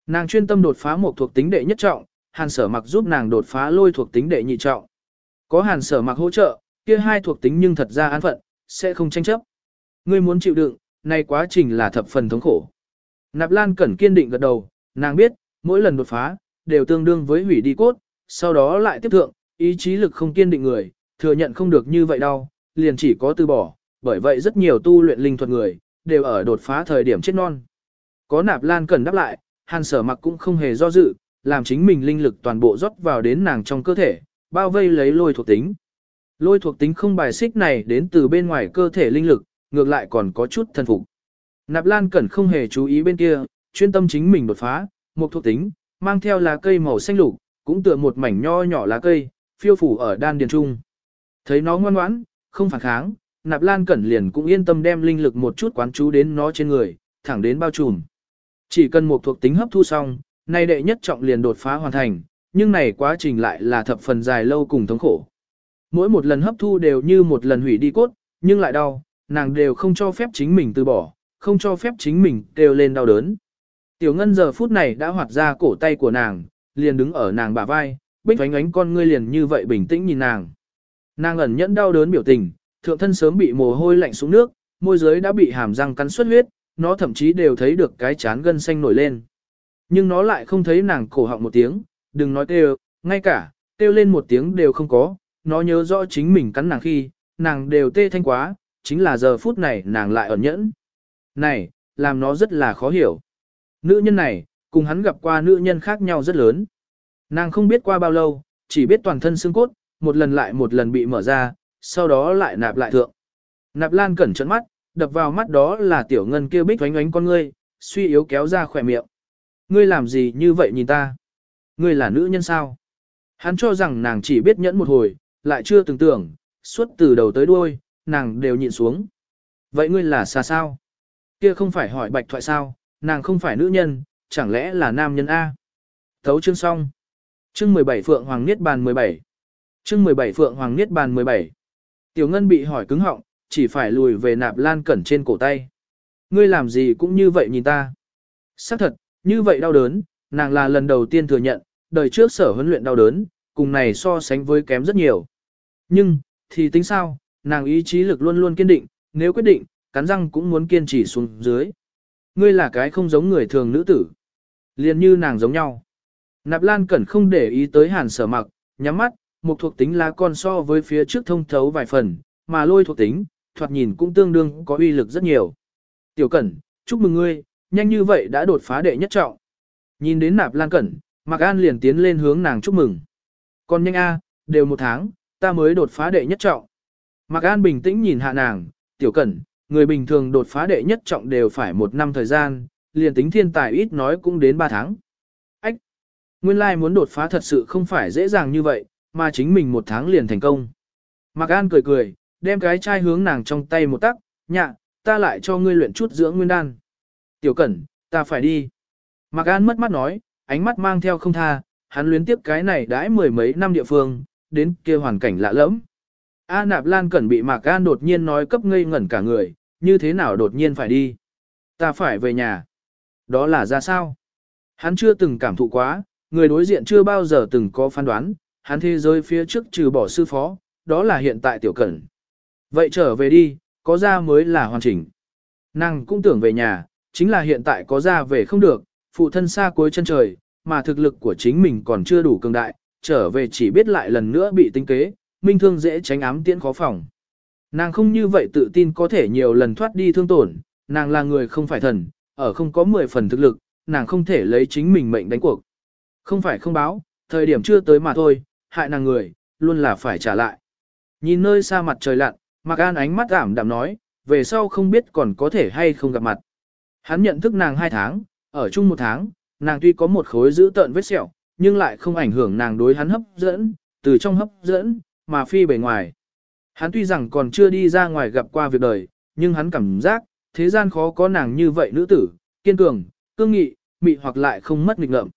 Nàng chuyên tâm đột phá một thuộc tính đệ nhất trọng, hàn sở mặc giúp nàng đột phá lôi thuộc tính đệ nhị trọng. Có hàn sở mặc hỗ trợ, kia hai thuộc tính nhưng thật ra an phận, sẽ không tranh chấp. Ngươi muốn chịu đựng, này quá trình là thập phần thống khổ. Nạp Lan Cẩn kiên định gật đầu, nàng biết, mỗi lần đột phá, đều tương đương với hủy đi cốt, sau đó lại tiếp thượng, ý chí lực không kiên định người, thừa nhận không được như vậy đâu, liền chỉ có từ bỏ, bởi vậy rất nhiều tu luyện linh thuật người, đều ở đột phá thời điểm chết non. Có Nạp Lan Cẩn đáp lại, Hàn Sở Mặc cũng không hề do dự, làm chính mình linh lực toàn bộ rót vào đến nàng trong cơ thể, bao vây lấy lôi thuộc tính. Lôi thuộc tính không bài xích này đến từ bên ngoài cơ thể linh lực, ngược lại còn có chút thân phục. Nạp Lan Cẩn không hề chú ý bên kia, chuyên tâm chính mình đột phá, một thuộc tính, mang theo lá cây màu xanh lục, cũng tựa một mảnh nho nhỏ lá cây, phiêu phủ ở đan điền trung. Thấy nó ngoan ngoãn, không phản kháng, Nạp Lan Cẩn liền cũng yên tâm đem linh lực một chút quán chú đến nó trên người, thẳng đến bao trùm. Chỉ cần một thuộc tính hấp thu xong, nay đệ nhất trọng liền đột phá hoàn thành, nhưng này quá trình lại là thập phần dài lâu cùng thống khổ. Mỗi một lần hấp thu đều như một lần hủy đi cốt, nhưng lại đau, nàng đều không cho phép chính mình từ bỏ, không cho phép chính mình kêu lên đau đớn. Tiểu Ngân giờ phút này đã hoạt ra cổ tay của nàng, liền đứng ở nàng bả vai, bích ánh ánh con ngươi liền như vậy bình tĩnh nhìn nàng. Nàng ẩn nhẫn đau đớn biểu tình, thượng thân sớm bị mồ hôi lạnh xuống nước, môi dưới đã bị hàm răng cắn xuất huyết, nó thậm chí đều thấy được cái chán gân xanh nổi lên. Nhưng nó lại không thấy nàng cổ họng một tiếng, đừng nói kêu, ngay cả, kêu lên một tiếng đều không có, nó nhớ rõ chính mình cắn nàng khi, nàng đều tê thanh quá, chính là giờ phút này nàng lại ẩn nhẫn. Này, làm nó rất là khó hiểu. Nữ nhân này, cùng hắn gặp qua nữ nhân khác nhau rất lớn. Nàng không biết qua bao lâu, chỉ biết toàn thân xương cốt, một lần lại một lần bị mở ra, sau đó lại nạp lại thượng. Nạp lan cẩn trận mắt, đập vào mắt đó là tiểu ngân kia bích oánh oánh con ngươi, suy yếu kéo ra khỏe miệng. Ngươi làm gì như vậy nhìn ta? Ngươi là nữ nhân sao? Hắn cho rằng nàng chỉ biết nhẫn một hồi, lại chưa từng tưởng, suốt từ đầu tới đuôi, nàng đều nhịn xuống. Vậy ngươi là xa sao? Kia không phải hỏi bạch thoại sao, nàng không phải nữ nhân, chẳng lẽ là nam nhân A? Thấu chương xong. Chương 17 Phượng Hoàng Niết Bàn 17. Chương 17 Phượng Hoàng Niết Bàn 17. Tiểu Ngân bị hỏi cứng họng, chỉ phải lùi về nạp lan cẩn trên cổ tay. Ngươi làm gì cũng như vậy nhìn ta. Xác thật, như vậy đau đớn, nàng là lần đầu tiên thừa nhận, đời trước sở huấn luyện đau đớn, cùng này so sánh với kém rất nhiều. Nhưng, thì tính sao, nàng ý chí lực luôn luôn kiên định, nếu quyết định, cắn răng cũng muốn kiên trì xuống dưới. Ngươi là cái không giống người thường nữ tử. liền như nàng giống nhau. Nạp Lan Cẩn không để ý tới hàn sở mặc, nhắm mắt, một thuộc tính lá con so với phía trước thông thấu vài phần, mà lôi thuộc tính, thoạt nhìn cũng tương đương có uy lực rất nhiều. Tiểu Cẩn, chúc mừng ngươi, nhanh như vậy đã đột phá đệ nhất trọng. Nhìn đến Nạp Lan Cẩn, Mạc An liền tiến lên hướng nàng chúc mừng. Còn nhanh a, đều một tháng, ta mới đột phá đệ nhất trọng. Mạc An bình tĩnh nhìn hạ nàng, Tiểu Cẩn, người bình thường đột phá đệ nhất trọng đều phải một năm thời gian, liền tính thiên tài ít nói cũng đến ba tháng. Ách! Nguyên lai muốn đột phá thật sự không phải dễ dàng như vậy, mà chính mình một tháng liền thành công. Mạc An cười cười, đem cái chai hướng nàng trong tay một tắc, nhạ, ta lại cho ngươi luyện chút dưỡng nguyên đan. Tiểu Cẩn, ta phải đi. Mạc An mất mắt nói, ánh mắt mang theo không tha, hắn luyến tiếp cái này đãi mười mấy năm địa phương, đến kia hoàn cảnh lạ lẫm. A Nạp Lan Cẩn bị Mạc An đột nhiên nói cấp ngây ngẩn cả người, như thế nào đột nhiên phải đi? Ta phải về nhà. Đó là ra sao? Hắn chưa từng cảm thụ quá, người đối diện chưa bao giờ từng có phán đoán, hắn thế giới phía trước trừ bỏ sư phó, đó là hiện tại tiểu cẩn. Vậy trở về đi, có ra mới là hoàn chỉnh. Nàng cũng tưởng về nhà, chính là hiện tại có ra về không được, phụ thân xa cuối chân trời, mà thực lực của chính mình còn chưa đủ cường đại, trở về chỉ biết lại lần nữa bị tinh kế, minh thương dễ tránh ám tiễn khó phòng. Nàng không như vậy tự tin có thể nhiều lần thoát đi thương tổn, nàng là người không phải thần, ở không có 10 phần thực lực, nàng không thể lấy chính mình mệnh đánh cuộc. Không phải không báo, thời điểm chưa tới mà thôi, hại nàng người, luôn là phải trả lại. Nhìn nơi xa mặt trời lặn, Mạc An ánh mắt ảm đạm nói, về sau không biết còn có thể hay không gặp mặt. Hắn nhận thức nàng hai tháng, ở chung một tháng, nàng tuy có một khối giữ tợn vết sẹo, nhưng lại không ảnh hưởng nàng đối hắn hấp dẫn, từ trong hấp dẫn, mà phi bề ngoài. Hắn tuy rằng còn chưa đi ra ngoài gặp qua việc đời, nhưng hắn cảm giác, thế gian khó có nàng như vậy nữ tử, kiên cường, cương nghị, mị hoặc lại không mất nghịch ngợm.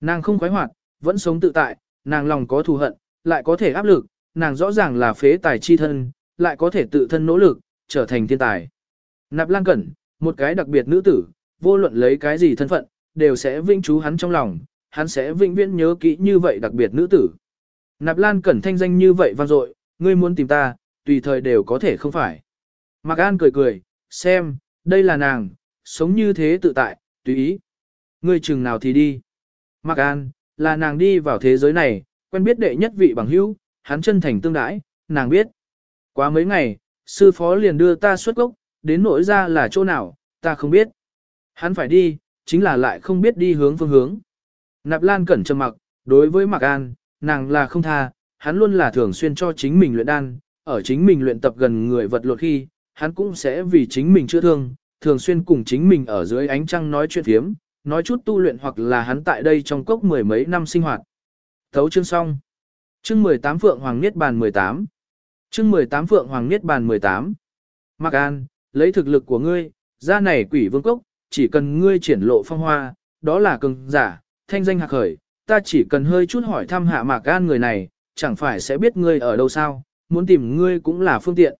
Nàng không khoái hoạt, vẫn sống tự tại, nàng lòng có thù hận, lại có thể áp lực, nàng rõ ràng là phế tài chi thân, lại có thể tự thân nỗ lực, trở thành thiên tài. Nạp Lan Cẩn, một cái đặc biệt nữ tử, vô luận lấy cái gì thân phận, đều sẽ vinh chú hắn trong lòng, hắn sẽ vĩnh viễn nhớ kỹ như vậy đặc biệt nữ tử. Nạp Lan Cẩn thanh danh như vậy vang dội, ngươi muốn tìm ta, tùy thời đều có thể không phải. Mạc An cười cười, xem, đây là nàng, sống như thế tự tại, tùy ý. Ngươi chừng nào thì đi. Mạc An, là nàng đi vào thế giới này, quen biết đệ nhất vị bằng hữu, hắn chân thành tương đãi, nàng biết. Quá mấy ngày, sư phó liền đưa ta xuất gốc, đến nỗi ra là chỗ nào, ta không biết. Hắn phải đi, chính là lại không biết đi hướng phương hướng. Nạp Lan cẩn trầm mặc, đối với Mạc An, nàng là không tha, hắn luôn là thường xuyên cho chính mình luyện đan, ở chính mình luyện tập gần người vật lột khi, hắn cũng sẽ vì chính mình chữa thương, thường xuyên cùng chính mình ở dưới ánh trăng nói chuyện thiếm, nói chút tu luyện hoặc là hắn tại đây trong cốc mười mấy năm sinh hoạt. Thấu chương xong. Chương 18 Phượng Hoàng Niết Bàn 18. Chương 18 Phượng Hoàng Niết Bàn 18. Mạc An, lấy thực lực của ngươi, ra này quỷ vương cốc, chỉ cần ngươi triển lộ phong hoa, đó là cường giả, thanh danh hạc khởi, ta chỉ cần hơi chút hỏi thăm hạ Mạc An người này, chẳng phải sẽ biết ngươi ở đâu sao, muốn tìm ngươi cũng là phương tiện.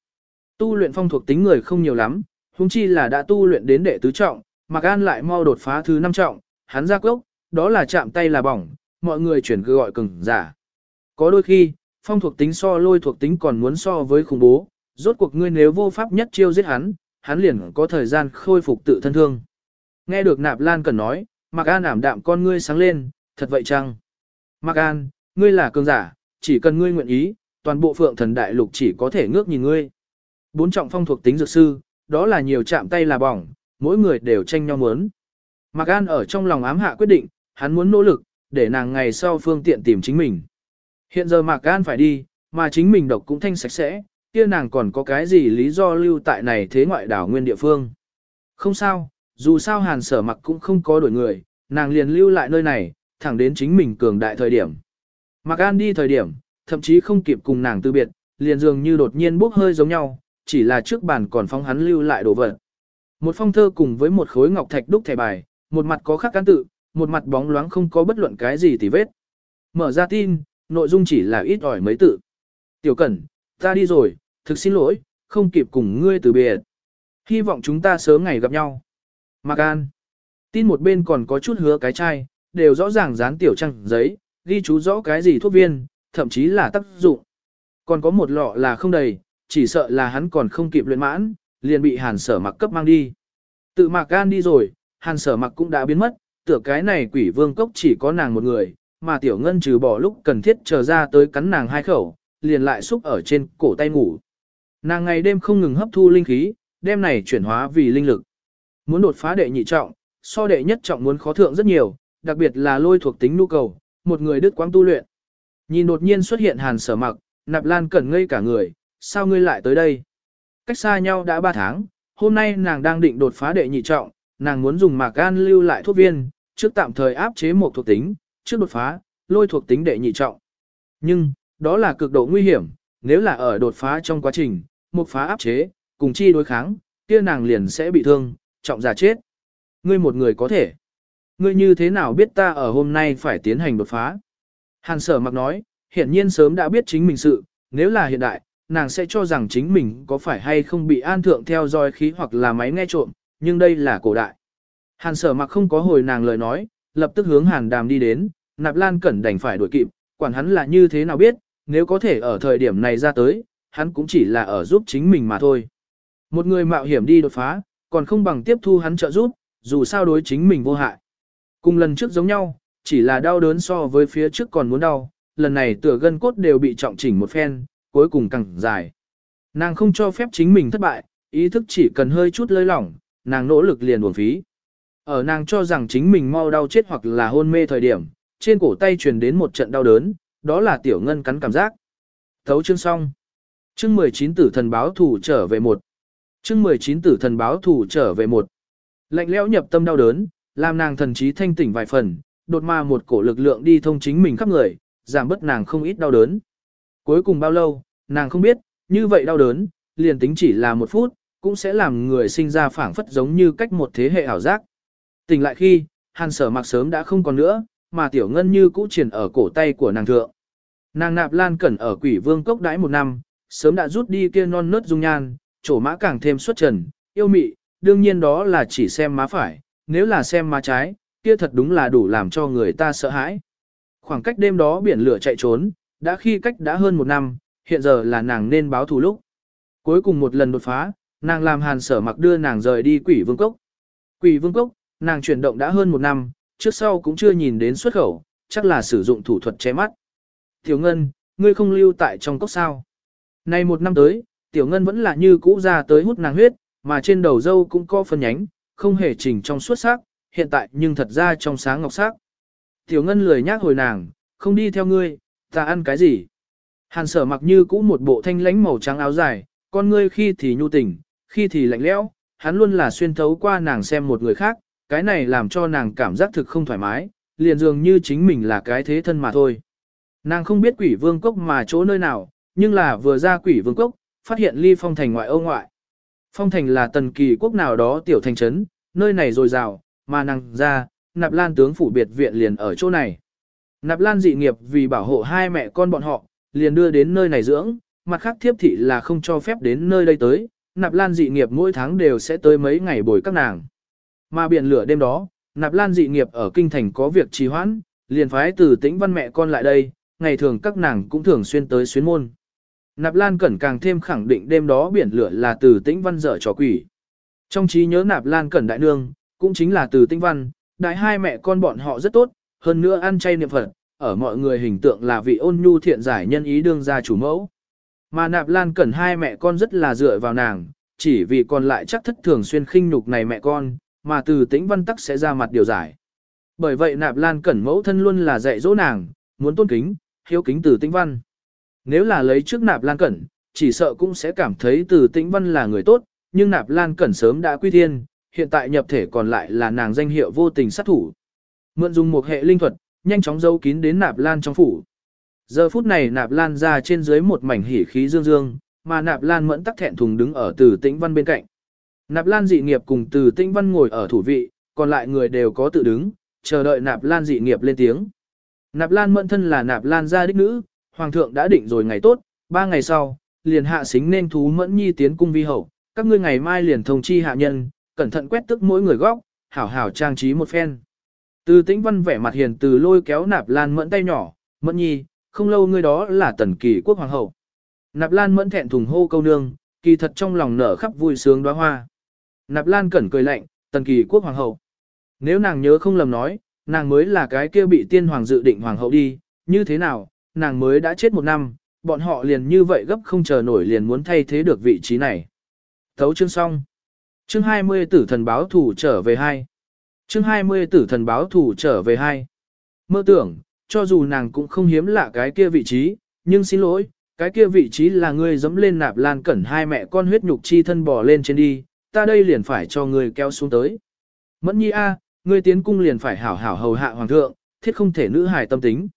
Tu luyện phong thuộc tính người không nhiều lắm, huống chi là đã tu luyện đến đệ tứ trọng, Mạc An lại mau đột phá thứ năm trọng, hắn ra cốc, đó là chạm tay là bỏng, mọi người chuyển cứ gọi cứng, giả. Có đôi khi, phong thuộc tính so lôi thuộc tính còn muốn so với khủng bố, rốt cuộc ngươi nếu vô pháp nhất chiêu giết hắn, hắn liền có thời gian khôi phục tự thân thương. Nghe được Nạp Lan cần nói, Mạc An ảm đạm con ngươi sáng lên, thật vậy chăng? Mạc An, ngươi là cường giả, chỉ cần ngươi nguyện ý, toàn bộ phượng thần đại lục chỉ có thể ngước nhìn ngươi. Bốn trọng phong thuộc tính dược sư, đó là nhiều chạm tay là bỏng, mỗi người đều tranh nhau muốn. Mạc An ở trong lòng ám hạ quyết định, hắn muốn nỗ lực, để nàng ngày sau phương tiện tìm chính mình. Hiện giờ Mạc An phải đi, mà chính mình độc cũng thanh sạch sẽ, kia nàng còn có cái gì lý do lưu tại này thế ngoại đảo nguyên địa phương. Không sao, dù sao hàn sở mặc cũng không có đổi người, nàng liền lưu lại nơi này, thẳng đến chính mình cường đại thời điểm. Mạc An đi thời điểm, thậm chí không kịp cùng nàng từ biệt, liền dường như đột nhiên bốc hơi giống nhau, chỉ là trước bàn còn phong hắn lưu lại đồ vật. Một phong thơ cùng với một khối ngọc thạch đúc thẻ bài, một mặt có khắc cán tự, một mặt bóng loáng không có bất luận cái gì tì vết. Mở ra tin, nội dung chỉ là ít ỏi mấy tự. Tiểu Cẩn, ta đi rồi, thực xin lỗi, không kịp cùng ngươi từ biệt. Hy vọng chúng ta sớm ngày gặp nhau. Mạc An. Tin một bên còn có chút hứa cái chai, đều rõ ràng dán tiểu trang giấy, ghi chú rõ cái gì thuốc viên, thậm chí là tác dụng. Còn có một lọ là không đầy, chỉ sợ là hắn còn không kịp luyện mãn, liền bị hàn sở mặc cấp mang đi. Tự Mạc gan đi rồi, hàn sở mặc cũng đã biến mất, tựa cái này quỷ vương cốc chỉ có nàng một người, mà tiểu ngân trừ bỏ lúc cần thiết chờ ra tới cắn nàng hai khẩu, liền lại xúc ở trên cổ tay ngủ. Nàng ngày đêm không ngừng hấp thu linh khí, đêm này chuyển hóa vì linh lực. Muốn đột phá đệ nhị trọng, so đệ nhất trọng muốn khó thượng rất nhiều, đặc biệt là lôi thuộc tính nhu cầu, một người đứt quãng tu luyện. Nhìn đột nhiên xuất hiện hàn sở mặc, nạp lan cẩn ngây cả người, sao ngươi lại tới đây? Cách xa nhau đã ba tháng, hôm nay nàng đang định đột phá đệ nhị trọng, nàng muốn dùng mạc gan lưu lại thuốc viên, trước tạm thời áp chế một thuộc tính, trước đột phá, lôi thuộc tính đệ nhị trọng. Nhưng, đó là cực độ nguy hiểm, nếu là ở đột phá trong quá trình, một phá áp chế, cùng chi đối kháng, kia nàng liền sẽ bị thương, trọng giả chết. Ngươi một người có thể. Ngươi như thế nào biết ta ở hôm nay phải tiến hành đột phá? Hàn sở mặc nói, hiện nhiên sớm đã biết chính mình sự, nếu là hiện đại, nàng sẽ cho rằng chính mình có phải hay không bị an thượng theo dõi khí hoặc là máy nghe trộm, nhưng đây là cổ đại. Hàn sở mặc không có hồi nàng lời nói, lập tức hướng hàn đàm đi đến, nạp lan cẩn đành phải đuổi kịp, quản hắn là như thế nào biết, nếu có thể ở thời điểm này ra tới, hắn cũng chỉ là ở giúp chính mình mà thôi. Một người mạo hiểm đi đột phá, còn không bằng tiếp thu hắn trợ giúp, dù sao đối chính mình vô hại. Cùng lần trước giống nhau, chỉ là đau đớn so với phía trước còn muốn đau, lần này tựa gân cốt đều bị trọng chỉnh một phen, cuối cùng càng dài. Nàng không cho phép chính mình thất bại, ý thức chỉ cần hơi chút lơi lỏng, nàng nỗ lực liền uổng phí. Ở nàng cho rằng chính mình mau đau chết hoặc là hôn mê thời điểm, trên cổ tay truyền đến một trận đau đớn, đó là tiểu ngân cắn cảm giác. Thấu chương xong. Chương 19 tử thần báo thủ trở về một. Chương 19 tử thần báo thủ trở về một. Lạnh lẽo nhập tâm đau đớn, làm nàng thần trí thanh tỉnh vài phần, đột mà một cổ lực lượng đi thông chính mình khắp người, giảm bớt nàng không ít đau đớn. Cuối cùng bao lâu, nàng không biết, như vậy đau đớn, liền tính chỉ là một phút, cũng sẽ làm người sinh ra phảng phất giống như cách một thế hệ ảo giác. Tỉnh lại khi, hàn sở mặc sớm đã không còn nữa, mà tiểu ngân như cũ triển ở cổ tay của nàng thượng. Nàng nạp lan cẩn ở quỷ vương cốc đãi một năm, sớm đã rút đi kia non nớt dung nhan, trổ mã càng thêm xuất trần, yêu mị, đương nhiên đó là chỉ xem má phải, nếu là xem má trái, kia thật đúng là đủ làm cho người ta sợ hãi. Khoảng cách đêm đó biển lửa chạy trốn, đã khi cách đã hơn một năm, hiện giờ là nàng nên báo thù lúc. Cuối cùng một lần đột phá, nàng làm hàn sở mặc đưa nàng rời đi quỷ vương cốc. Quỷ vương cốc, nàng chuyển động đã hơn một năm, trước sau cũng chưa nhìn đến xuất khẩu, chắc là sử dụng thủ thuật che mắt. Tiểu Ngân, ngươi không lưu tại trong cốc sao. Nay một năm tới, Tiểu Ngân vẫn là như cũ ra tới hút nàng huyết, mà trên đầu dâu cũng có phần nhánh, không hề chỉnh trong suốt sắc, hiện tại nhưng thật ra trong sáng ngọc sắc. Tiểu Ngân lười nhác hồi nàng, không đi theo ngươi, ta ăn cái gì? Hàn sở mặc như cũ một bộ thanh lánh màu trắng áo dài, con ngươi khi thì nhu tình, khi thì lạnh lẽo, hắn luôn là xuyên thấu qua nàng xem một người khác, cái này làm cho nàng cảm giác thực không thoải mái, liền dường như chính mình là cái thế thân mà thôi. Nàng không biết quỷ vương cốc mà chỗ nơi nào, nhưng là vừa ra quỷ vương cốc, phát hiện ly phong thành ngoại ô ngoại. Phong thành là tần kỳ quốc nào đó tiểu thành trấn, nơi này dồi dào, mà nàng ra, nạp lan tướng phủ biệt viện liền ở chỗ này. Nạp lan dị nghiệp vì bảo hộ hai mẹ con bọn họ, liền đưa đến nơi này dưỡng, mặt khác thiếp thị là không cho phép đến nơi đây tới, nạp lan dị nghiệp mỗi tháng đều sẽ tới mấy ngày bồi các nàng. Mà biển lửa đêm đó, nạp lan dị nghiệp ở kinh thành có việc trì hoãn, liền phái từ tĩnh văn mẹ con lại đây, ngày thường các nàng cũng thường xuyên tới xuyến môn. Nạp lan cẩn càng thêm khẳng định đêm đó biển lửa là từ tĩnh văn dở trò quỷ. Trong trí nhớ nạp lan cẩn đại nương, cũng chính là từ tĩnh văn, đại hai mẹ con bọn họ rất tốt, hơn nữa ăn chay niệm Phật, ở mọi người hình tượng là vị ôn nhu thiện giải nhân ý đương gia chủ mẫu. Mà nạp lan cẩn hai mẹ con rất là dựa vào nàng, chỉ vì còn lại chắc thất thường xuyên khinh nhục này mẹ con, mà từ tĩnh văn tắc sẽ ra mặt điều giải. Bởi vậy nạp lan cẩn mẫu thân luôn là dạy dỗ nàng, muốn tôn kính, hiếu kính từ tĩnh văn. Nếu là lấy trước nạp lan cẩn, chỉ sợ cũng sẽ cảm thấy từ tĩnh văn là người tốt, nhưng nạp lan cẩn sớm đã quy thiên, hiện tại nhập thể còn lại là nàng danh hiệu vô tình sát thủ. Mượn dùng một hệ linh thuật, nhanh chóng giấu kín đến nạp lan trong phủ. Giờ phút này nạp lan ra trên dưới một mảnh hỉ khí dương dương, mà nạp lan mẫn tắc thẹn thùng đứng ở từ tĩnh văn bên cạnh. Nạp lan dị nghiệp cùng từ tĩnh văn ngồi ở thủ vị, còn lại người đều có tự đứng, chờ đợi nạp lan dị nghiệp lên tiếng. Nạp lan mẫn thân là nạp lan gia đích nữ, hoàng thượng đã định rồi ngày tốt, ba ngày sau, liền hạ xính nên thú mẫn nhi tiến cung vi hậu, các ngươi ngày mai liền thông chi hạ nhân, cẩn thận quét tức mỗi người góc, hảo hảo trang trí một phen. Từ tĩnh văn vẻ mặt hiền từ lôi kéo nạp lan mẫn tay nhỏ, mẫn nhi, không lâu ngươi đó là tần kỳ quốc hoàng hậu. Nạp lan mẫn thẹn thùng hô câu nương, kỳ thật trong lòng nở khắp vui sướng đóa hoa. Nạp lan cẩn cười lạnh, tần kỳ quốc hoàng hậu. Nếu nàng nhớ không lầm nói, nàng mới là cái kia bị tiên hoàng dự định hoàng hậu đi, như thế nào, nàng mới đã chết một năm, bọn họ liền như vậy gấp không chờ nổi liền muốn thay thế được vị trí này. Thấu chương xong. Chương 20 tử thần báo thủ trở về hai. Chương 20 tử thần báo thủ trở về hai. Mơ tưởng, cho dù nàng cũng không hiếm lạ cái kia vị trí, nhưng xin lỗi, cái kia vị trí là ngươi dẫm lên nạp lan cẩn hai mẹ con huyết nhục chi thân bò lên trên đi, ta đây liền phải cho ngươi kéo xuống tới. Mẫn nhi a, ngươi tiến cung liền phải hảo hảo hầu hạ hoàng thượng, thiết không thể nữ hài tâm tính.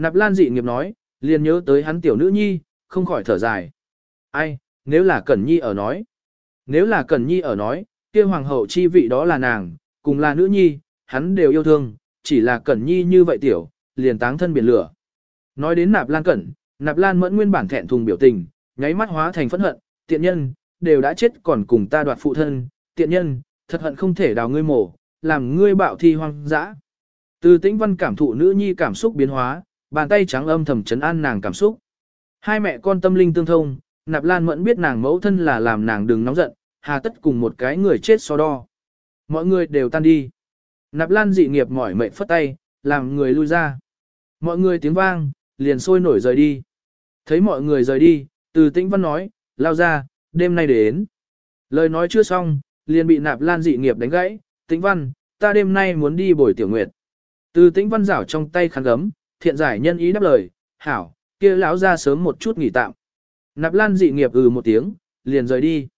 Nạp lan dị nghiệp nói, liền nhớ tới hắn tiểu nữ nhi, không khỏi thở dài. Ai, nếu là Cẩn Nhi ở nói. Nếu là Cẩn Nhi ở nói, kia hoàng hậu chi vị đó là nàng, cùng là nữ nhi, hắn đều yêu thương, chỉ là Cẩn Nhi như vậy tiểu, liền táng thân biển lửa. Nói đến Nạp Lan Cẩn, Nạp Lan mẫn nguyên bản thẹn thùng biểu tình, nháy mắt hóa thành phẫn hận, tiện nhân, đều đã chết còn cùng ta đoạt phụ thân, tiện nhân, thật hận không thể đào ngươi mổ, làm ngươi bạo thi hoang dã. Từ tĩnh văn cảm thụ nữ nhi cảm xúc biến hóa, bàn tay trắng âm thầm chấn an nàng cảm xúc. Hai mẹ con tâm linh tương thông, Nạp Lan mẫn biết nàng mẫu thân là làm nàng đừng nóng giận, hà tất cùng một cái người chết so đo. Mọi người đều tan đi. Nạp Lan dị nghiệp mỏi mệt phất tay, làm người lui ra. Mọi người tiếng vang, liền sôi nổi rời đi. Thấy mọi người rời đi, từ tĩnh văn nói, lao ra, đêm nay đến. Lời nói chưa xong, liền bị nạp lan dị nghiệp đánh gãy, tĩnh văn, ta đêm nay muốn đi bồi tiểu nguyệt. Từ tĩnh văn rảo trong tay khăn gấm, thiện giải nhân ý đáp lời, hảo, kia lão ra sớm một chút nghỉ tạm. Nạp lan dị nghiệp ừ một tiếng, liền rời đi.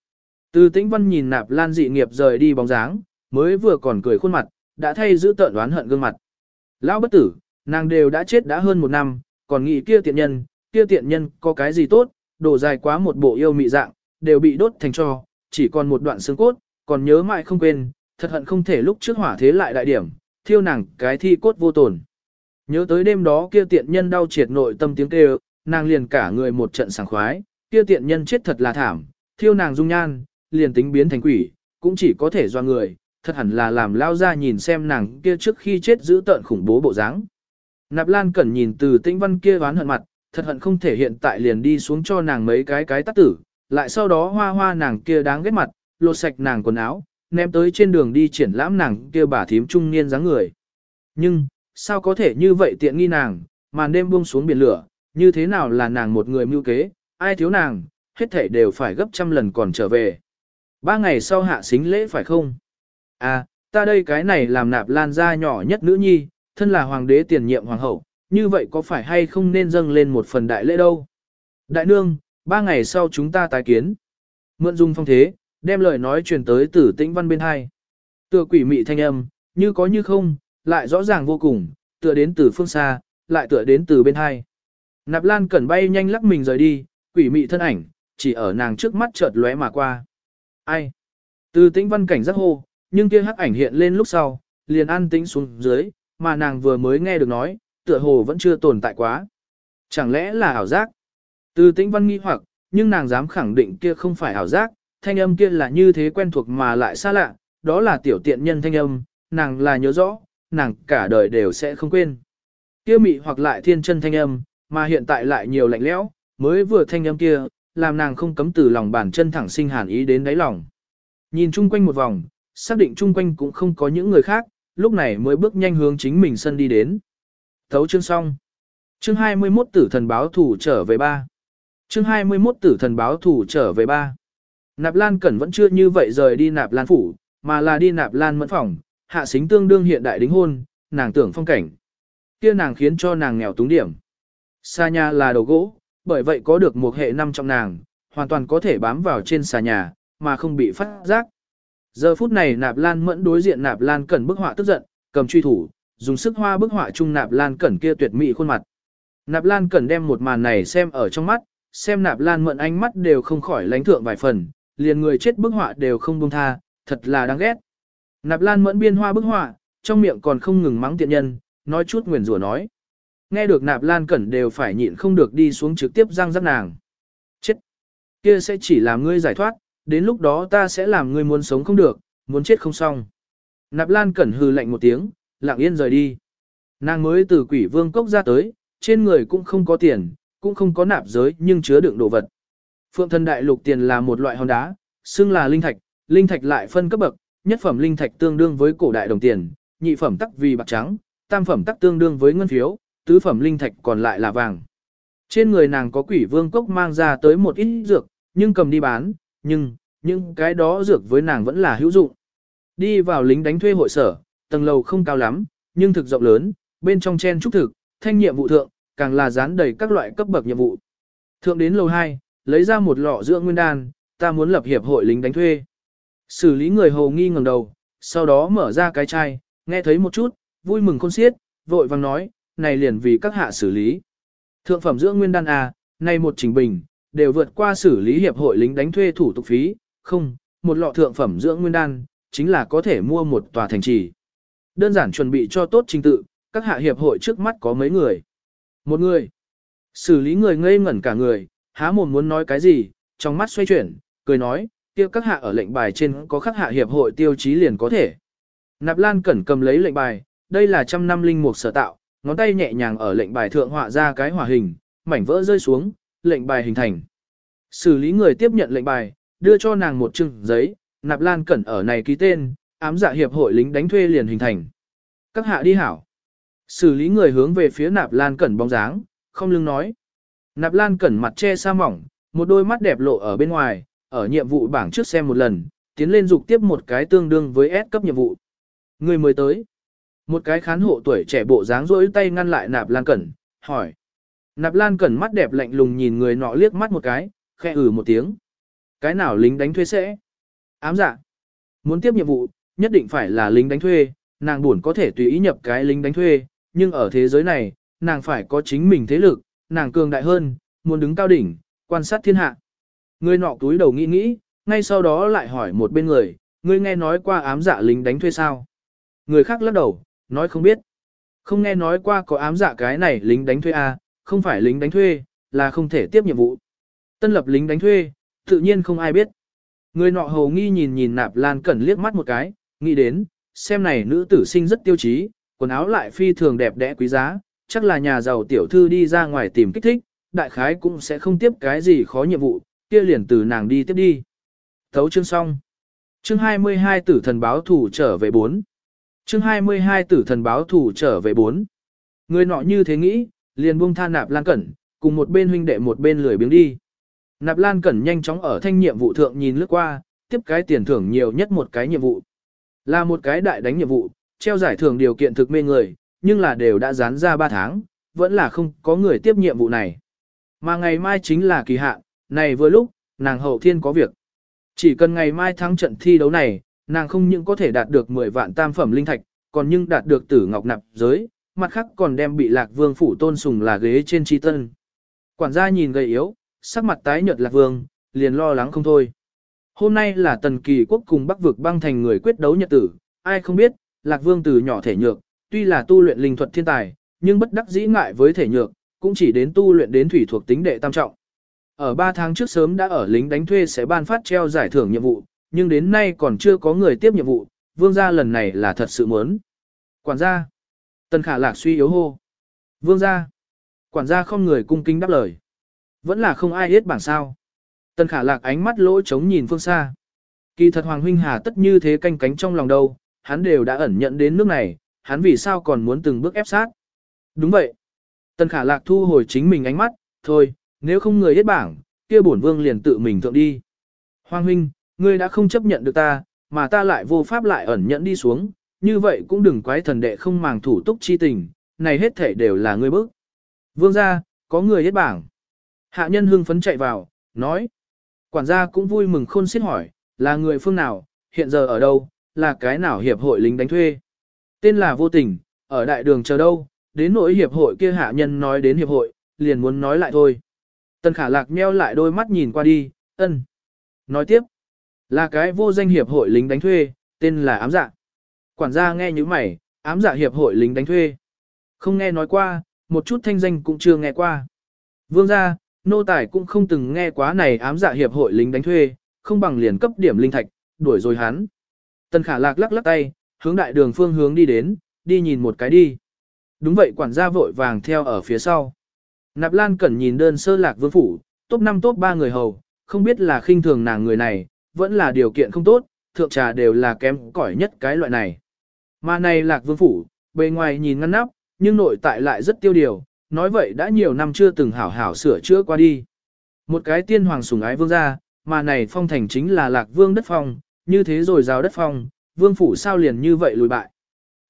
Từ tĩnh văn nhìn nạp lan dị nghiệp rời đi bóng dáng, mới vừa còn cười khuôn mặt, đã thay giữ tợn đoán hận gương mặt. Lão bất tử, nàng đều đã chết đã hơn một năm, còn nghĩ kia tiện nhân, kia tiện nhân có cái gì tốt, đổ dài quá một bộ yêu mị dạng, đều bị đốt thành cho, chỉ còn một đoạn xương cốt, còn nhớ mãi không quên, thật hận không thể lúc trước hỏa thế lại đại điểm, thiêu nàng cái thi cốt vô tổn. Nhớ tới đêm đó kia tiện nhân đau triệt nội tâm tiếng kêu, nàng liền cả người một trận sảng khoái, kia tiện nhân chết thật là thảm, thiêu nàng dung nhan, liền tính biến thành quỷ, cũng chỉ có thể do người, thật hẳn là làm lao ra nhìn xem nàng kia trước khi chết giữ tợn khủng bố bộ dáng. Nạp Lan Cẩn nhìn từ tĩnh văn kia oán hận mặt, thật hận không thể hiện tại liền đi xuống cho nàng mấy cái cái tắt tử, lại sau đó hoa hoa nàng kia đáng ghét mặt, lột sạch nàng quần áo, ném tới trên đường đi triển lãm nàng kia bà thím trung niên dáng người. Nhưng, sao có thể như vậy tiện nghi nàng, màn đêm buông xuống biển lửa, như thế nào là nàng một người mưu kế, ai thiếu nàng, hết thể đều phải gấp trăm lần còn trở về. Ba ngày sau hạ xính lễ phải không? À, ta đây cái này làm nạp lan ra nhỏ nhất nữ nhi, thân là hoàng đế tiền nhiệm hoàng hậu, như vậy có phải hay không nên dâng lên một phần đại lễ đâu? Đại nương, ba ngày sau chúng ta tái kiến. Mượn dung phong thế, đem lời nói truyền tới tử tĩnh văn bên hai. Tựa quỷ mị thanh âm, như có như không, lại rõ ràng vô cùng, tựa đến từ phương xa, lại tựa đến từ bên hai. Nạp Lan cẩn bay nhanh lắc mình rời đi, quỷ mị thân ảnh, chỉ ở nàng trước mắt chợt lóe mà qua. Ai? Từ tĩnh văn cảnh giác hô, nhưng kia hắc ảnh hiện lên lúc sau, liền an tĩnh xuống dưới, mà nàng vừa mới nghe được nói, tựa hồ vẫn chưa tồn tại quá. Chẳng lẽ là ảo giác? Từ tĩnh văn nghi hoặc, nhưng nàng dám khẳng định kia không phải ảo giác, thanh âm kia là như thế quen thuộc mà lại xa lạ, đó là tiểu tiện nhân thanh âm, nàng là nhớ rõ, nàng cả đời đều sẽ không quên. Kia mị hoặc lại thiên chân thanh âm, mà hiện tại lại nhiều lạnh lẽo, mới vừa thanh âm kia, làm nàng không cấm từ lòng bàn chân thẳng sinh hàn ý đến đáy lòng. Nhìn chung quanh một vòng, xác định chung quanh cũng không có những người khác, lúc này mới bước nhanh hướng chính mình sân đi đến. Thấu chương xong. Chương 21 tử thần báo thủ trở về ba. Chương 21 tử thần báo thủ trở về ba. Nạp Lan Cẩn vẫn chưa như vậy rời đi Nạp Lan phủ, mà là đi Nạp Lan mẫn phòng, hạ xính tương đương hiện đại đính hôn, nàng tưởng phong cảnh. Kia nàng khiến cho nàng nghèo túng điểm. Xa nhà là đầu gỗ, bởi vậy có được một hệ năm trong nàng, hoàn toàn có thể bám vào trên xà nhà, mà không bị phát giác. Giờ phút này Nạp Lan mẫn đối diện Nạp Lan Cẩn bức họa tức giận, cầm truy thủ, dùng sức hoa bức họa chung Nạp Lan Cẩn kia tuyệt mỹ khuôn mặt. Nạp Lan Cẩn đem một màn này xem ở trong mắt, xem Nạp Lan mẫn ánh mắt đều không khỏi lánh thượng vài phần, liền người chết bức họa đều không buông tha, thật là đáng ghét. Nạp Lan mẫn biên hoa bức họa, trong miệng còn không ngừng mắng tiện nhân, nói chút nguyền rủa nói. Nghe được Nạp Lan Cẩn đều phải nhịn không được đi xuống trực tiếp răng rắc nàng. Chết! Kia sẽ chỉ làm ngươi giải thoát, đến lúc đó ta sẽ làm ngươi muốn sống không được, muốn chết không xong. Nạp Lan Cẩn hừ lạnh một tiếng, lặng yên rời đi. Nàng mới từ quỷ vương cốc ra tới, trên người cũng không có tiền, cũng không có nạp giới nhưng chứa đựng đồ vật. Phượng thân đại lục tiền là một loại hòn đá, xưng là linh thạch, linh thạch lại phân cấp bậc, nhất phẩm linh thạch tương đương với cổ đại đồng tiền, nhị phẩm tắc vì bạc trắng, tam phẩm tắc tương đương với ngân phiếu, tứ phẩm linh thạch còn lại là vàng. Trên người nàng có quỷ vương cốc mang ra tới một ít dược, nhưng cầm đi bán, nhưng, những cái đó dược với nàng vẫn là hữu dụng. Đi vào lính đánh thuê hội sở, tầng lầu không cao lắm, nhưng thực rộng lớn, bên trong chen trúc thực, thanh nhiệm vụ thượng, càng là dán đầy các loại cấp bậc nhiệm vụ. Thượng đến lầu 2, lấy ra một lọ dưỡng nguyên đan, ta muốn lập hiệp hội lính đánh thuê. Xử lý người hầu nghi ngẩng đầu, sau đó mở ra cái chai, nghe thấy một chút, vui mừng khôn xiết, vội vàng nói, này liền vì các hạ xử lý. Thượng phẩm dưỡng nguyên đan A, này một trình bình, đều vượt qua xử lý hiệp hội lính đánh thuê thủ tục phí, không, một lọ thượng phẩm dưỡng nguyên đan, chính là có thể mua một tòa thành trì. Đơn giản chuẩn bị cho tốt trình tự, các hạ hiệp hội trước mắt có mấy người. Một người. Xử lý người ngây ngẩn cả người, há mồm muốn nói cái gì, trong mắt xoay chuyển, cười nói, kia các hạ ở lệnh bài trên có khắc hạ hiệp hội tiêu chí liền có thể. Nạp Lan cẩn cầm lấy lệnh bài, đây là trăm năm linh mục sở tạo, ngón tay nhẹ nhàng ở lệnh bài thượng họa ra cái hỏa hình, mảnh vỡ rơi xuống, lệnh bài hình thành. Xử lý người tiếp nhận lệnh bài, đưa cho nàng một chừng giấy, Nạp Lan cẩn ở này ký tên, ám dạ hiệp hội lính đánh thuê liền hình thành. Các hạ đi hảo. Xử lý người hướng về phía Nạp Lan cẩn bóng dáng, không lưng nói. Nạp Lan cẩn mặt che sa mỏng, một đôi mắt đẹp lộ ở bên ngoài, ở nhiệm vụ bảng trước xem một lần, tiến lên dục tiếp một cái tương đương với S cấp nhiệm vụ. Người mới tới. Một cái khán hộ tuổi trẻ bộ dáng rỗi tay ngăn lại nạp lan cẩn, hỏi. Nạp lan cẩn mắt đẹp lạnh lùng nhìn người nọ liếc mắt một cái, khẽ ử một tiếng. Cái nào lính đánh thuê sẽ? Ám dạ. Muốn tiếp nhiệm vụ, nhất định phải là lính đánh thuê, nàng buồn có thể tùy ý nhập cái lính đánh thuê, nhưng ở thế giới này, nàng phải có chính mình thế lực, nàng cường đại hơn, muốn đứng cao đỉnh, quan sát thiên hạ. Người nọ túi đầu nghĩ nghĩ, ngay sau đó lại hỏi một bên người, ngươi nghe nói qua ám dạ lính đánh thuê sao? Người khác lắc đầu, nói không biết. Không nghe nói qua có ám dạ cái này lính đánh thuê à, không phải lính đánh thuê, là không thể tiếp nhiệm vụ. Tân lập lính đánh thuê, tự nhiên không ai biết. Người nọ hầu nghi nhìn nhìn nạp lan cẩn liếc mắt một cái, nghĩ đến, xem này nữ tử sinh rất tiêu chí, quần áo lại phi thường đẹp đẽ quý giá, chắc là nhà giàu tiểu thư đi ra ngoài tìm kích thích, đại khái cũng sẽ không tiếp cái gì khó nhiệm vụ, kia liền từ nàng đi tiếp đi. Thấu chương xong. Chương 22 tử thần báo thủ trở về 4. Chương 22 tử thần báo thủ trở về 4. Người nọ như thế nghĩ, liền buông tha nạp lan cẩn, cùng một bên huynh đệ một bên lười biếng đi. Nạp lan cẩn nhanh chóng ở thanh nhiệm vụ thượng nhìn lướt qua, tiếp cái tiền thưởng nhiều nhất một cái nhiệm vụ. Là một cái đại đánh nhiệm vụ, treo giải thưởng điều kiện thực mê người, nhưng là đều đã dán ra 3 tháng, vẫn là không có người tiếp nhiệm vụ này. Mà ngày mai chính là kỳ hạn, này vừa lúc, nàng hậu thiên có việc. Chỉ cần ngày mai thắng trận thi đấu này, nàng không những có thể đạt được 10 vạn tam phẩm linh thạch, còn nhưng đạt được tử ngọc nạp giới, mặt khác còn đem bị lạc vương phủ tôn sùng là ghế trên chi tân. Quản gia nhìn gầy yếu, sắc mặt tái nhợt lạc vương, liền lo lắng không thôi. Hôm nay là tần kỳ quốc cùng bắc vực băng thành người quyết đấu nhật tử, ai không biết, lạc vương từ nhỏ thể nhược, tuy là tu luyện linh thuật thiên tài, nhưng bất đắc dĩ ngại với thể nhược, cũng chỉ đến tu luyện đến thủy thuộc tính đệ tam trọng. Ở 3 tháng trước sớm đã ở lính đánh thuê sẽ ban phát treo giải thưởng nhiệm vụ, nhưng đến nay còn chưa có người tiếp nhiệm vụ, vương gia lần này là thật sự muốn. Quản gia. Tần khả lạc suy yếu hô. Vương gia. Quản gia không người cung kính đáp lời. Vẫn là không ai biết bảng sao. Tần khả lạc ánh mắt lỗ trống nhìn phương xa. Kỳ thật Hoàng Huynh Hà tất như thế canh cánh trong lòng đâu, hắn đều đã ẩn nhận đến nước này, hắn vì sao còn muốn từng bước ép sát. Đúng vậy. Tần khả lạc thu hồi chính mình ánh mắt, thôi, nếu không người hết bảng, kia bổn vương liền tự mình thượng đi. Hoàng huynh, ngươi đã không chấp nhận được ta, mà ta lại vô pháp lại ẩn nhẫn đi xuống, như vậy cũng đừng quái thần đệ không màng thủ túc chi tình, này hết thể đều là ngươi bức. Vương gia, có người hết bảng. Hạ nhân hưng phấn chạy vào, nói. Quản gia cũng vui mừng khôn xiết hỏi, là người phương nào, hiện giờ ở đâu, là cái nào hiệp hội lính đánh thuê. Tên là vô tình, ở đại đường chờ đâu, đến nỗi hiệp hội kia hạ nhân nói đến hiệp hội, liền muốn nói lại thôi. Tần khả lạc meo lại đôi mắt nhìn qua đi, ân. Nói tiếp, là cái vô danh hiệp hội lính đánh thuê, tên là ám dạ. Quản gia nghe như mày, ám dạ hiệp hội lính đánh thuê. Không nghe nói qua, một chút thanh danh cũng chưa nghe qua. Vương gia, nô tài cũng không từng nghe quá này ám dạ hiệp hội lính đánh thuê, không bằng liền cấp điểm linh thạch, đuổi rồi hắn. Tần khả lạc lắc lắc tay, hướng đại đường phương hướng đi đến, đi nhìn một cái đi. Đúng vậy quản gia vội vàng theo ở phía sau. Nạp Lan Cẩn nhìn đơn sơ lạc vương phủ, top 5 top 3 người hầu, không biết là khinh thường nàng người này, vẫn là điều kiện không tốt, thượng trà đều là kém cỏi nhất cái loại này. Mà này lạc vương phủ, bề ngoài nhìn ngăn nắp, nhưng nội tại lại rất tiêu điều, nói vậy đã nhiều năm chưa từng hảo hảo sửa chữa qua đi. Một cái tiên hoàng sủng ái vương gia, mà này phong thành chính là lạc vương đất phong, như thế rồi rào đất phong, vương phủ sao liền như vậy lùi bại.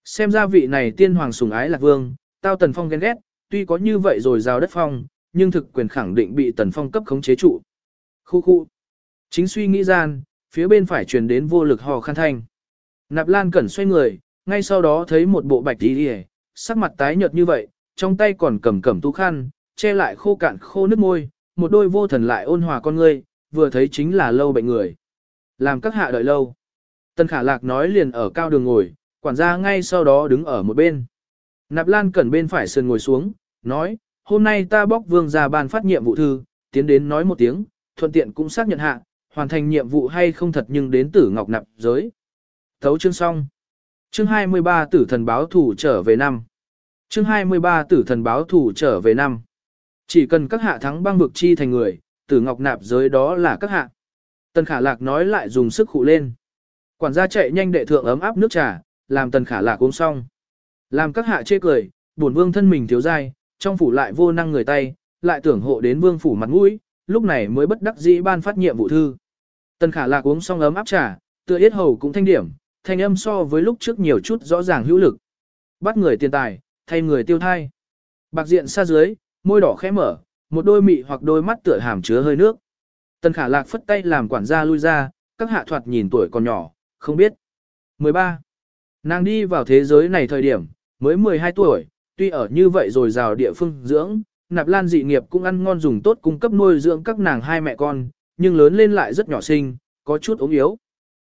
Xem ra vị này tiên hoàng sủng ái lạc vương, tao tần phong ghen ghét, tuy có như vậy rồi rào đất phong, nhưng thực quyền khẳng định bị tần phong cấp khống chế trụ. Khu khu. Chính suy nghĩ gian, phía bên phải truyền đến vô lực hò khăn thanh. Nạp Lan Cẩn xoay người, ngay sau đó thấy một bộ bạch tí đi sắc mặt tái nhợt như vậy, trong tay còn cầm cầm tu khăn, che lại khô cạn khô nước môi, một đôi vô thần lại ôn hòa con ngươi, vừa thấy chính là lâu bệnh người. Làm các hạ đợi lâu. Tần Khả Lạc nói liền ở cao đường ngồi, quản gia ngay sau đó đứng ở một bên. Nạp Lan Cẩn bên phải sườn ngồi xuống, nói, hôm nay ta bóc vương ra ban phát nhiệm vụ thư, tiến đến nói một tiếng, thuận tiện cũng xác nhận hạ, hoàn thành nhiệm vụ hay không thật nhưng đến tử ngọc nạp giới. Thấu chương xong. Chương 23 tử thần báo thủ trở về năm. Chương 23 tử thần báo thủ trở về năm. Chỉ cần các hạ thắng băng vực chi thành người, tử ngọc nạp giới đó là các hạ. Tần khả lạc nói lại dùng sức khụ lên. Quản gia chạy nhanh đệ thượng ấm áp nước trà, làm tần khả lạc uống xong. Làm các hạ chê cười, bổn vương thân mình thiếu dai, trong phủ lại vô năng người tay, lại tưởng hộ đến vương phủ mặt mũi, lúc này mới bất đắc dĩ ban phát nhiệm vụ thư. Tần khả lạc uống xong ấm áp trà, tựa yết hầu cũng thanh điểm, thanh âm so với lúc trước nhiều chút rõ ràng hữu lực. Bắt người tiền tài, thay người tiêu thai. Bạc diện xa dưới, môi đỏ khẽ mở, một đôi mị hoặc đôi mắt tựa hàm chứa hơi nước. Tần khả lạc phất tay làm quản gia lui ra, các hạ thoạt nhìn tuổi còn nhỏ, không biết. 13. Nàng đi vào thế giới này thời điểm, mới 12 tuổi, tuy ở như vậy rồi rào địa phương dưỡng, nạp lan dị nghiệp cũng ăn ngon dùng tốt cung cấp nuôi dưỡng các nàng hai mẹ con, nhưng lớn lên lại rất nhỏ sinh, có chút ốm yếu.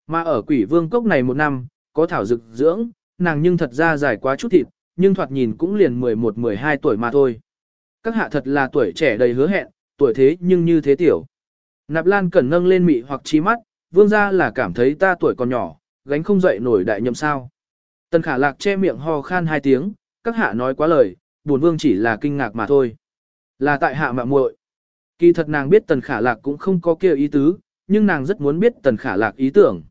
Mà ở quỷ vương cốc này một năm, có thảo dược dưỡng, nàng nhưng thật ra dài quá chút thịt, nhưng thoạt nhìn cũng liền 11-12 tuổi mà thôi. Các hạ thật là tuổi trẻ đầy hứa hẹn, tuổi thế nhưng như thế tiểu. Nạp Lan cẩn nâng lên mị hoặc trí mắt, vương gia là cảm thấy ta tuổi còn nhỏ, gánh không dậy nổi đại nhậm sao. Tần khả lạc che miệng ho khan hai tiếng, các hạ nói quá lời, buồn vương chỉ là kinh ngạc mà thôi. Là tại hạ mạ muội. Kỳ thật nàng biết tần khả lạc cũng không có kêu ý tứ, nhưng nàng rất muốn biết tần khả lạc ý tưởng.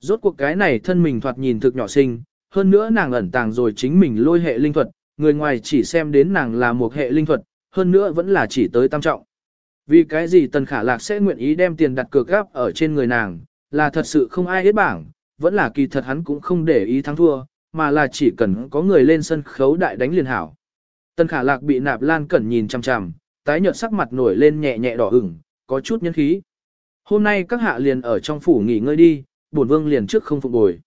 Rốt cuộc cái này thân mình thoạt nhìn thực nhỏ xinh, hơn nữa nàng ẩn tàng rồi chính mình lôi hệ linh thuật, người ngoài chỉ xem đến nàng là một hệ linh thuật, hơn nữa vẫn là chỉ tới tam trọng. Vì cái gì tần khả lạc sẽ nguyện ý đem tiền đặt cược gáp ở trên người nàng, là thật sự không ai hết bảng, vẫn là kỳ thật hắn cũng không để ý thắng thua, mà là chỉ cần có người lên sân khấu đại đánh liền hảo. Tần khả lạc bị nạp lan cẩn nhìn chằm chằm, tái nhợt sắc mặt nổi lên nhẹ nhẹ đỏ ửng, có chút nhân khí. Hôm nay các hạ liền ở trong phủ nghỉ ngơi đi, bổn vương liền trước không phục bồi.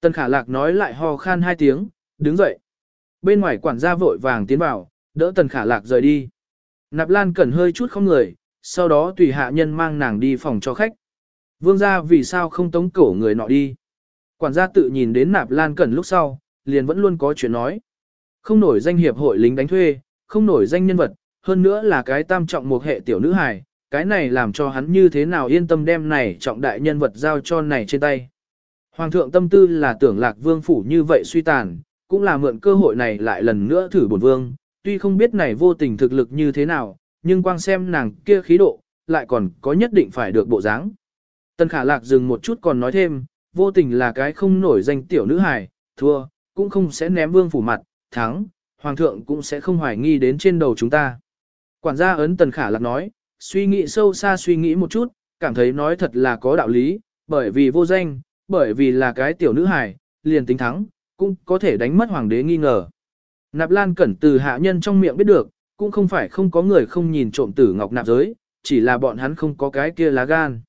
Tần khả lạc nói lại ho khan hai tiếng, đứng dậy. Bên ngoài quản gia vội vàng tiến vào, đỡ tần khả lạc rời đi. Nạp lan cẩn hơi chút không người, sau đó tùy hạ nhân mang nàng đi phòng cho khách. Vương gia vì sao không tống cổ người nọ đi. Quản gia tự nhìn đến nạp lan cẩn lúc sau, liền vẫn luôn có chuyện nói. Không nổi danh hiệp hội lính đánh thuê, không nổi danh nhân vật, hơn nữa là cái tam trọng một hệ tiểu nữ hài, cái này làm cho hắn như thế nào yên tâm đem này trọng đại nhân vật giao cho này trên tay. Hoàng thượng tâm tư là tưởng lạc vương phủ như vậy suy tàn, cũng là mượn cơ hội này lại lần nữa thử bổn vương, tuy không biết này vô tình thực lực như thế nào, nhưng quang xem nàng kia khí độ, lại còn có nhất định phải được bộ dáng. Tân khả lạc dừng một chút còn nói thêm, vô tình là cái không nổi danh tiểu nữ hài, thua, cũng không sẽ ném vương phủ mặt, thắng, hoàng thượng cũng sẽ không hoài nghi đến trên đầu chúng ta. Quản gia ấn tần khả lạc nói, suy nghĩ sâu xa suy nghĩ một chút, cảm thấy nói thật là có đạo lý, bởi vì vô danh, bởi vì là cái tiểu nữ hài, liền tính thắng, cũng có thể đánh mất hoàng đế nghi ngờ. Nạp Lan Cẩn từ hạ nhân trong miệng biết được, cũng không phải không có người không nhìn trộm tử ngọc nạp giới, chỉ là bọn hắn không có cái kia lá gan.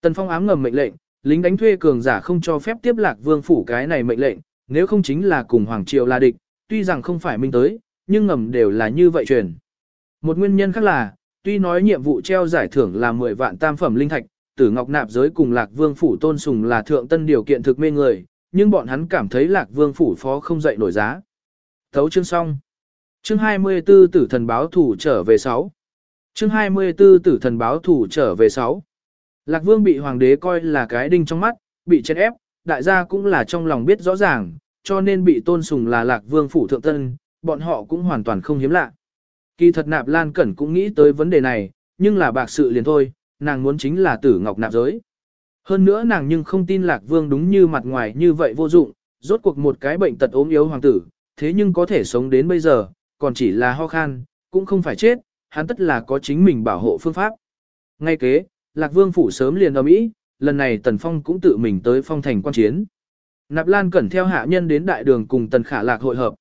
Tần Phong ám ngầm mệnh lệnh, lính đánh thuê cường giả không cho phép tiếp lạc vương phủ cái này mệnh lệnh, nếu không chính là cùng hoàng triều là địch, tuy rằng không phải minh tới, nhưng ngầm đều là như vậy truyền. Một nguyên nhân khác là, tuy nói nhiệm vụ treo giải thưởng là 10 vạn tam phẩm linh thạch, tử ngọc nạp giới cùng lạc vương phủ tôn sùng là thượng tân điều kiện thực mê người, nhưng bọn hắn cảm thấy lạc vương phủ phó không dậy nổi giá. Thấu chương xong. Chương 24 tử thần báo thủ trở về 6. Chương 24 tử thần báo thủ trở về 6. Lạc vương bị hoàng đế coi là cái đinh trong mắt, bị chết ép, đại gia cũng là trong lòng biết rõ ràng, cho nên bị tôn sùng là lạc vương phủ thượng tân, bọn họ cũng hoàn toàn không hiếm lạ. Kỳ thật nạp lan cẩn cũng nghĩ tới vấn đề này, nhưng là bạc sự liền thôi, nàng muốn chính là tử ngọc nạp giới. Hơn nữa nàng nhưng không tin lạc vương đúng như mặt ngoài như vậy vô dụng, rốt cuộc một cái bệnh tật ốm yếu hoàng tử, thế nhưng có thể sống đến bây giờ, còn chỉ là ho khan, cũng không phải chết, hắn tất là có chính mình bảo hộ phương pháp. Ngay kế, lạc vương phủ sớm liền ở Mỹ, lần này tần phong cũng tự mình tới phong thành quan chiến. Nạp Lan cẩn theo hạ nhân đến đại đường cùng tần khả lạc hội hợp.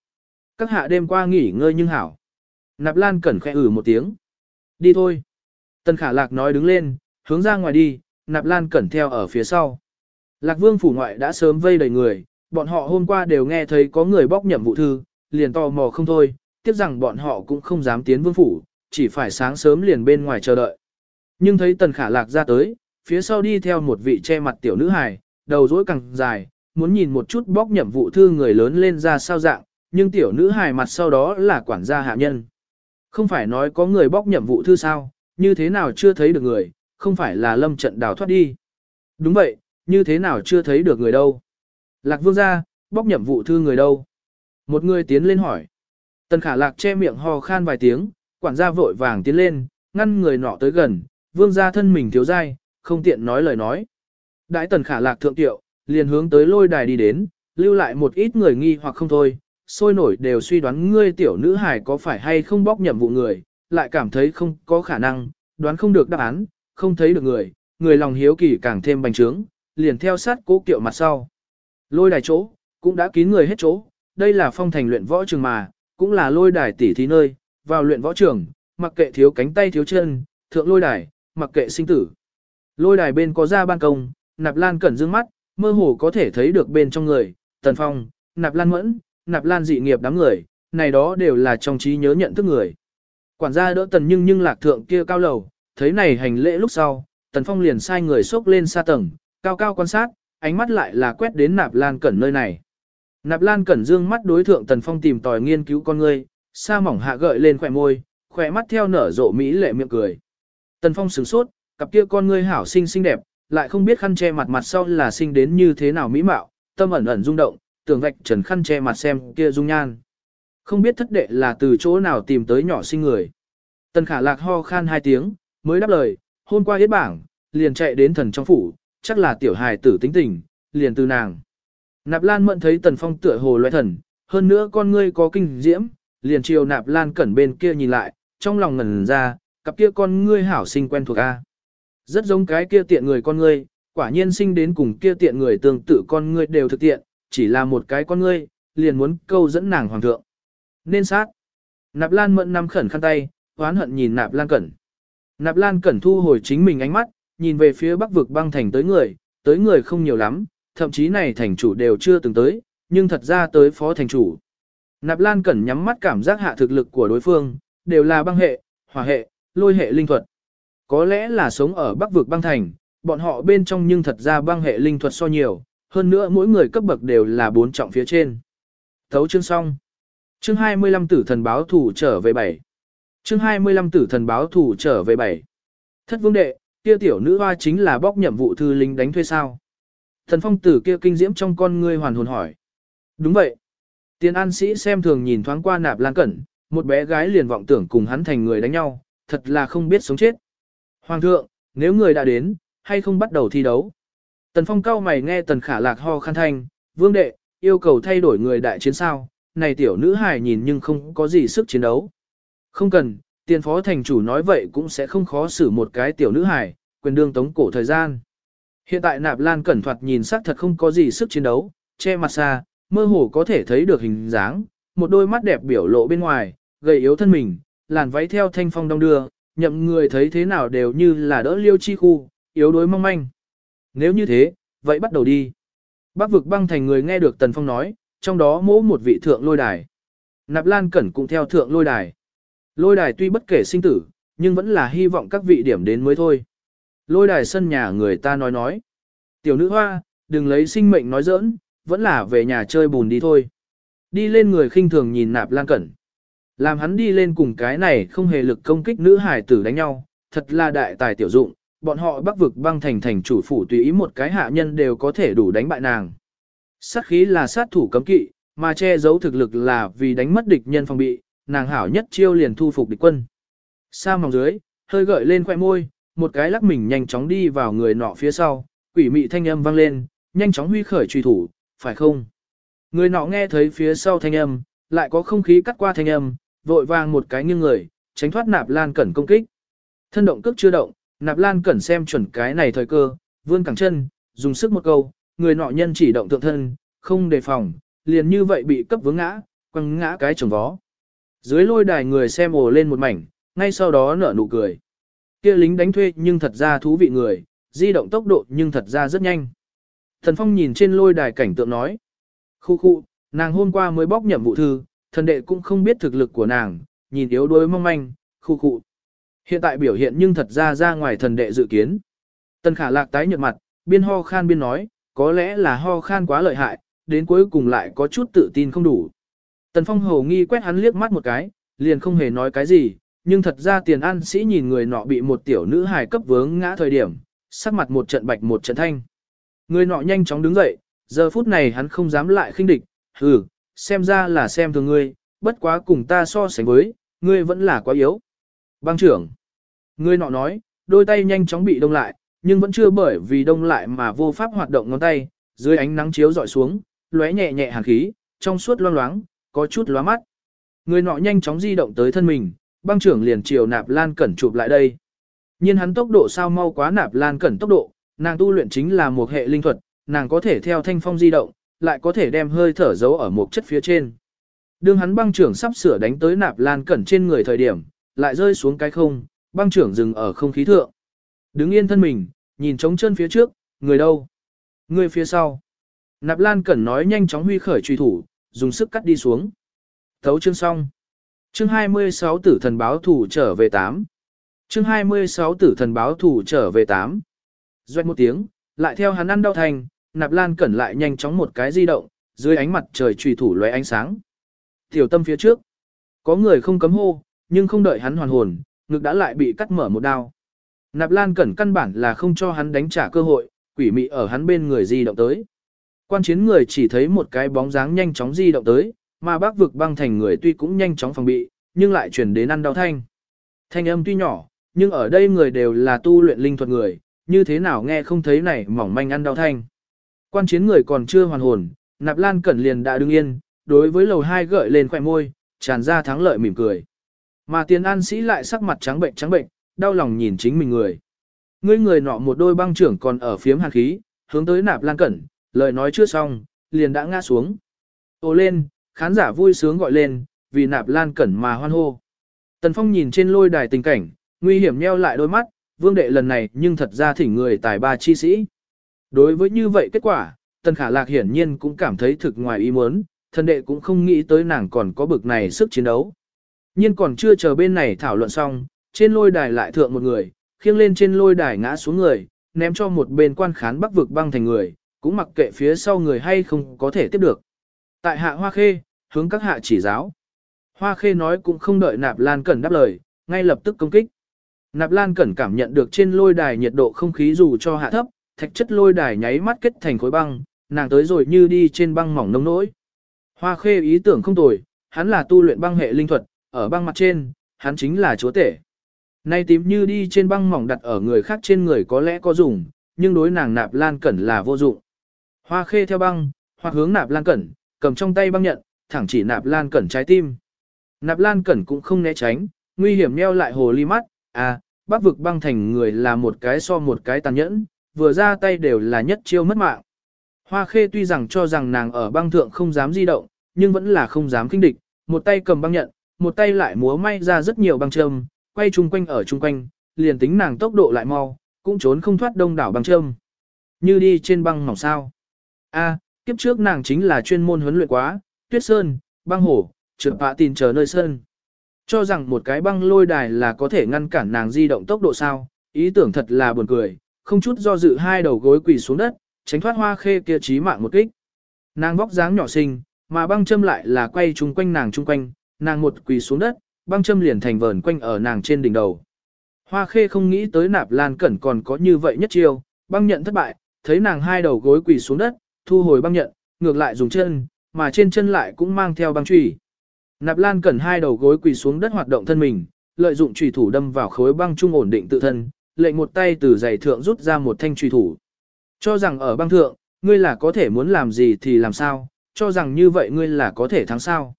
Các hạ đêm qua nghỉ ngơi nhưng hảo. Nạp Lan cẩn khẽ ử một tiếng. Đi thôi. Tần khả lạc nói đứng lên, hướng ra ngoài đi, Nạp Lan cẩn theo ở phía sau. Lạc vương phủ ngoại đã sớm vây đầy người, bọn họ hôm qua đều nghe thấy có người bóc nhậm vụ thư, liền tò mò không thôi, tiếc rằng bọn họ cũng không dám tiến vương phủ, chỉ phải sáng sớm liền bên ngoài chờ đợi. Nhưng thấy tần khả lạc ra tới, phía sau đi theo một vị che mặt tiểu nữ hài, đầu rối càng dài, muốn nhìn một chút bóc nhậm vụ thư người lớn lên ra sao dạng, nhưng tiểu nữ hài mặt sau đó là quản gia hạ nhân. Không phải nói có người bóc nhậm vụ thư sao, như thế nào chưa thấy được người, không phải là lâm trận đào thoát đi. Đúng vậy, như thế nào chưa thấy được người đâu. Lạc vương gia, bóc nhậm vụ thư người đâu. Một người tiến lên hỏi. Tần khả lạc che miệng ho khan vài tiếng, quản gia vội vàng tiến lên, ngăn người nọ tới gần, vương gia thân mình thiếu dai, không tiện nói lời nói. Đại tần khả lạc thượng tiệu, liền hướng tới lôi đài đi đến, lưu lại một ít người nghi hoặc không thôi, sôi nổi đều suy đoán ngươi tiểu nữ hài có phải hay không bóc nhầm vụ người, lại cảm thấy không có khả năng, đoán không được đáp án, không thấy được người, người lòng hiếu kỳ càng thêm bành trướng, liền theo sát cố kiệu mặt sau. Lôi đài chỗ, cũng đã kín người hết chỗ, đây là phong thành luyện võ trường mà, cũng là lôi đài tỉ thí nơi, vào luyện võ trường, mặc kệ thiếu cánh tay thiếu chân, thượng lôi đài, mặc kệ sinh tử. Lôi đài bên có ra ban công, nạp lan cẩn dương mắt, mơ hồ có thể thấy được bên trong người, tần phong, nạp lan mẫn, nạp lan dị nghiệp đám người, này đó đều là trong trí nhớ nhận thức người. Quản gia đỡ tần nhưng nhưng lạc thượng kia cao lầu, thấy này hành lễ lúc sau, tần phong liền sai người xốc lên xa tầng, cao cao quan sát, ánh mắt lại là quét đến nạp lan cẩn nơi này. Nạp lan cẩn dương mắt đối thượng tần phong tìm tòi nghiên cứu con người, sa mỏng hạ gợi lên khỏe môi, khỏe mắt theo nở rộ mỹ lệ miệng cười. Tần phong sửng sốt, cặp kia con ngươi hảo xinh xinh đẹp, lại không biết khăn che mặt mặt sau là sinh đến như thế nào mỹ mạo, tâm ẩn ẩn rung động, tưởng vạch trần khăn che mặt xem kia dung nhan. Không biết thất đệ là từ chỗ nào tìm tới nhỏ sinh người. Tần khả lạc ho khan hai tiếng, mới đáp lời, hôm qua hết bảng, liền chạy đến thần trong phủ, chắc là tiểu hài tử tính tình, liền từ nàng. Nạp Lan mẫn thấy Tần Phong tựa hồ loại thần, hơn nữa con ngươi có kinh diễm, liền chiều Nạp Lan cẩn bên kia nhìn lại, trong lòng ngẩn ra, cặp kia con ngươi hảo sinh quen thuộc a. Rất giống cái kia tiện người con ngươi, quả nhiên sinh đến cùng kia tiện người tương tự con ngươi đều thực tiện, chỉ là một cái con ngươi, liền muốn câu dẫn nàng hoàng thượng. Nên sát. Nạp Lan mẫn nắm khẩn khăn tay, hoán hận nhìn Nạp Lan cẩn. Nạp Lan cẩn thu hồi chính mình ánh mắt, nhìn về phía bắc vực băng thành tới người, tới người không nhiều lắm, thậm chí này thành chủ đều chưa từng tới, nhưng thật ra tới phó thành chủ. Nạp Lan Cẩn nhắm mắt cảm giác hạ thực lực của đối phương, đều là băng hệ, hỏa hệ, lôi hệ linh thuật. Có lẽ là sống ở bắc vực băng thành, bọn họ bên trong nhưng thật ra băng hệ linh thuật so nhiều, hơn nữa mỗi người cấp bậc đều là bốn trọng phía trên. Thấu chương xong. Chương 25 tử thần báo thủ trở về 7. Chương 25 tử thần báo thủ trở về 7. Thất vương đệ, kia tiểu nữ hoa chính là bóc nhiệm vụ thư lính đánh thuê sao. Thần phong tử kia kinh diễm trong con ngươi hoàn hồn hỏi. Đúng vậy. Tiền an sĩ xem thường nhìn thoáng qua nạp lan cẩn, một bé gái liền vọng tưởng cùng hắn thành người đánh nhau, thật là không biết sống chết. Hoàng thượng, nếu người đã đến, hay không bắt đầu thi đấu? Tần phong cao mày nghe tần khả lạc ho khăn thanh, vương đệ, yêu cầu thay đổi người đại chiến sao, này tiểu nữ hài nhìn nhưng không có gì sức chiến đấu. Không cần, tiền phó thành chủ nói vậy cũng sẽ không khó xử một cái tiểu nữ hài, quyền đương tống cổ thời gian. Hiện tại nạp lan cẩn thoạt nhìn sắc thật không có gì sức chiến đấu, che mặt xa, mơ hồ có thể thấy được hình dáng, một đôi mắt đẹp biểu lộ bên ngoài, gầy yếu thân mình, làn váy theo thanh phong đông đưa, nhậm người thấy thế nào đều như là đỡ liêu chi khu, yếu đuối mong manh. Nếu như thế, vậy bắt đầu đi. Bác vực băng thành người nghe được Tần Phong nói, trong đó mỗ một vị thượng lôi đài. Nạp Lan Cẩn cũng theo thượng lôi đài. Lôi đài tuy bất kể sinh tử, nhưng vẫn là hy vọng các vị điểm đến mới thôi. Lôi đài sân nhà người ta nói nói. Tiểu nữ hoa, đừng lấy sinh mệnh nói giỡn, vẫn là về nhà chơi bùn đi thôi. Đi lên người khinh thường nhìn nạp lan cẩn. Làm hắn đi lên cùng cái này không hề lực công kích nữ hải tử đánh nhau, thật là đại tài tiểu dụng, bọn họ bắc vực băng thành thành chủ phủ tùy ý một cái hạ nhân đều có thể đủ đánh bại nàng. Sát khí là sát thủ cấm kỵ, mà che giấu thực lực là vì đánh mất địch nhân phòng bị, nàng hảo nhất chiêu liền thu phục địch quân. Sa mỏng dưới, hơi gợi lên khoẻ môi, một cái lắc mình nhanh chóng đi vào người nọ phía sau, quỷ mị thanh âm vang lên, nhanh chóng huy khởi truy thủ, phải không? Người nọ nghe thấy phía sau thanh âm, lại có không khí cắt qua thanh âm, vội vàng một cái nghiêng người, tránh thoát nạp lan cẩn công kích. Thân động cước chưa động, nạp lan cẩn xem chuẩn cái này thời cơ, vươn cẳng chân, dùng sức một câu, người nọ nhân chỉ động thượng thân, không đề phòng, liền như vậy bị cấp vướng ngã, quăng ngã cái chồng vó. Dưới lôi đài người xem ồ lên một mảnh, ngay sau đó nở nụ cười. Kia lính đánh thuê nhưng thật ra thú vị người, di động tốc độ nhưng thật ra rất nhanh. Thần Phong nhìn trên lôi đài cảnh tượng nói. Khu khu, nàng hôm qua mới bóc nhậm vụ thư, thần đệ cũng không biết thực lực của nàng, nhìn yếu đuối mong manh, khu khu. Hiện tại biểu hiện nhưng thật ra ra ngoài thần đệ dự kiến. Tần khả lạc tái nhợt mặt, biên ho khan biên nói, có lẽ là ho khan quá lợi hại, đến cuối cùng lại có chút tự tin không đủ. Tần Phong hầu nghi quét hắn liếc mắt một cái, liền không hề nói cái gì, nhưng thật ra tiền an sĩ nhìn người nọ bị một tiểu nữ hài cấp vướng ngã thời điểm, sắc mặt một trận bạch một trận thanh. Người nọ nhanh chóng đứng dậy, giờ phút này hắn không dám lại khinh địch, hừ, xem ra là xem thường ngươi, bất quá cùng ta so sánh với, ngươi vẫn là quá yếu. Bang trưởng. ngươi nọ nói, đôi tay nhanh chóng bị đông lại, nhưng vẫn chưa bởi vì đông lại mà vô pháp hoạt động ngón tay, dưới ánh nắng chiếu dọi xuống, lóe nhẹ nhẹ hàn khí, trong suốt loang loáng, có chút lóa mắt. Người nọ nhanh chóng di động tới thân mình, băng trưởng liền chiều nạp lan cẩn chụp lại đây. Nhưng hắn tốc độ sao mau quá nạp lan cẩn tốc độ, nàng tu luyện chính là một hệ linh thuật, nàng có thể theo thanh phong di động, lại có thể đem hơi thở giấu ở một chất phía trên. Đương hắn băng trưởng sắp sửa đánh tới nạp lan cẩn trên người thời điểm, lại rơi xuống cái không, băng trưởng dừng ở không khí thượng. Đứng yên thân mình, nhìn trống chân phía trước, người đâu? Người phía sau. Nạp lan cẩn nói nhanh chóng huy khởi truy thủ, dùng sức cắt đi xuống. Thấu chương xong. Chương 26 tử thần báo thủ trở về 8. Chương 26 tử thần báo thủ trở về 8. Doét một tiếng, lại theo hắn ăn đau thành, nạp lan cẩn lại nhanh chóng một cái di động, dưới ánh mặt trời trùy thủ lóe ánh sáng. Tiểu tâm phía trước. Có người không cấm hô, nhưng không đợi hắn hoàn hồn, ngực đã lại bị cắt mở một đao. Nạp lan cẩn căn bản là không cho hắn đánh trả cơ hội, quỷ mị ở hắn bên người di động tới. Quan chiến người chỉ thấy một cái bóng dáng nhanh chóng di động tới, mà bác vực băng thành người tuy cũng nhanh chóng phòng bị, nhưng lại chuyển đến ăn đau thanh. Thanh âm tuy nhỏ, nhưng ở đây người đều là tu luyện linh thuật người, như thế nào nghe không thấy này mỏng manh ăn đau thanh. Quan chiến người còn chưa hoàn hồn, nạp lan cẩn liền đã đứng yên, đối với lầu hai gợi lên khỏe môi, tràn ra thắng lợi mỉm cười. Mà tiền an sĩ lại sắc mặt trắng bệnh trắng bệnh, đau lòng nhìn chính mình người. Ngươi người nọ một đôi băng trưởng còn ở phiếm hàn khí, hướng tới nạp lan cẩn, lời nói chưa xong, liền đã ngã xuống. Ô lên, khán giả vui sướng gọi lên, vì nạp lan cẩn mà hoan hô. Tần Phong nhìn trên lôi đài tình cảnh, nguy hiểm nheo lại đôi mắt, vương đệ lần này nhưng thật ra thỉnh người tài ba chi sĩ. Đối với như vậy kết quả, Tần Khả Lạc hiển nhiên cũng cảm thấy thực ngoài ý muốn, thần đệ cũng không nghĩ tới nàng còn có bực này sức chiến đấu. Nhưng còn chưa chờ bên này thảo luận xong, trên lôi đài lại thượng một người, khiêng lên trên lôi đài ngã xuống người, ném cho một bên quan khán bắc vực băng thành người, cũng mặc kệ phía sau người hay không có thể tiếp được. Tại hạ Hoa Khê, hướng các hạ chỉ giáo. Hoa Khê nói cũng không đợi Nạp Lan Cẩn đáp lời, ngay lập tức công kích. Nạp Lan Cẩn cảm nhận được trên lôi đài nhiệt độ không khí dù cho hạ thấp, thạch chất lôi đài nháy mắt kết thành khối băng, nàng tới rồi như đi trên băng mỏng nông nỗi. Hoa Khê ý tưởng không tồi, hắn là tu luyện băng hệ linh thuật, ở băng mặt trên, hắn chính là chúa tể. Nay tím như đi trên băng mỏng đặt ở người khác trên người có lẽ có dùng, nhưng đối nàng Nạp Lan Cẩn là vô dụng. Hoa Khê theo băng, hoặc hướng Nạp Lan Cẩn, cầm trong tay băng nhận, thẳng chỉ Nạp Lan Cẩn trái tim. Nạp Lan Cẩn cũng không né tránh, nguy hiểm nheo lại hồ ly mắt, à, bác vực băng thành người là một cái so một cái tàn nhẫn, vừa ra tay đều là nhất chiêu mất mạng. Hoa khê tuy rằng cho rằng nàng ở băng thượng không dám di động, nhưng vẫn là không dám kinh địch, một tay cầm băng nhận, một tay lại múa may ra rất nhiều băng châm, quay chung quanh ở chung quanh, liền tính nàng tốc độ lại mau, cũng trốn không thoát đông đảo băng châm. Như đi trên băng mỏng sao. A, kiếp trước nàng chính là chuyên môn huấn luyện quá, tuyết sơn, băng hổ, trượt bạ tìm chờ nơi sơn. Cho rằng một cái băng lôi đài là có thể ngăn cản nàng di động tốc độ sao, ý tưởng thật là buồn cười, không chút do dự hai đầu gối quỳ xuống đất, tránh thoát hoa khê kia chí mạng một kích. Nàng vóc dáng nhỏ xinh, mà băng châm lại là quay chung quanh nàng chung quanh, nàng một quỳ xuống đất, băng châm liền thành vờn quanh ở nàng trên đỉnh đầu. Hoa khê không nghĩ tới nạp lan cẩn còn có như vậy nhất chiêu, băng nhận thất bại, thấy nàng hai đầu gối quỳ xuống đất, thu hồi băng nhận, ngược lại dùng chân, mà trên chân lại cũng mang theo băng chùy. Nạp Lan cẩn hai đầu gối quỳ xuống đất hoạt động thân mình, lợi dụng chùy thủ đâm vào khối băng trung ổn định tự thân, lệnh một tay từ giày thượng rút ra một thanh truy thủ. Cho rằng ở băng thượng, ngươi là có thể muốn làm gì thì làm sao, cho rằng như vậy ngươi là có thể thắng sao.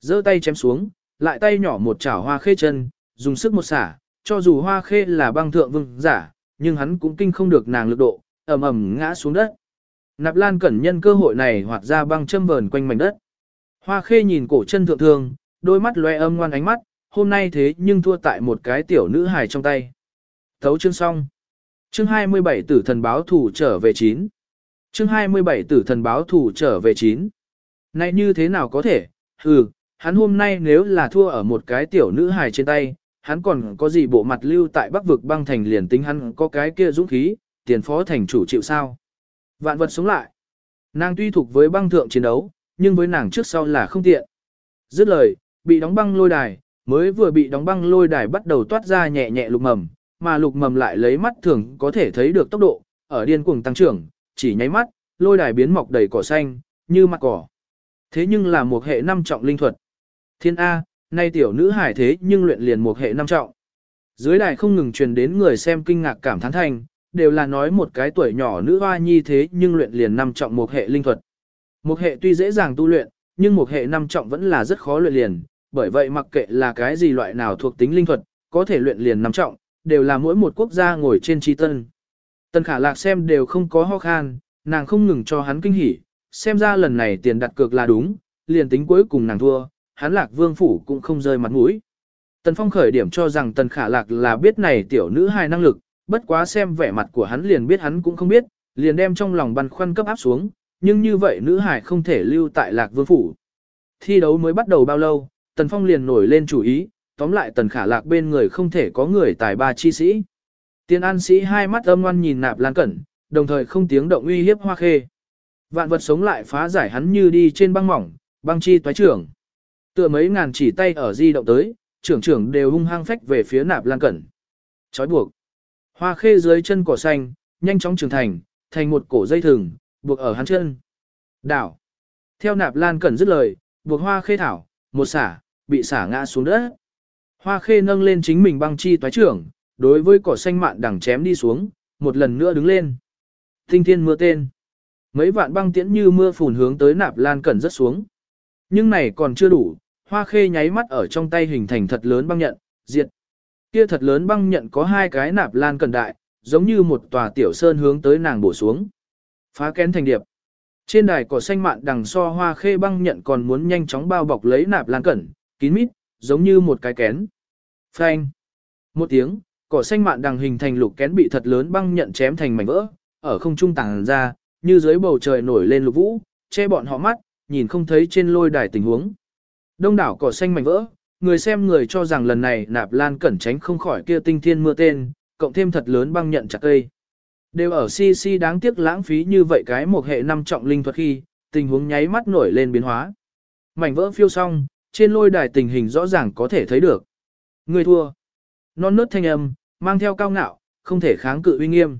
giơ tay chém xuống, lại tay nhỏ một chảo hoa khê chân, dùng sức một xả, cho dù hoa khê là băng thượng vương giả, nhưng hắn cũng kinh không được nàng lực độ, ầm ầm ngã xuống đất. Nạp Lan cẩn nhân cơ hội này hoạt ra băng châm vờn quanh mảnh đất. Hoa khê nhìn cổ chân thượng thương, đôi mắt loe âm ngoan ánh mắt, hôm nay thế nhưng thua tại một cái tiểu nữ hài trong tay. Thấu chương xong. Chương 27 tử thần báo thủ trở về 9. Chương 27 tử thần báo thủ trở về 9. Này như thế nào có thể, hừ, hắn hôm nay nếu là thua ở một cái tiểu nữ hài trên tay, hắn còn có gì bộ mặt lưu tại bắc vực băng thành liền tính hắn có cái kia dũng khí, tiền phó thành chủ chịu sao. Vạn vật sống lại. Nàng tuy thuộc với băng thượng chiến đấu, nhưng với nàng trước sau là không tiện. Dứt lời, bị đóng băng lôi đài, mới vừa bị đóng băng lôi đài bắt đầu toát ra nhẹ nhẹ lục mầm, mà lục mầm lại lấy mắt thường có thể thấy được tốc độ, ở điên cuồng tăng trưởng, chỉ nháy mắt, lôi đài biến mọc đầy cỏ xanh, như mặt cỏ. Thế nhưng là một hệ năm trọng linh thuật. Thiên A, nay tiểu nữ hải thế nhưng luyện liền một hệ năm trọng. Dưới đài không ngừng truyền đến người xem kinh ngạc cảm thán thành, đều là nói một cái tuổi nhỏ nữ hoa nhi thế nhưng luyện liền năm trọng một hệ linh thuật. Một hệ tuy dễ dàng tu luyện, nhưng một hệ năm trọng vẫn là rất khó luyện liền, bởi vậy mặc kệ là cái gì loại nào thuộc tính linh thuật, có thể luyện liền năm trọng, đều là mỗi một quốc gia ngồi trên tri tân. Tần khả lạc xem đều không có ho khan, nàng không ngừng cho hắn kinh hỉ, xem ra lần này tiền đặt cược là đúng, liền tính cuối cùng nàng thua, hắn lạc vương phủ cũng không rơi mặt mũi. Tần Phong khởi điểm cho rằng Tần Khả Lạc là biết này tiểu nữ hài năng lực, bất quá xem vẻ mặt của hắn liền biết hắn cũng không biết, liền đem trong lòng băn khoăn cấp áp xuống, nhưng như vậy nữ hài không thể lưu tại Lạc Vương phủ. Thi đấu mới bắt đầu bao lâu, Tần Phong liền nổi lên chủ ý, tóm lại Tần Khả Lạc bên người không thể có người tài ba chi sĩ. Tiên an sĩ hai mắt âm ngoan nhìn nạp lan cẩn, đồng thời không tiếng động uy hiếp hoa khê. Vạn vật sống lại phá giải hắn như đi trên băng mỏng, băng chi toái trưởng. Tựa mấy ngàn chỉ tay ở di động tới, trưởng trưởng đều hung hăng phách về phía nạp lan cẩn. Chói buộc. Hoa khê dưới chân cỏ xanh, nhanh chóng trưởng thành, thành một cổ dây thừng, buộc ở hắn chân. Đảo. Theo nạp lan cẩn dứt lời, buộc hoa khê thảo, một xả, bị xả ngã xuống đất. Hoa khê nâng lên chính mình băng chi toái trưởng, đối với cỏ xanh mạn đằng chém đi xuống, một lần nữa đứng lên. Tinh thiên mưa tên. Mấy vạn băng tiễn như mưa phùn hướng tới nạp lan cẩn rất xuống. Nhưng này còn chưa đủ, hoa khê nháy mắt ở trong tay hình thành thật lớn băng nhận, diệt. Kia thật lớn băng nhận có hai cái nạp lan cẩn đại, giống như một tòa tiểu sơn hướng tới nàng bổ xuống. Phá kén thành điệp. Trên đài cỏ xanh mạn đằng so hoa khê băng nhận còn muốn nhanh chóng bao bọc lấy nạp lan cẩn, kín mít, giống như một cái kén. Phanh. Một tiếng, cỏ xanh mạn đằng hình thành lục kén bị thật lớn băng nhận chém thành mảnh vỡ, ở không trung tàng ra, như dưới bầu trời nổi lên lục vũ, che bọn họ mắt, nhìn không thấy trên lôi đài tình huống. Đông đảo cỏ xanh mảnh vỡ, người xem người cho rằng lần này nạp lan cẩn tránh không khỏi kia tinh thiên mưa tên, cộng thêm thật lớn băng nhận chặt cây. Đều ở si si đáng tiếc lãng phí như vậy cái một hệ năm trọng linh thuật khi, tình huống nháy mắt nổi lên biến hóa. Mảnh vỡ phiêu xong, trên lôi đài tình hình rõ ràng có thể thấy được. Ngươi thua. Non nớt thanh âm, mang theo cao ngạo, không thể kháng cự uy nghiêm.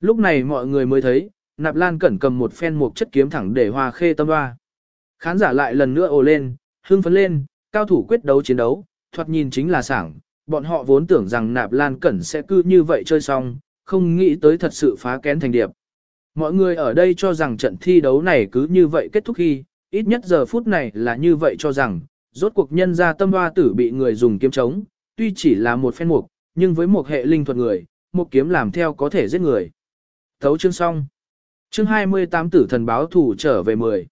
Lúc này mọi người mới thấy, nạp lan cẩn cầm một phen một chất kiếm thẳng để hoa khê tâm hoa. Khán giả lại lần nữa ồ lên, hưng phấn lên, cao thủ quyết đấu chiến đấu, thoạt nhìn chính là sảng, bọn họ vốn tưởng rằng nạp lan cẩn sẽ cứ như vậy chơi xong, không nghĩ tới thật sự phá kén thành điệp. Mọi người ở đây cho rằng trận thi đấu này cứ như vậy kết thúc khi, ít nhất giờ phút này là như vậy cho rằng, rốt cuộc nhân ra tâm hoa tử bị người dùng kiếm chống, tuy chỉ là một phen mục, nhưng với một hệ linh thuật người, một kiếm làm theo có thể giết người. Thấu chương xong. Chương 28 tử thần báo thủ trở về 10.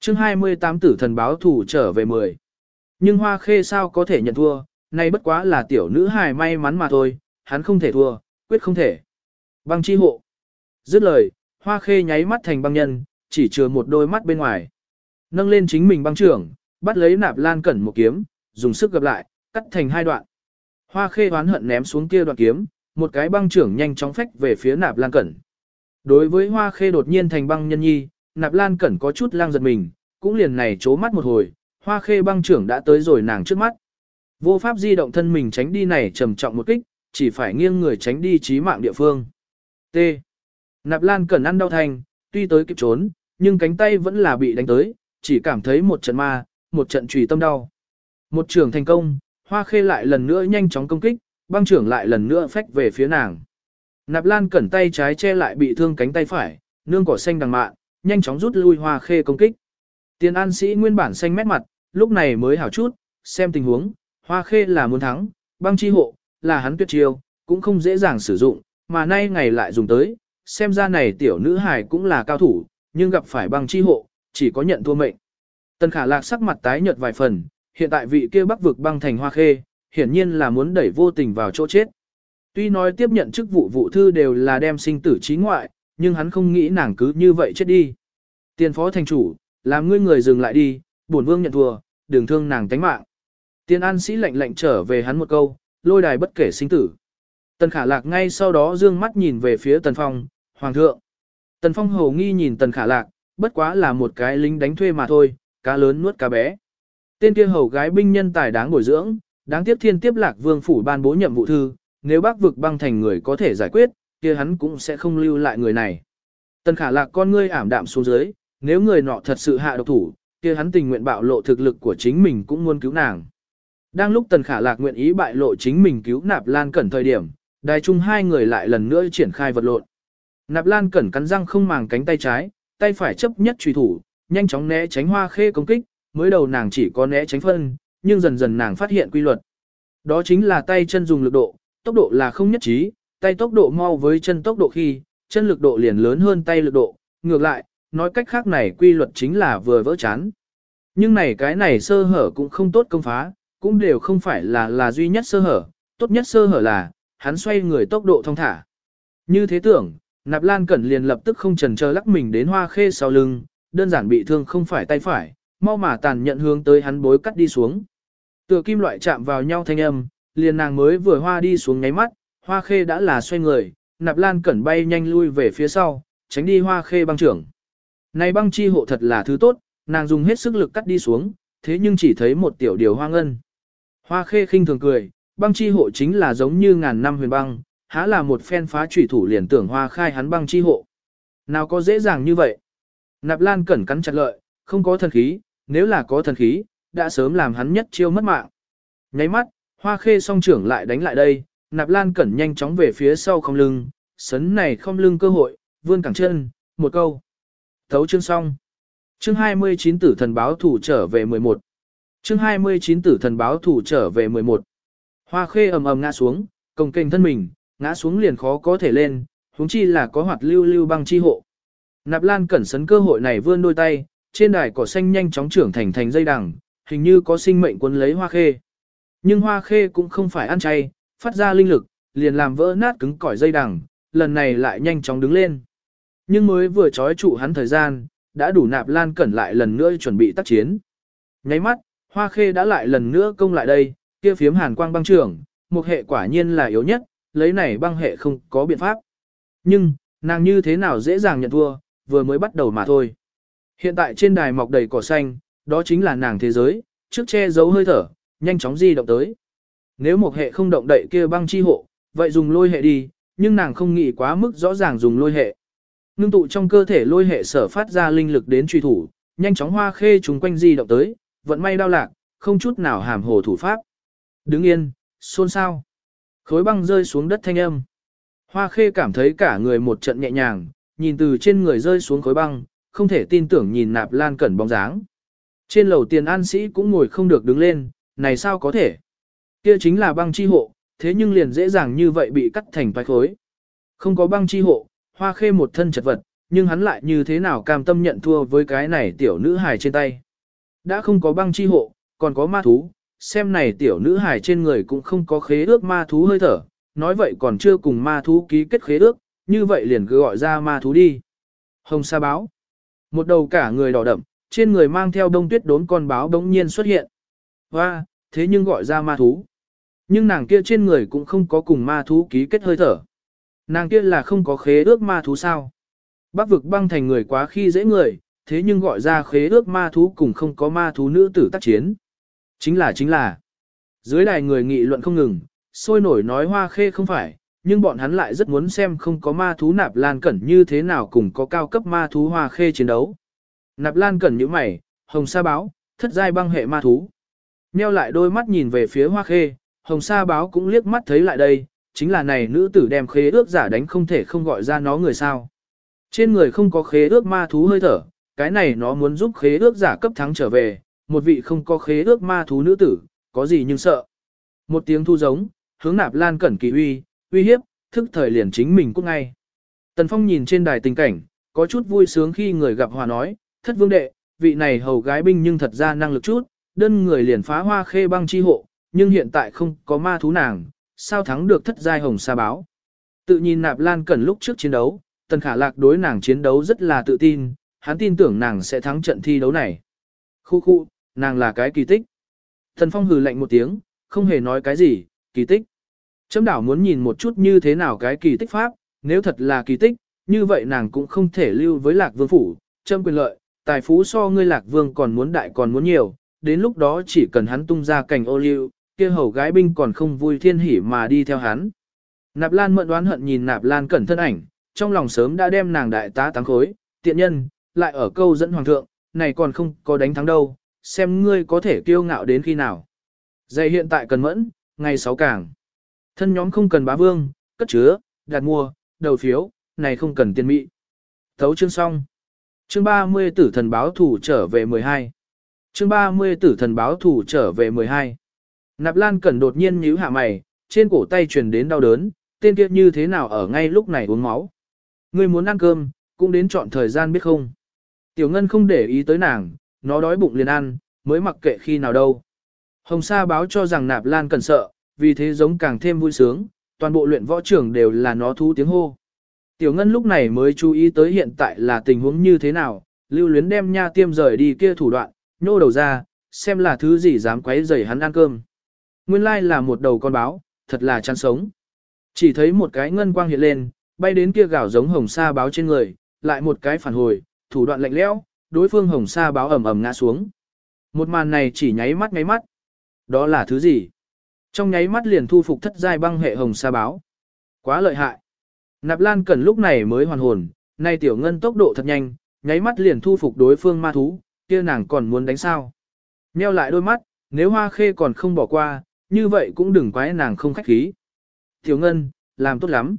Chương 28 tử thần báo thủ trở về 10. Nhưng hoa khê sao có thể nhận thua, nay bất quá là tiểu nữ hài may mắn mà thôi, hắn không thể thua, quyết không thể. Băng chi hộ. Dứt lời, hoa khê nháy mắt thành băng nhân, chỉ chừa một đôi mắt bên ngoài. Nâng lên chính mình băng trưởng, bắt lấy nạp lan cẩn một kiếm, dùng sức gặp lại, cắt thành hai đoạn. Hoa khê hoán hận ném xuống kia đoạn kiếm, một cái băng trưởng nhanh chóng phách về phía nạp lan cẩn. Đối với hoa khê đột nhiên thành băng nhân nhi, nạp lan cẩn có chút lang giật mình, cũng liền này chố mắt một hồi, hoa khê băng trưởng đã tới rồi nàng trước mắt. Vô pháp di động thân mình tránh đi này trầm trọng một kích, chỉ phải nghiêng người tránh đi chí mạng địa phương. T. Nạp lan cẩn ăn đau thành, tuy tới kịp trốn, nhưng cánh tay vẫn là bị đánh tới, chỉ cảm thấy một trận ma, một trận trùy tâm đau. Một trường thành công, hoa khê lại lần nữa nhanh chóng công kích, băng trưởng lại lần nữa phách về phía nàng. Nạp Lan cẩn tay trái che lại bị thương cánh tay phải, nương cỏ xanh đằng mạn, nhanh chóng rút lui hoa khê công kích. Tiền an sĩ nguyên bản xanh mét mặt, lúc này mới hảo chút, xem tình huống, hoa khê là muốn thắng, băng chi hộ, là hắn tuyệt chiêu, cũng không dễ dàng sử dụng, mà nay ngày lại dùng tới, xem ra này tiểu nữ hài cũng là cao thủ, nhưng gặp phải băng chi hộ, chỉ có nhận thua mệnh. Tần khả lạc sắc mặt tái nhợt vài phần, hiện tại vị kia bắc vực băng thành hoa khê, hiển nhiên là muốn đẩy vô tình vào chỗ chết. Tuy nói tiếp nhận chức vụ vụ thư đều là đem sinh tử trí ngoại, nhưng hắn không nghĩ nàng cứ như vậy chết đi. Tiền phó thành chủ, làm ngươi người dừng lại đi, bổn vương nhận thua, đừng thương nàng tánh mạng. Tiền an sĩ lệnh lệnh trở về hắn một câu, lôi đài bất kể sinh tử. Tần khả lạc ngay sau đó dương mắt nhìn về phía tần phong, hoàng thượng. Tần phong hầu nghi nhìn tần khả lạc, bất quá là một cái lính đánh thuê mà thôi, cá lớn nuốt cá bé. Tên kia hầu gái binh nhân tài đáng bồi dưỡng, đáng tiếc thiên tiếp lạc vương phủ ban bố nhiệm vụ thư, nếu bác vực băng thành người có thể giải quyết, kia hắn cũng sẽ không lưu lại người này. Tần khả lạc con ngươi ảm đạm xuống dưới, nếu người nọ thật sự hạ độc thủ, kia hắn tình nguyện bạo lộ thực lực của chính mình cũng muốn cứu nàng. Đang lúc tần khả lạc nguyện ý bại lộ chính mình cứu nạp lan cẩn thời điểm, đài chung hai người lại lần nữa triển khai vật lộn. Nạp lan cẩn cắn răng không màng cánh tay trái, tay phải chấp nhất truy thủ, nhanh chóng né tránh hoa khê công kích, mới đầu nàng chỉ có né tránh phân, nhưng dần dần nàng phát hiện quy luật. Đó chính là tay chân dùng lực độ, tốc độ là không nhất trí, tay tốc độ mau với chân tốc độ khi, chân lực độ liền lớn hơn tay lực độ, ngược lại, nói cách khác này quy luật chính là vừa vỡ chán. Nhưng này cái này sơ hở cũng không tốt công phá, cũng đều không phải là là duy nhất sơ hở, tốt nhất sơ hở là, hắn xoay người tốc độ thông thả. Như thế tưởng, Nạp Lan Cẩn liền lập tức không chần chờ lắc mình đến hoa khê sau lưng, đơn giản bị thương không phải tay phải, mau mà tàn nhận hướng tới hắn bối cắt đi xuống. Tựa kim loại chạm vào nhau thanh âm, liền nàng mới vừa hoa đi xuống nháy mắt, hoa khê đã là xoay người, Nạp Lan Cẩn bay nhanh lui về phía sau, tránh đi hoa khê băng trưởng. Này băng chi hộ thật là thứ tốt, nàng dùng hết sức lực cắt đi xuống, thế nhưng chỉ thấy một tiểu điều hoa ngân. Hoa khê khinh thường cười, băng chi hộ chính là giống như ngàn năm huyền băng, há là một phen phá trùy thủ liền tưởng hoa khai hắn băng chi hộ. Nào có dễ dàng như vậy. Nạp Lan cẩn cắn chặt lợi, không có thần khí, nếu là có thần khí, đã sớm làm hắn nhất chiêu mất mạng. Nháy mắt, hoa khê song trưởng lại đánh lại đây, Nạp Lan cẩn nhanh chóng về phía sau không lưng, sấn này không lưng cơ hội, vươn cẳng chân, một câu. Thấu chương xong. Chương 29 tử thần báo thủ trở về 11. Chương 29 tử thần báo thủ trở về 11. Hoa khê ầm ầm ngã xuống, cồng kềnh thân mình, ngã xuống liền khó có thể lên, huống chi là có hoạt lưu lưu băng chi hộ. Nạp Lan cẩn sấn cơ hội này vươn đôi tay, trên đài cỏ xanh nhanh chóng trưởng thành thành dây đằng, hình như có sinh mệnh cuốn lấy hoa khê. Nhưng hoa khê cũng không phải ăn chay, phát ra linh lực, liền làm vỡ nát cứng cỏi dây đằng, lần này lại nhanh chóng đứng lên. Nhưng mới vừa trói trụ hắn thời gian, đã đủ nạp lan cẩn lại lần nữa chuẩn bị tác chiến. Nháy mắt, hoa khê đã lại lần nữa công lại đây, kia phiếm hàn quang băng trưởng, một hệ quả nhiên là yếu nhất, lấy này băng hệ không có biện pháp. Nhưng, nàng như thế nào dễ dàng nhận thua, vừa mới bắt đầu mà thôi. Hiện tại trên đài mọc đầy cỏ xanh, đó chính là nàng thế giới, trước che giấu hơi thở, nhanh chóng di động tới. Nếu một hệ không động đậy kia băng chi hộ, vậy dùng lôi hệ đi, nhưng nàng không nghĩ quá mức rõ ràng dùng lôi hệ. Ngưng tụ trong cơ thể lôi hệ sở phát ra linh lực đến truy thủ, nhanh chóng hoa khê chúng quanh di động tới, vận may đau lạc, không chút nào hàm hồ thủ pháp. Đứng yên, xôn xao. Khối băng rơi xuống đất thanh âm. Hoa khê cảm thấy cả người một trận nhẹ nhàng, nhìn từ trên người rơi xuống khối băng, không thể tin tưởng nhìn nạp lan cẩn bóng dáng. Trên lầu tiền an sĩ cũng ngồi không được đứng lên, này sao có thể? Kia chính là băng chi hộ, thế nhưng liền dễ dàng như vậy bị cắt thành vài khối. Không có băng chi hộ, hoa khê một thân chật vật, nhưng hắn lại như thế nào cam tâm nhận thua với cái này tiểu nữ hài trên tay. Đã không có băng chi hộ, còn có ma thú, xem này tiểu nữ hài trên người cũng không có khế ước ma thú hơi thở, nói vậy còn chưa cùng ma thú ký kết khế ước, như vậy liền cứ gọi ra ma thú đi. Hồng sa báo. Một đầu cả người đỏ đậm, trên người mang theo đông tuyết đốn con báo bỗng nhiên xuất hiện. Và, thế nhưng gọi ra ma thú. Nhưng nàng kia trên người cũng không có cùng ma thú ký kết hơi thở. Nàng kia là không có khế ước ma thú sao. Bắc vực băng thành người quá khi dễ người, thế nhưng gọi ra khế ước ma thú cùng không có ma thú nữ tử tác chiến. Chính là chính là. Dưới đài người nghị luận không ngừng, sôi nổi nói hoa khê không phải, nhưng bọn hắn lại rất muốn xem không có ma thú nạp lan cẩn như thế nào cùng có cao cấp ma thú hoa khê chiến đấu. Nạp lan cẩn như mày, hồng sa báo, thất giai băng hệ ma thú. Nheo lại đôi mắt nhìn về phía hoa khê, hồng sa báo cũng liếc mắt thấy lại đây, chính là này nữ tử đem khế ước giả đánh không thể không gọi ra nó người sao. Trên người không có khế ước ma thú hơi thở, cái này nó muốn giúp khế ước giả cấp thắng trở về, một vị không có khế ước ma thú nữ tử, có gì nhưng sợ. Một tiếng thu giống, hướng nạp lan cẩn kỳ uy, uy hiếp, thức thời liền chính mình cũng ngay. Tần Phong nhìn trên đài tình cảnh, có chút vui sướng khi người gặp hòa nói, thất vương đệ, vị này hầu gái binh nhưng thật ra năng lực chút, đơn người liền phá hoa khê băng chi hộ, nhưng hiện tại không có ma thú nàng, sao thắng được thất giai hồng sa báo. Tự nhìn nạp lan cẩn lúc trước chiến đấu, tần khả lạc đối nàng chiến đấu rất là tự tin, hắn tin tưởng nàng sẽ thắng trận thi đấu này. Khu khu, nàng là cái kỳ tích. Tần phong hừ lạnh một tiếng, không hề nói cái gì, kỳ tích. Chấm đảo muốn nhìn một chút như thế nào cái kỳ tích pháp, nếu thật là kỳ tích, như vậy nàng cũng không thể lưu với lạc vương phủ, châm quyền lợi, tài phú so ngươi lạc vương còn muốn đại còn muốn nhiều, đến lúc đó chỉ cần hắn tung ra cảnh ô liu, kia hầu gái binh còn không vui thiên hỉ mà đi theo hắn. Nạp Lan mận đoán hận nhìn Nạp Lan cẩn thân ảnh, trong lòng sớm đã đem nàng đại tá táng khối, tiện nhân, lại ở câu dẫn hoàng thượng, này còn không có đánh thắng đâu, xem ngươi có thể kiêu ngạo đến khi nào. Dày hiện tại cần mẫn, ngày sáu càng. Thân nhóm không cần bá vương, cất chứa, đặt mua, đầu phiếu, này không cần tiền mỹ. Thấu chương xong. Chương 30 tử thần báo thủ trở về 12. Chương 30 tử thần báo thủ trở về 12. Nạp Lan Cẩn đột nhiên nhíu hạ mày, trên cổ tay truyền đến đau đớn, tên kia như thế nào ở ngay lúc này uống máu. Ngươi muốn ăn cơm, cũng đến chọn thời gian biết không. Tiểu Ngân không để ý tới nàng, nó đói bụng liền ăn, mới mặc kệ khi nào đâu. Hồng Sa báo cho rằng Nạp Lan cần sợ, vì thế giống càng thêm vui sướng, toàn bộ luyện võ trưởng đều là nó thú tiếng hô. Tiểu Ngân lúc này mới chú ý tới hiện tại là tình huống như thế nào, lưu luyến đem nha tiêm rời đi kia thủ đoạn, nhô đầu ra, xem là thứ gì dám quấy rầy hắn ăn cơm. Nguyên lai là một đầu con báo, thật là chăn sống. Chỉ thấy một cái ngân quang hiện lên, bay đến kia gạo giống hồng sa báo trên người, lại một cái phản hồi, thủ đoạn lạnh lẽo, đối phương hồng sa báo ầm ầm ngã xuống. Một màn này chỉ nháy mắt nháy mắt. Đó là thứ gì? Trong nháy mắt liền thu phục thất giai băng hệ hồng sa báo. Quá lợi hại. Nạp Lan Cẩn lúc này mới hoàn hồn, nay tiểu ngân tốc độ thật nhanh, nháy mắt liền thu phục đối phương ma thú, kia nàng còn muốn đánh sao. Nheo lại đôi mắt, nếu hoa khê còn không bỏ qua, như vậy cũng đừng quái nàng không khách khí. Tiểu ngân, làm tốt lắm.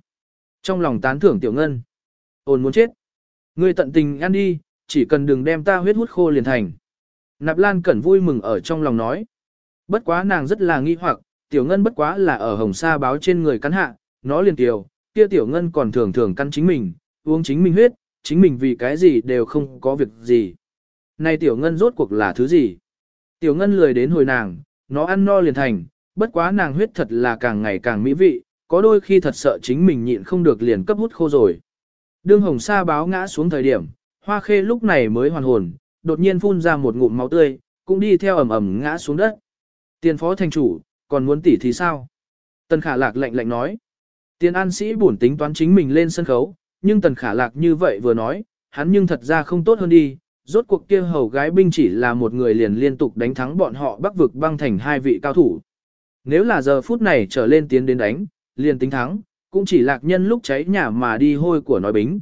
Trong lòng tán thưởng tiểu ngân. Ôn muốn chết. Ngươi tận tình ăn đi, chỉ cần đừng đem ta huyết hút khô liền thành. Nạp Lan Cẩn vui mừng ở trong lòng nói. Bất quá nàng rất là nghi hoặc, tiểu ngân bất quá là ở hồng sa báo trên người cắn hạ, nó liền tiểu, kia tiểu ngân còn thường thường cắn chính mình, uống chính mình huyết, chính mình vì cái gì đều không có việc gì. Này tiểu ngân rốt cuộc là thứ gì? Tiểu ngân lười đến hồi nàng, nó ăn no liền thành, bất quá nàng huyết thật là càng ngày càng mỹ vị, có đôi khi thật sợ chính mình nhịn không được liền cấp hút khô rồi. Đương hồng sa báo ngã xuống thời điểm, hoa khê lúc này mới hoàn hồn, đột nhiên phun ra một ngụm máu tươi, cũng đi theo ẩm ẩm ngã xuống đất. Tiền phó thành chủ, còn muốn tỉ thì sao? Tần khả lạc lạnh lạnh nói. Tiền an sĩ bổn tính toán chính mình lên sân khấu, nhưng tần khả lạc như vậy vừa nói, hắn nhưng thật ra không tốt hơn đi. Rốt cuộc kia hầu gái binh chỉ là một người liền liên tục đánh thắng bọn họ bắc vực băng thành hai vị cao thủ. Nếu là giờ phút này trở lên tiến đến đánh, liền tính thắng, cũng chỉ lạc nhân lúc cháy nhà mà đi hôi của nói bính.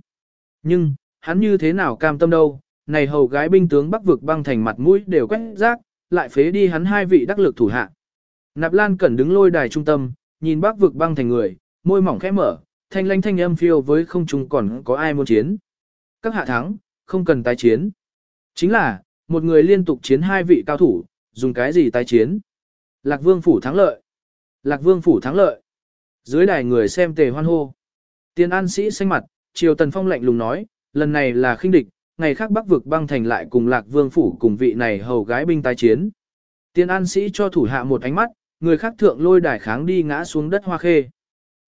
Nhưng, hắn như thế nào cam tâm đâu, này hầu gái binh tướng bắc vực băng thành mặt mũi đều quét rác, lại phế đi hắn hai vị đắc lực thủ hạ. Nạp Lan Cẩn đứng lôi đài trung tâm, nhìn bắc vực băng thành người, môi mỏng khẽ mở, thanh lanh thanh âm phiêu với không trung còn có ai muốn chiến. Các hạ thắng, không cần tái chiến. Chính là, một người liên tục chiến hai vị cao thủ, dùng cái gì tái chiến. Lạc Vương phủ thắng lợi. Lạc Vương phủ thắng lợi. Dưới đài người xem tề hoan hô. Tiên an sĩ xanh mặt, Triều Tần Phong lạnh lùng nói, lần này là khinh địch, ngày khác Bắc vực băng thành lại cùng Lạc Vương phủ cùng vị này hầu gái binh tái chiến. Tiên an sĩ cho thủ hạ một ánh mắt, người khác thượng lôi đài kháng đi ngã xuống đất hoa khê.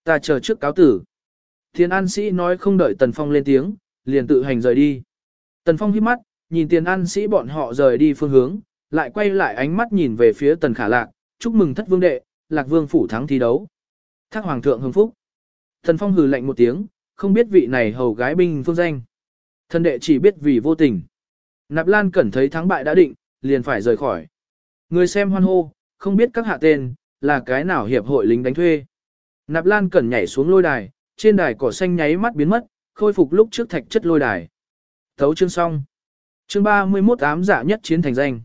Ta chờ trước cáo tử. Thiên an sĩ nói không đợi Tần Phong lên tiếng, liền tự hành rời đi. Tần Phong hít mắt, nhìn tiền an sĩ bọn họ rời đi phương hướng, lại quay lại ánh mắt nhìn về phía Tần Khả Lạc, chúc mừng thất vương đệ, Lạc Vương phủ thắng thi đấu. Thác Hoàng thượng hưng phúc. Tần Phong hừ lạnh một tiếng, không biết vị này hầu gái binh phương danh. Thân đệ chỉ biết vì vô tình. Nạp Lan Cẩn thấy thắng bại đã định, liền phải rời khỏi. Người xem hoan hô, không biết các hạ tên, là cái nào hiệp hội lính đánh thuê. Nạp Lan Cẩn nhảy xuống lôi đài, trên đài cỏ xanh nháy mắt biến mất, khôi phục lúc trước thạch chất lôi đài. Thấu chương xong. Chương 31 ám giả nhất chiến thành danh.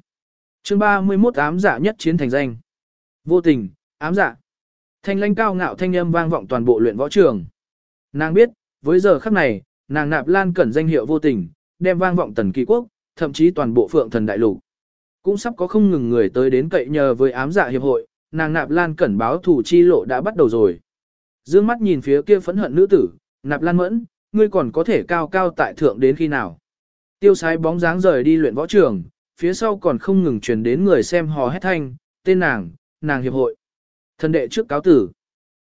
Chương 31 ám giả nhất chiến thành danh. Vô tình, ám giả. Thanh lãnh cao ngạo thanh âm vang vọng toàn bộ luyện võ trường. Nàng biết, với giờ khắc này, nàng nạp lan cẩn danh hiệu vô tình, đem vang vọng tần kỳ quốc, thậm chí toàn bộ phượng thần đại lục. Cũng sắp có không ngừng người tới đến cậy nhờ với ám dạ hiệp hội, nàng nạp lan cẩn báo thủ chi lộ đã bắt đầu rồi. Dương mắt nhìn phía kia phẫn hận nữ tử, nạp lan mẫn, ngươi còn có thể cao cao tại thượng đến khi nào. Tiêu sái bóng dáng rời đi luyện võ trường, phía sau còn không ngừng truyền đến người xem hò hét thanh, tên nàng, nàng hiệp hội. Thần đệ trước cáo tử.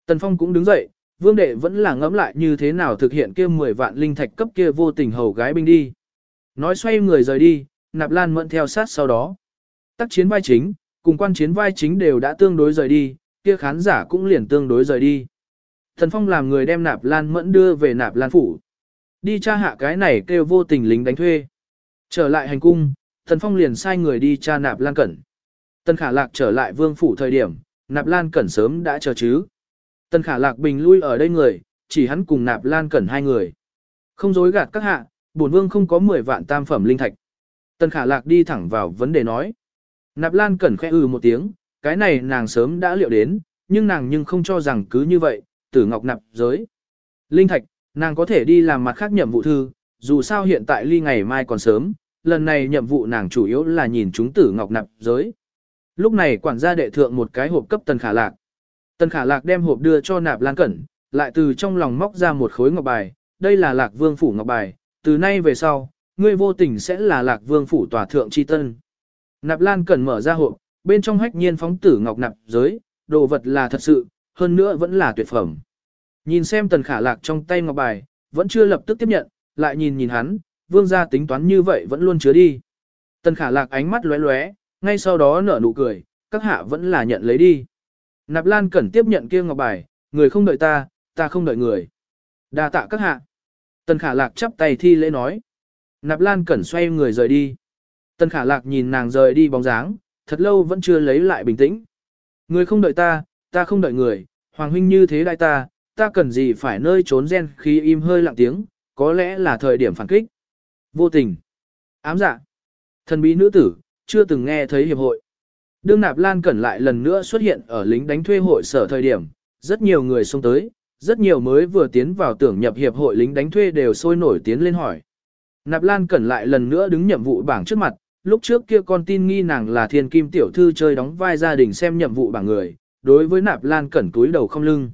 Tần Phong cũng đứng dậy, vương đệ vẫn là ngẫm lại như thế nào thực hiện kia 10 vạn linh thạch cấp kia vô tình hầu gái binh đi. Nói xoay người rời đi, nạp lan mẫn theo sát sau đó. Tác chiến vai chính, cùng quan chiến vai chính đều đã tương đối rời đi, kia khán giả cũng liền tương đối rời đi. Thần Phong làm người đem nạp lan mẫn đưa về nạp lan phủ. Đi tra hạ cái này kêu vô tình lính đánh thuê. Trở lại hành cung, Thần Phong liền sai người đi tra nạp lan cẩn. Tân khả lạc trở lại vương phủ thời điểm, nạp lan cẩn sớm đã chờ chứ. Tân khả lạc bình lui ở đây người, chỉ hắn cùng nạp lan cẩn hai người. Không dối gạt các hạ, bổn vương không có 10 vạn tam phẩm linh thạch. Tần khả lạc đi thẳng vào vấn đề nói. Nạp lan cẩn khẽ ừ một tiếng, cái này nàng sớm đã liệu đến, nhưng nàng nhưng không cho rằng cứ như vậy, tử ngọc nạp giới. Linh thạch, nàng có thể đi làm mặt khác nhiệm vụ thư, dù sao hiện tại ly ngày mai còn sớm, lần này nhiệm vụ nàng chủ yếu là nhìn chúng tử ngọc nạp giới. Lúc này quản gia đệ thượng một cái hộp cấp tần khả lạc. Tần khả lạc đem hộp đưa cho nạp lan cẩn, lại từ trong lòng móc ra một khối ngọc bài, đây là lạc vương phủ ngọc bài, từ nay về sau, ngươi vô tình sẽ là lạc vương phủ tòa thượng chi tân. Nạp lan cần mở ra hộp, bên trong hách nhiên phóng tử ngọc nạp giới, đồ vật là thật sự, hơn nữa vẫn là tuyệt phẩm. Nhìn xem tần khả lạc trong tay ngọc bài, vẫn chưa lập tức tiếp nhận, lại nhìn nhìn hắn, vương gia tính toán như vậy vẫn luôn chứa đi. Tần khả lạc ánh mắt lóe lóe, ngay sau đó nở nụ cười, các hạ vẫn là nhận lấy đi. Nạp Lan Cẩn tiếp nhận kia ngọc bài, người không đợi ta, ta không đợi người. đa tạ các hạ. Tần khả lạc chắp tay thi lễ nói. Nạp Lan Cẩn xoay người rời đi. Tần khả lạc nhìn nàng rời đi bóng dáng, thật lâu vẫn chưa lấy lại bình tĩnh. Người không đợi ta, ta không đợi người, Hoàng huynh như thế đại ta, ta cần gì phải nơi trốn gen khi im hơi lặng tiếng, có lẽ là thời điểm phản kích. Vô tình. Ám dạ. Thần bí nữ tử, chưa từng nghe thấy hiệp hội. Đương Nạp Lan Cẩn lại lần nữa xuất hiện ở lính đánh thuê hội sở thời điểm, rất nhiều người xông tới, rất nhiều mới vừa tiến vào tưởng nhập hiệp hội lính đánh thuê đều sôi nổi tiến lên hỏi. Nạp Lan Cẩn lại lần nữa đứng nhiệm vụ bảng trước mặt, lúc trước kia con tin nghi nàng là thiên kim tiểu thư chơi đóng vai gia đình xem nhiệm vụ bảng người, đối với Nạp Lan Cẩn túi đầu không lưng.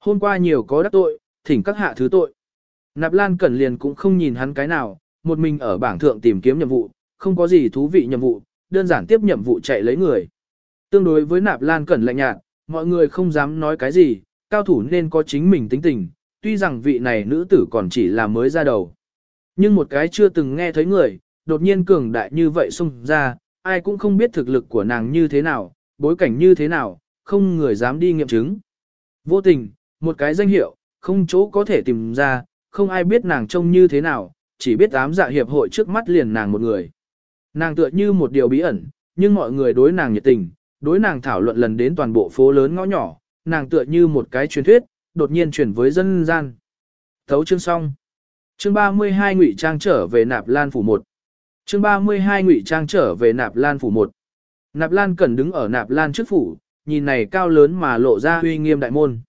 Hôm qua nhiều có đắc tội, thỉnh các hạ thứ tội. Nạp Lan Cẩn liền cũng không nhìn hắn cái nào, một mình ở bảng thượng tìm kiếm nhiệm vụ, không có gì thú vị nhiệm vụ, đơn giản tiếp nhiệm vụ chạy lấy người. Tương đối với Nạp Lan Cẩn lạnh nhạt, mọi người không dám nói cái gì, cao thủ nên có chính mình tính tình, tuy rằng vị này nữ tử còn chỉ là mới ra đầu. Nhưng một cái chưa từng nghe thấy người, đột nhiên cường đại như vậy xông ra, ai cũng không biết thực lực của nàng như thế nào, bối cảnh như thế nào, không người dám đi nghiệm chứng. Vô tình, một cái danh hiệu, không chỗ có thể tìm ra, không ai biết nàng trông như thế nào, chỉ biết ám dạ hiệp hội trước mắt liền nàng một người. Nàng tựa như một điều bí ẩn, nhưng mọi người đối nàng nhiệt tình, đối nàng thảo luận lần đến toàn bộ phố lớn ngõ nhỏ, nàng tựa như một cái truyền thuyết, đột nhiên chuyển với dân gian. Thấu chương xong. Chương 32 Ngụy Trang trở về Nạp Lan phủ 1. Chương 32 Ngụy Trang trở về Nạp Lan phủ 1. Nạp Lan cần đứng ở Nạp Lan trước phủ, nhìn này cao lớn mà lộ ra uy nghiêm đại môn.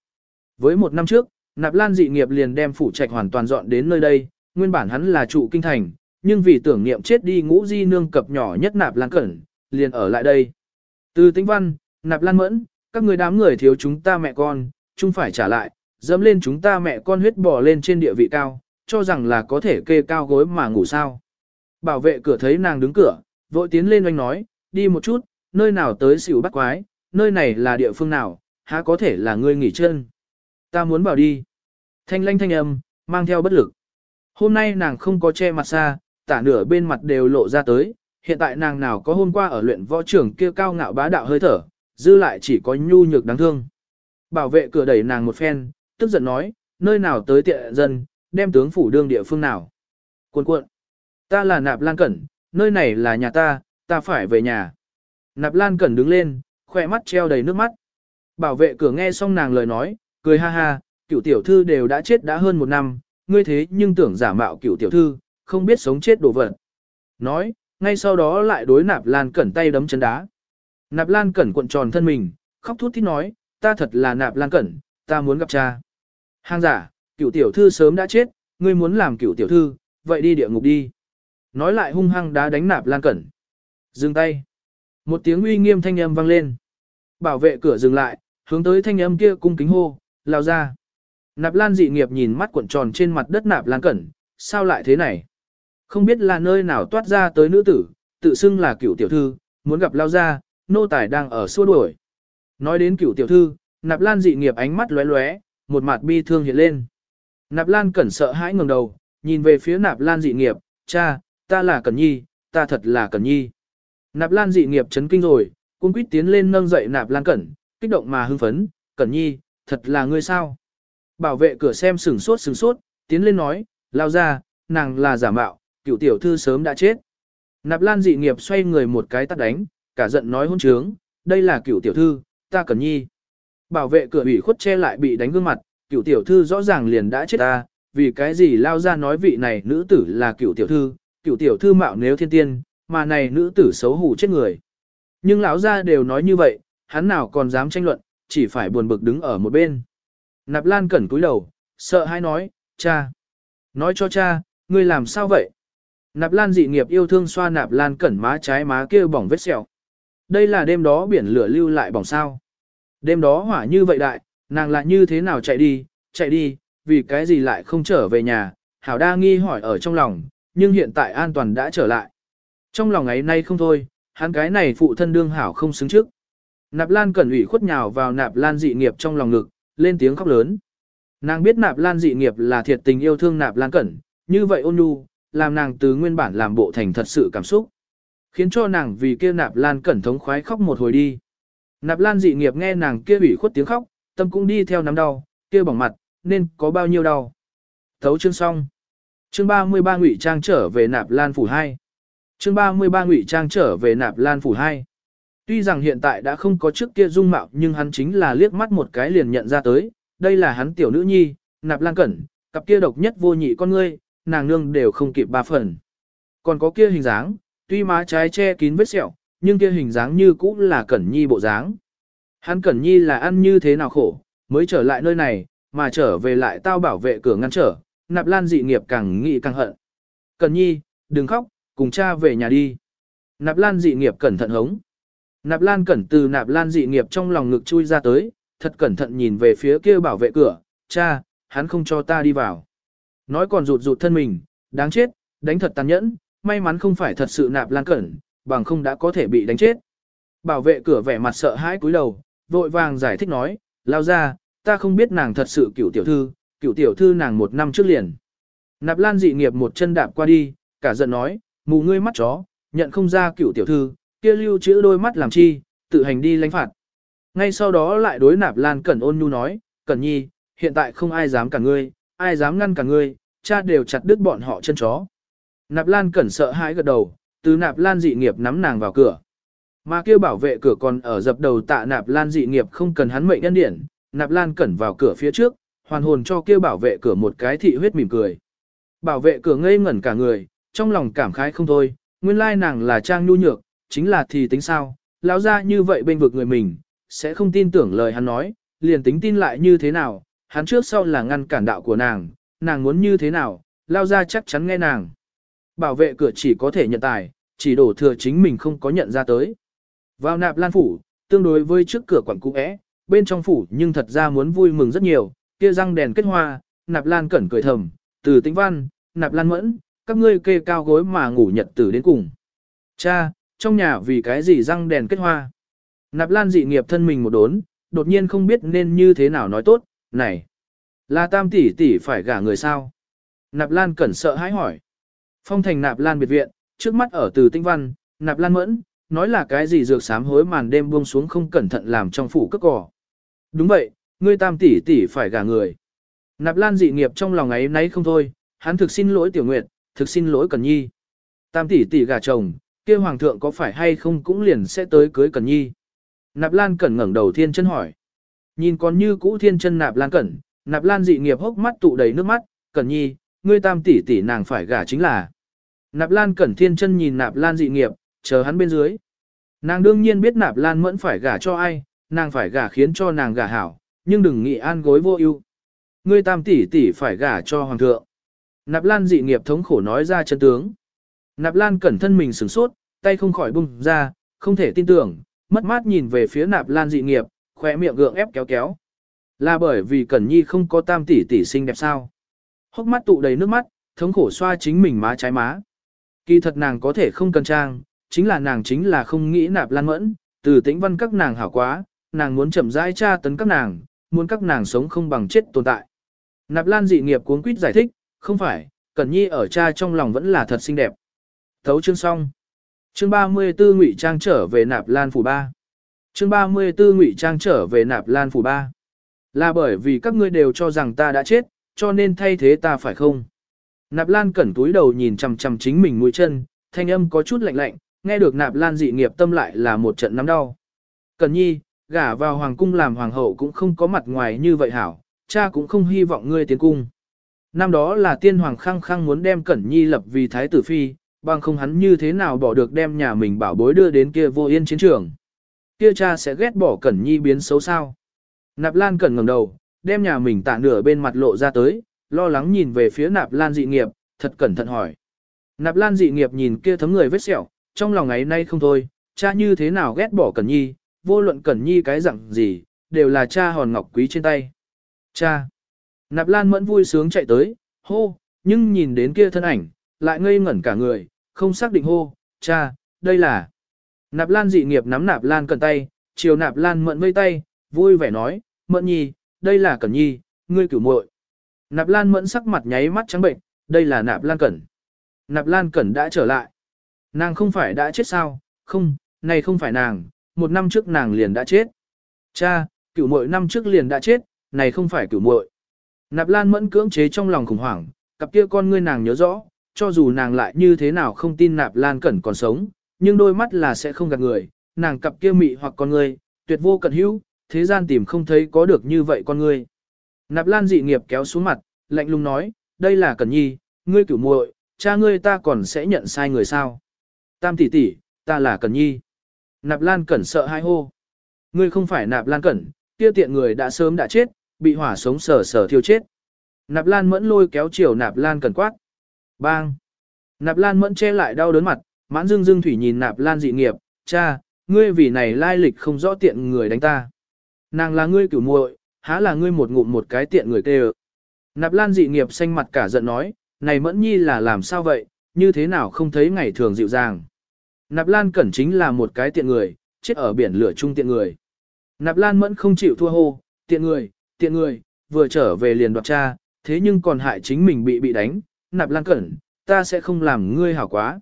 Với một năm trước, Nạp Lan dị nghiệp liền đem phủ trạch hoàn toàn dọn đến nơi đây, nguyên bản hắn là trụ kinh thành, nhưng vì tưởng niệm chết đi ngũ di nương cập nhỏ nhất Nạp Lan Cẩn, liền ở lại đây. Từ tĩnh văn, Nạp Lan Mẫn, các người đám người thiếu chúng ta mẹ con, chung phải trả lại, dẫm lên chúng ta mẹ con huyết bò lên trên địa vị cao, cho rằng là có thể kê cao gối mà ngủ sao. Bảo vệ cửa thấy nàng đứng cửa, vội tiến lên oanh nói, đi một chút, nơi nào tới xỉu bắt quái, nơi này là địa phương nào, há có thể là ngươi nghỉ chân. Ta muốn bảo đi. Thanh lanh thanh âm, mang theo bất lực. Hôm nay nàng không có che mặt xa, tả nửa bên mặt đều lộ ra tới, hiện tại nàng nào có hôm qua ở luyện võ trưởng kia cao ngạo bá đạo hơi thở, dư lại chỉ có nhu nhược đáng thương. Bảo vệ cửa đẩy nàng một phen, tức giận nói, nơi nào tới tiện dân, đem tướng phủ đương địa phương nào. Cuộn cuộn, ta là Nạp Lan Cẩn, nơi này là nhà ta, ta phải về nhà. Nạp Lan Cẩn đứng lên, khoe mắt treo đầy nước mắt. Bảo vệ cửa nghe xong nàng lời nói, cười ha ha, cựu tiểu thư đều đã chết đã hơn một năm, ngươi thế nhưng tưởng giả mạo cựu tiểu thư, không biết sống chết đồ vật. Nói, ngay sau đó lại đối nạp lan cẩn tay đấm chân đá. Nạp lan cẩn cuộn tròn thân mình, khóc thút thít nói, ta thật là nạp lan cẩn, ta muốn gặp cha. Hàng giả, cựu tiểu thư sớm đã chết, ngươi muốn làm cựu tiểu thư, vậy đi địa ngục đi. Nói lại hung hăng đá đánh nạp lan cẩn. Dừng tay. Một tiếng uy nghiêm thanh âm vang lên. Bảo vệ cửa dừng lại, hướng tới thanh âm kia cung kính hô, lao ra. Nạp lan dị nghiệp nhìn mắt cuộn tròn trên mặt đất nạp lan cẩn, sao lại thế này? Không biết là nơi nào toát ra tới nữ tử, tự xưng là cựu tiểu thư, muốn gặp lao ra, nô tài đang ở xua đuổi. Nói đến cựu tiểu thư, nạp lan dị nghiệp ánh mắt lóe lóe, một mặt bi thương hiện lên. Nạp lan cẩn sợ hãi ngẩng đầu, nhìn về phía nạp lan dị nghiệp, cha, ta là cẩn nhi, ta thật là cẩn nhi. Nạp lan dị nghiệp chấn kinh rồi, cung quýt tiến lên nâng dậy nạp lan cẩn, kích động mà hưng phấn, cẩn nhi, thật là ngươi sao? Bảo vệ cửa xem sừng sốt sừng sốt, tiến lên nói, lao ra, nàng là giả mạo, cựu tiểu thư sớm đã chết. Nạp lan dị nghiệp xoay người một cái tắt đánh, cả giận nói hôn trướng, đây là cựu tiểu thư, ta Cẩn nhi. Bảo vệ cửa ủy khuất che lại bị đánh gương mặt, cựu tiểu thư rõ ràng liền đã chết ta, vì cái gì lao ra nói vị này nữ tử là cựu tiểu thư, cựu tiểu thư mạo nếu thiên tiên, mà này nữ tử xấu hủ chết người. Nhưng lão ra đều nói như vậy, hắn nào còn dám tranh luận, chỉ phải buồn bực đứng ở một bên. Nạp Lan cẩn cúi đầu, sợ hãi nói, cha. Nói cho cha, ngươi làm sao vậy? Nạp Lan dị nghiệp yêu thương xoa Nạp Lan cẩn má trái má kia bỏng vết sẹo. Đây là đêm đó biển lửa lưu lại bỏng sao. Đêm đó hỏa như vậy đại, nàng lại như thế nào chạy đi, chạy đi, vì cái gì lại không trở về nhà, hảo đa nghi hỏi ở trong lòng, nhưng hiện tại an toàn đã trở lại. Trong lòng ấy nay không thôi, hắn cái này phụ thân đương hảo không xứng trước. Nạp Lan cẩn ủy khuất nhào vào Nạp Lan dị nghiệp trong lòng ngực, lên tiếng khóc lớn. Nàng biết Nạp Lan dị nghiệp là thiệt tình yêu thương Nạp Lan cẩn, như vậy ôn nhu, làm nàng từ nguyên bản làm bộ thành thật sự cảm xúc. Khiến cho nàng vì kia Nạp Lan cẩn thống khoái khóc một hồi đi. Nạp Lan dị nghiệp nghe nàng kia ủy khuất tiếng khóc, tâm cũng đi theo nắm đau, kia bỏng mặt, nên có bao nhiêu đau. Thấu chương xong. Chương 33 Ngụy Trang trở về Nạp Lan phủ 2. Chương 33 Ngụy Trang trở về Nạp Lan phủ 2. Tuy rằng hiện tại đã không có trước kia dung mạo nhưng hắn chính là liếc mắt một cái liền nhận ra tới, đây là hắn tiểu nữ nhi, Nạp Lan Cẩn, cặp kia độc nhất vô nhị con ngươi, nàng nương đều không kịp ba phần. Còn có kia hình dáng, tuy má trái che kín vết sẹo, nhưng kia hình dáng như cũng là Cẩn Nhi bộ dáng. Hắn Cẩn Nhi là ăn như thế nào khổ, mới trở lại nơi này, mà trở về lại tao bảo vệ cửa ngăn trở, Nạp Lan dị nghiệp càng nghĩ càng hận. Cẩn Nhi, đừng khóc, cùng cha về nhà đi. Nạp Lan dị nghiệp cẩn thận hống. Nạp Lan cẩn từ Nạp Lan dị nghiệp trong lòng ngực chui ra tới, thật cẩn thận nhìn về phía kia bảo vệ cửa, cha, hắn không cho ta đi vào. Nói còn rụt rụt thân mình, đáng chết, đánh thật tàn nhẫn, may mắn không phải thật sự Nạp Lan cẩn, bằng không đã có thể bị đánh chết. Bảo vệ cửa vẻ mặt sợ hãi cúi đầu, vội vàng giải thích nói, lao ra, ta không biết nàng thật sự cựu tiểu thư, cựu tiểu thư nàng một năm trước liền. Nạp Lan dị nghiệp một chân đạp qua đi, cả giận nói, mù ngươi mắt chó, nhận không ra cựu tiểu thư, kia lưu chữ đôi mắt làm chi, tự hành đi lãnh phạt. Ngay sau đó lại đối Nạp Lan Cẩn ôn nhu nói, Cẩn nhi, hiện tại không ai dám cả ngươi, ai dám ngăn cả ngươi, cha đều chặt đứt bọn họ chân chó. Nạp Lan Cẩn sợ hãi gật đầu, từ Nạp Lan dị nghiệp nắm nàng vào cửa. Mà kêu bảo vệ cửa còn ở dập đầu tạ Nạp Lan dị nghiệp không cần hắn mệnh nhân điển, Nạp Lan Cẩn vào cửa phía trước, hoàn hồn cho kêu bảo vệ cửa một cái thị huyết mỉm cười. Bảo vệ cửa ngây ngẩn cả người, trong lòng cảm khái không thôi, nguyên lai nàng là trang nhu nhược, chính là thì tính sao, lão ra như vậy bên vực người mình, sẽ không tin tưởng lời hắn nói, liền tính tin lại như thế nào, hắn trước sau là ngăn cản đạo của nàng, nàng muốn như thế nào, lao ra chắc chắn nghe nàng. Bảo vệ cửa chỉ có thể nhận tài, chỉ đổ thừa chính mình không có nhận ra tới. Vào nạp lan phủ, tương đối với trước cửa quảng cũ é, bên trong phủ nhưng thật ra muốn vui mừng rất nhiều, kia răng đèn kết hoa, nạp lan cẩn cười thầm, từ tĩnh văn, nạp lan mẫn, các ngươi kê cao gối mà ngủ nhật tử đến cùng. Cha, trong nhà vì cái gì răng đèn kết hoa. Nạp lan dị nghiệp thân mình một đốn, đột nhiên không biết nên như thế nào nói tốt, này, là tam tỷ tỷ phải gả người sao? Nạp lan cẩn sợ hãi hỏi. Phong thành nạp lan biệt viện, trước mắt ở từ tinh văn, nạp lan mẫn, nói là cái gì dược sám hối màn đêm buông xuống không cẩn thận làm trong phủ cất cỏ. Đúng vậy, ngươi tam tỷ tỷ phải gả người. Nạp lan dị nghiệp trong lòng ấy nấy không thôi, hắn thực xin lỗi tiểu nguyệt, thực xin lỗi Cần Nhi. Tam tỷ tỷ gả chồng, kia hoàng thượng có phải hay không cũng liền sẽ tới cưới Cần Nhi. Nạp Lan Cẩn ngẩng đầu thiên chân hỏi. Nhìn còn như cũ thiên chân Nạp Lan Cẩn, Nạp Lan dị nghiệp hốc mắt tụ đầy nước mắt, Cẩn Nhi, ngươi tam tỷ tỷ nàng phải gả chính là. Nạp Lan Cẩn thiên chân nhìn Nạp Lan dị nghiệp, chờ hắn bên dưới. Nàng đương nhiên biết Nạp Lan mẫn phải gả cho ai, nàng phải gả khiến cho nàng gả hảo, nhưng đừng nghĩ an gối vô ưu. Ngươi tam tỷ tỷ phải gả cho hoàng thượng. Nạp Lan dị nghiệp thống khổ nói ra chân tướng. Nạp Lan cẩn thân mình sửng sốt, tay không khỏi bung ra, không thể tin tưởng, mất mát nhìn về phía Nạp Lan dị nghiệp, khỏe miệng gượng ép kéo kéo. Là bởi vì Cẩn Nhi không có tam tỷ tỷ xinh đẹp sao? Hốc mắt tụ đầy nước mắt, thống khổ xoa chính mình má trái má. Kỳ thật nàng có thể không cần trang, chính là nàng chính là không nghĩ Nạp Lan mẫn, từ tĩnh văn các nàng hảo quá, nàng muốn chậm rãi tra tấn các nàng, muốn các nàng sống không bằng chết tồn tại. Nạp Lan dị nghiệp cuốn quýt giải thích, không phải, Cẩn Nhi ở cha trong lòng vẫn là thật xinh đẹp. Thấu chương xong. Chương 34 Ngụy Trang trở về Nạp Lan phủ ba. Chương 34 Ngụy Trang trở về Nạp Lan phủ ba. Là bởi vì các ngươi đều cho rằng ta đã chết, cho nên thay thế ta phải không? Nạp Lan cẩn túi đầu nhìn chằm chằm chính mình mũi chân, thanh âm có chút lạnh lạnh, nghe được Nạp Lan dị nghiệp tâm lại là một trận nắm đau. Cẩn Nhi, gả vào hoàng cung làm hoàng hậu cũng không có mặt ngoài như vậy hảo, cha cũng không hy vọng ngươi tiến cung. Năm đó là tiên hoàng khăng khăng muốn đem Cẩn Nhi lập vì thái tử phi, bằng không hắn như thế nào bỏ được đem nhà mình bảo bối đưa đến kia vô yên chiến trường. Kia cha sẽ ghét bỏ Cẩn Nhi biến xấu sao. Nạp Lan Cẩn ngẩng đầu, đem nhà mình tạ nửa bên mặt lộ ra tới, lo lắng nhìn về phía Nạp Lan dị nghiệp, thật cẩn thận hỏi. Nạp Lan dị nghiệp nhìn kia thấm người vết sẹo, trong lòng ấy nay không thôi, cha như thế nào ghét bỏ Cẩn Nhi, vô luận Cẩn Nhi cái dạng gì, đều là cha hòn ngọc quý trên tay. Cha! Nạp Lan Mẫn vui sướng chạy tới, hô, nhưng nhìn đến kia thân ảnh, lại ngây ngẩn cả người, không xác định hô, cha, đây là. Nạp Lan dị nghiệp nắm Nạp Lan cẩn tay, chiều Nạp Lan Mẫn vây tay, vui vẻ nói, Mẫn nhi, đây là Cẩn nhi, ngươi cửu muội. Nạp Lan Mẫn sắc mặt nháy mắt trắng bệnh, đây là Nạp Lan Cẩn. Nạp Lan Cẩn đã trở lại. Nàng không phải đã chết sao? Không, này không phải nàng, một năm trước nàng liền đã chết. Cha, cửu muội năm trước liền đã chết, này không phải cửu muội. Nạp Lan Mẫn cưỡng chế trong lòng khủng hoảng, cặp kia con ngươi nàng nhớ rõ, cho dù nàng lại như thế nào không tin Nạp Lan Cẩn còn sống, nhưng đôi mắt là sẽ không gạt người, nàng cặp kia mị hoặc con ngươi, tuyệt vô cận hữu, thế gian tìm không thấy có được như vậy con ngươi. Nạp Lan dị nghiệp kéo xuống mặt, lạnh lùng nói, đây là Cẩn Nhi, ngươi cửu muội, cha ngươi ta còn sẽ nhận sai người sao? Tam tỷ tỷ, ta là Cẩn Nhi. Nạp Lan Cẩn sợ hai hô. Ngươi không phải Nạp Lan Cẩn, kia tiện người đã sớm đã chết, bị hỏa sống sờ sờ thiêu chết. Nạp Lan Mẫn lôi kéo chiều Nạp Lan Cẩn quát. Bang! Nạp Lan Mẫn che lại đau đớn mặt, mãn dương dương thủy nhìn Nạp Lan dị nghiệp, cha, ngươi vì này lai lịch không rõ tiện người đánh ta. Nàng là ngươi cửu muội, há là ngươi một ngụm một cái tiện người tê Nạp Lan dị nghiệp xanh mặt cả giận nói, này Mẫn Nhi là làm sao vậy, như thế nào không thấy ngày thường dịu dàng. Nạp Lan Cẩn chính là một cái tiện người, chết ở biển lửa chung tiện người. Nạp Lan Mẫn không chịu thua hô, tiện người, tiện người, vừa trở về liền đoạt cha, thế nhưng còn hại chính mình bị bị đánh. Nạp Lan Cẩn, ta sẽ không làm ngươi hảo quá.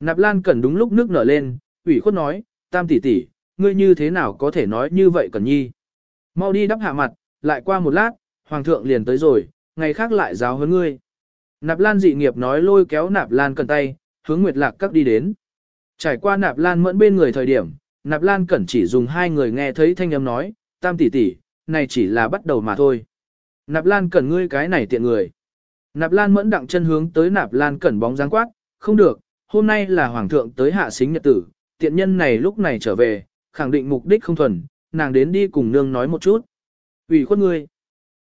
Nạp Lan Cẩn đúng lúc nước nở lên, ủy khuất nói, tam tỷ tỷ, ngươi như thế nào có thể nói như vậy Cẩn Nhi. Mau đi đắp hạ mặt, lại qua một lát, Hoàng thượng liền tới rồi, ngày khác lại giáo hơn ngươi. Nạp Lan dị nghiệp nói lôi kéo Nạp Lan Cẩn tay, hướng Nguyệt Lạc các đi đến. Trải qua Nạp Lan mẫn bên người thời điểm, Nạp Lan Cẩn chỉ dùng hai người nghe thấy thanh âm nói, tam tỷ tỷ, này chỉ là bắt đầu mà thôi. Nạp Lan Cẩn ngươi cái này tiện người. Nạp Lan mẫn đặng chân hướng tới Nạp Lan Cẩn bóng dáng quát, không được, hôm nay là Hoàng thượng tới hạ xính nhật tử, tiện nhân này lúc này trở về, khẳng định mục đích không thuần, nàng đến đi cùng nương nói một chút. ủy khuất ngươi.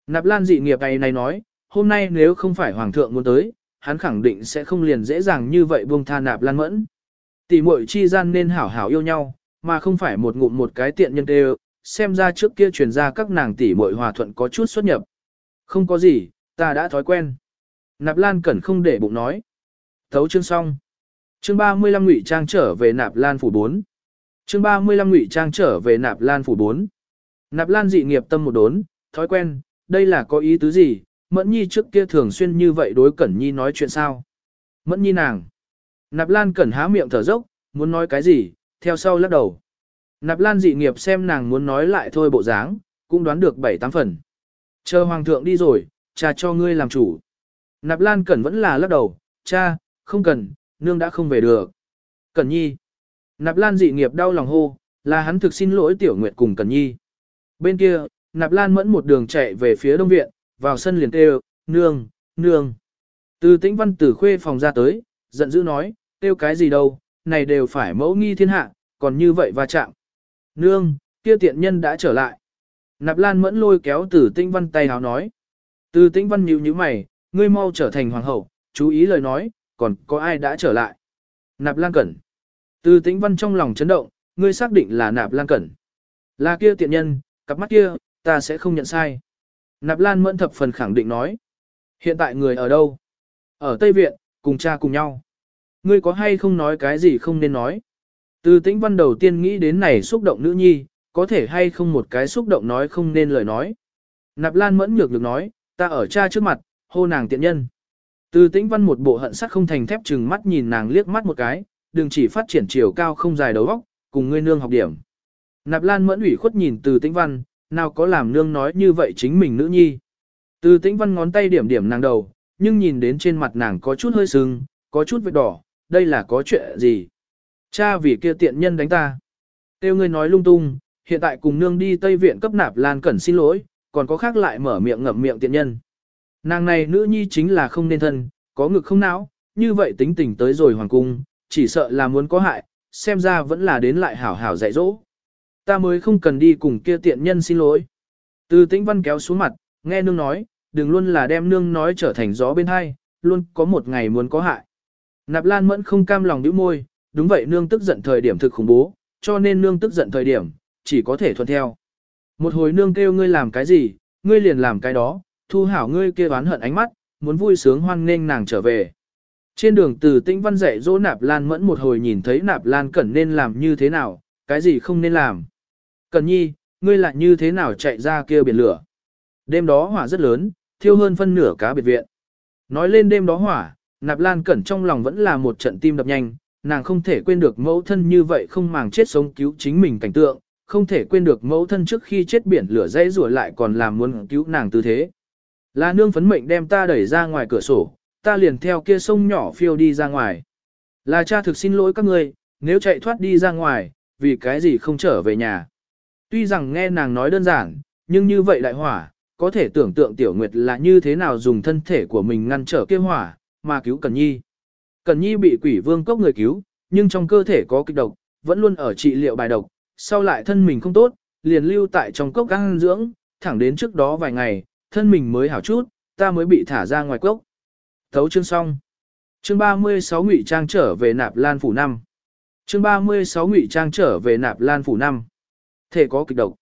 Nạp Lan dị nghiệp này này nói, hôm nay nếu không phải Hoàng thượng muốn tới, hắn khẳng định sẽ không liền dễ dàng như vậy buông tha Nạp Lan mẫn. Tỷ muội chi gian nên hảo hảo yêu nhau, mà không phải một ngụm một cái tiện nhân đều, xem ra trước kia truyền ra các nàng tỷ muội hòa thuận có chút xuất nhập. Không có gì, ta đã thói quen. Nạp Lan Cẩn không để bụng nói. Thấu chương xong. Chương 35 Ngụy Trang trở về Nạp Lan phủ 4. Chương 35 Ngụy Trang trở về Nạp Lan phủ 4. Nạp Lan dị nghiệp tâm một đốn, thói quen, đây là có ý tứ gì? Mẫn Nhi trước kia thường xuyên như vậy đối Cẩn Nhi nói chuyện sao? Mẫn Nhi nàng. Nạp Lan Cẩn há miệng thở dốc, muốn nói cái gì, theo sau lắc đầu. Nạp Lan dị nghiệp xem nàng muốn nói lại thôi bộ dáng, cũng đoán được bảy tám phần. Chờ hoàng thượng đi rồi, cha cho ngươi làm chủ. Nạp Lan Cẩn vẫn là lắc đầu, cha, không cần, nương đã không về được. Cẩn nhi. Nạp Lan dị nghiệp đau lòng hô, là hắn thực xin lỗi Tiểu Nguyệt cùng Cẩn nhi. Bên kia, Nạp Lan mẫn một đường chạy về phía đông viện, vào sân liền kêu, nương, nương. Từ tĩnh văn tử khuê phòng ra tới, giận dữ nói, Tiêu cái gì đâu, này đều phải mẫu nghi thiên hạ, còn như vậy va chạm. Nương, kia tiện nhân đã trở lại. Nạp Lan mẫn lôi kéo từ tĩnh văn tay háo nói. Từ tĩnh văn nhíu nhíu mày, ngươi mau trở thành hoàng hậu, chú ý lời nói, còn có ai đã trở lại. Nạp Lan Cẩn. Từ tĩnh văn trong lòng chấn động, ngươi xác định là Nạp Lan Cẩn. Là kia tiện nhân, cặp mắt kia, ta sẽ không nhận sai. Nạp Lan mẫn thập phần khẳng định nói. Hiện tại người ở đâu? Ở Tây Viện, cùng cha cùng nhau. Ngươi có hay không nói cái gì không nên nói? Từ tĩnh văn đầu tiên nghĩ đến này xúc động nữ nhi, có thể hay không một cái xúc động nói không nên lời nói. Nạp Lan mẫn nhược được nói, ta ở cha trước mặt, hô nàng tiện nhân. Từ tĩnh văn một bộ hận sắc không thành thép chừng mắt nhìn nàng liếc mắt một cái, đừng chỉ phát triển chiều cao không dài đầu óc, cùng ngươi nương học điểm. Nạp Lan mẫn ủy khuất nhìn từ tĩnh văn, nào có làm nương nói như vậy chính mình nữ nhi. Từ tĩnh văn ngón tay điểm điểm nàng đầu, nhưng nhìn đến trên mặt nàng có chút hơi sưng, có chút vết đỏ, đây là có chuyện gì? Cha vì kia tiện nhân đánh ta. Tiêu ngươi nói lung tung, hiện tại cùng nương đi Tây Viện cấp nạp Lan Cẩn xin lỗi, còn có khác lại mở miệng ngậm miệng tiện nhân. Nàng này nữ nhi chính là không nên thân, có ngực không não, như vậy tính tình tới rồi hoàng cung, chỉ sợ là muốn có hại, xem ra vẫn là đến lại hảo hảo dạy dỗ. Ta mới không cần đi cùng kia tiện nhân xin lỗi. Từ tĩnh văn kéo xuống mặt, nghe nương nói, đừng luôn là đem nương nói trở thành gió bên hai, luôn có một ngày muốn có hại. Nạp Lan Mẫn không cam lòng nhíu môi, đúng vậy nương tức giận thời điểm thực khủng bố, cho nên nương tức giận thời điểm, chỉ có thể thuận theo. Một hồi nương kêu ngươi làm cái gì, ngươi liền làm cái đó, thu hảo ngươi kia oán hận ánh mắt, muốn vui sướng hoan nghênh nàng trở về. Trên đường từ tĩnh văn dạy dỗ nạp lan mẫn một hồi nhìn thấy nạp lan cẩn nên làm như thế nào, cái gì không nên làm. Cẩn nhi, ngươi lại như thế nào chạy ra kia biển lửa. Đêm đó hỏa rất lớn, thiêu hơn phân nửa cá biệt viện. Nói lên đêm đó hỏa, nạp lan cẩn trong lòng vẫn là một trận tim đập nhanh, nàng không thể quên được mẫu thân như vậy không màng chết sống cứu chính mình cảnh tượng, không thể quên được mẫu thân trước khi chết biển lửa dây rùa lại còn làm muốn cứu nàng tư thế. Là nương phấn mệnh đem ta đẩy ra ngoài cửa sổ, ta liền theo kia sông nhỏ phiêu đi ra ngoài. Là cha thực xin lỗi các ngươi, nếu chạy thoát đi ra ngoài, vì cái gì không trở về nhà. Tuy rằng nghe nàng nói đơn giản, nhưng như vậy đại hỏa, có thể tưởng tượng Tiểu Nguyệt là như thế nào dùng thân thể của mình ngăn trở kia hỏa, mà cứu Cần Nhi. Cần Nhi bị quỷ vương cốc người cứu, nhưng trong cơ thể có kịch độc, vẫn luôn ở trị liệu bài độc, sau lại thân mình không tốt, liền lưu tại trong cốc ăn dưỡng, thẳng đến trước đó vài ngày, thân mình mới hảo chút, ta mới bị thả ra ngoài cốc. Thấu chương xong. Chương 36 Ngụy Trang trở về Nạp Lan phủ năm. Chương 36 Ngụy Trang trở về Nạp Lan phủ năm. Thể có kịch độc.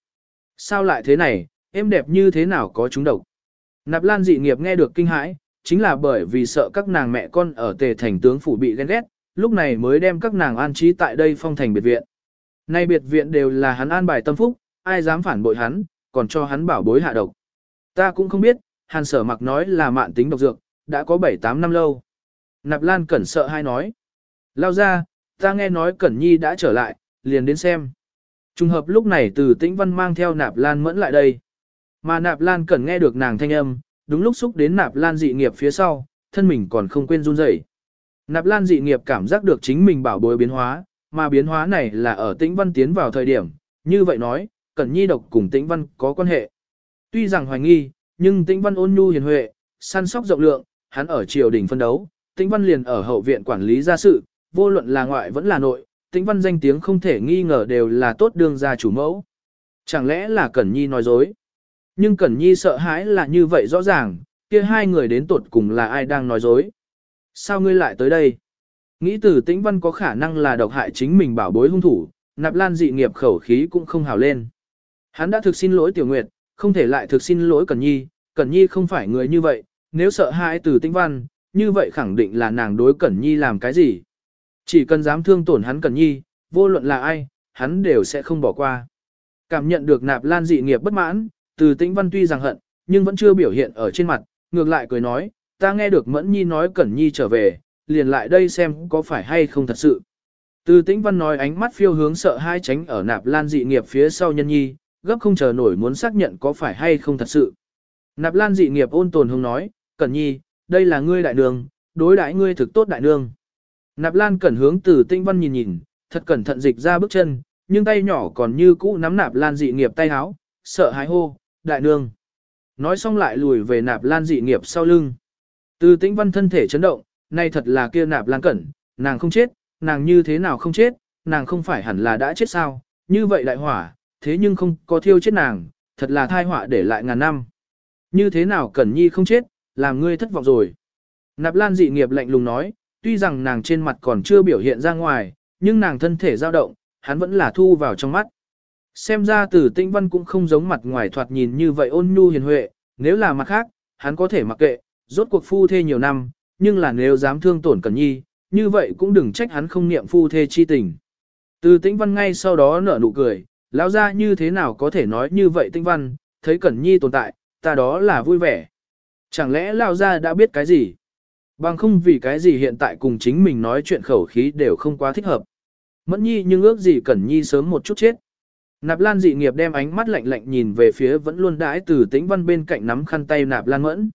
Sao lại thế này, em đẹp như thế nào có chúng độc? Nạp Lan dị nghiệp nghe được kinh hãi, chính là bởi vì sợ các nàng mẹ con ở tề thành tướng phủ bị ghen ghét, lúc này mới đem các nàng an trí tại đây phong thành biệt viện. Nay biệt viện đều là hắn an bài tâm phúc, ai dám phản bội hắn, còn cho hắn bảo bối hạ độc. Ta cũng không biết, hàn sở mặc nói là mạn tính độc dược, đã có 7-8 năm lâu. Nạp Lan Cẩn sợ hai nói. Lao ra, ta nghe nói Cẩn Nhi đã trở lại, liền đến xem. Trùng hợp lúc này từ tĩnh văn mang theo Nạp Lan mẫn lại đây. Mà Nạp Lan Cẩn nghe được nàng thanh âm, đúng lúc xúc đến Nạp Lan dị nghiệp phía sau, thân mình còn không quên run rẩy. Nạp Lan dị nghiệp cảm giác được chính mình bảo bối biến hóa, mà biến hóa này là ở tĩnh văn tiến vào thời điểm, như vậy nói, Cẩn Nhi độc cùng tĩnh văn có quan hệ. Tuy rằng hoài nghi, nhưng tĩnh văn ôn nhu hiền huệ, săn sóc rộng lượng, hắn ở triều đình phân đấu, tĩnh văn liền ở hậu viện quản lý gia sự, vô luận là ngoại vẫn là nội, tĩnh văn danh tiếng không thể nghi ngờ đều là tốt đương gia chủ mẫu. Chẳng lẽ là Cẩn Nhi nói dối? Nhưng Cẩn Nhi sợ hãi là như vậy rõ ràng, kia hai người đến tột cùng là ai đang nói dối? Sao ngươi lại tới đây? Nghĩ từ tĩnh văn có khả năng là độc hại chính mình bảo bối hung thủ, nạp lan dị nghiệp khẩu khí cũng không hào lên. Hắn đã thực xin lỗi tiểu nguyệt, không thể lại thực xin lỗi Cẩn Nhi, Cẩn Nhi không phải người như vậy, nếu sợ hãi từ tĩnh văn, như vậy khẳng định là nàng đối Cẩn Nhi làm cái gì. Chỉ cần dám thương tổn hắn Cẩn Nhi, vô luận là ai, hắn đều sẽ không bỏ qua. Cảm nhận được nạp lan dị nghiệp bất mãn, từ tĩnh văn tuy rằng hận, nhưng vẫn chưa biểu hiện ở trên mặt, ngược lại cười nói, ta nghe được Mẫn Nhi nói Cẩn Nhi trở về, liền lại đây xem có phải hay không thật sự. Từ tĩnh văn nói ánh mắt phiêu hướng sợ hai tránh ở nạp lan dị nghiệp phía sau nhân nhi, gấp không chờ nổi muốn xác nhận có phải hay không thật sự. Nạp lan dị nghiệp ôn tồn hông nói, Cẩn Nhi, đây là ngươi đại nương, đối đãi ngươi thực tốt đại nương. Nạp lan cẩn hướng từ tinh văn nhìn nhìn, thật cẩn thận dịch ra bước chân, nhưng tay nhỏ còn như cũ nắm nạp lan dị nghiệp tay háo, sợ hãi hô, đại nương. Nói xong lại lùi về nạp lan dị nghiệp sau lưng. Từ tĩnh văn thân thể chấn động, nay thật là kia nạp lan cẩn, nàng không chết, nàng như thế nào không chết, nàng không phải hẳn là đã chết sao, như vậy đại hỏa, thế nhưng không có thiêu chết nàng, thật là thai họa để lại ngàn năm. Như thế nào cẩn nhi không chết, làm ngươi thất vọng rồi. Nạp lan dị nghiệp lạnh lùng nói, tuy rằng nàng trên mặt còn chưa biểu hiện ra ngoài, nhưng nàng thân thể dao động, hắn vẫn là thu vào trong mắt. Xem ra tử tinh văn cũng không giống mặt ngoài thoạt nhìn như vậy ôn nhu hiền huệ, nếu là mặt khác, hắn có thể mặc kệ, rốt cuộc phu thê nhiều năm, nhưng là nếu dám thương tổn Cẩn Nhi, như vậy cũng đừng trách hắn không niệm phu thê chi tình. Từ tĩnh văn ngay sau đó nở nụ cười, lão ra như thế nào có thể nói như vậy tĩnh văn, thấy Cẩn Nhi tồn tại, ta đó là vui vẻ. Chẳng lẽ lão ra đã biết cái gì? Bằng không vì cái gì hiện tại cùng chính mình nói chuyện khẩu khí đều không quá thích hợp. Mẫn nhi nhưng ước gì Cẩn Nhi sớm một chút chết. Nạp Lan dị nghiệp đem ánh mắt lạnh lạnh nhìn về phía vẫn luôn đãi từ tĩnh văn bên cạnh nắm khăn tay Nạp Lan mẫn.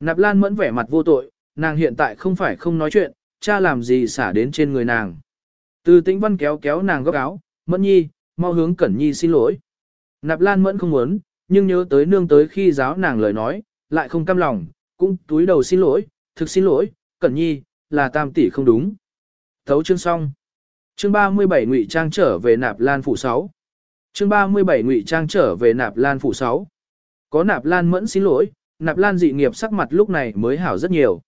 Nạp Lan mẫn vẻ mặt vô tội, nàng hiện tại không phải không nói chuyện, cha làm gì xả đến trên người nàng. Từ tĩnh văn kéo kéo nàng góc áo, mẫn nhi, mau hướng Cẩn Nhi xin lỗi. Nạp Lan mẫn không muốn, nhưng nhớ tới nương tới khi giáo nàng lời nói, lại không cam lòng, cũng túi đầu xin lỗi, thực xin lỗi, Cẩn Nhi, là tam tỷ không đúng. Thấu chương xong. Chương 37 Ngụy Trang trở về Nạp Lan phủ 6. Chương 37 Ngụy Trang trở về Nạp Lan phủ 6. Có Nạp Lan mẫn xin lỗi, Nạp Lan dị nghiệp sắc mặt lúc này mới hảo rất nhiều.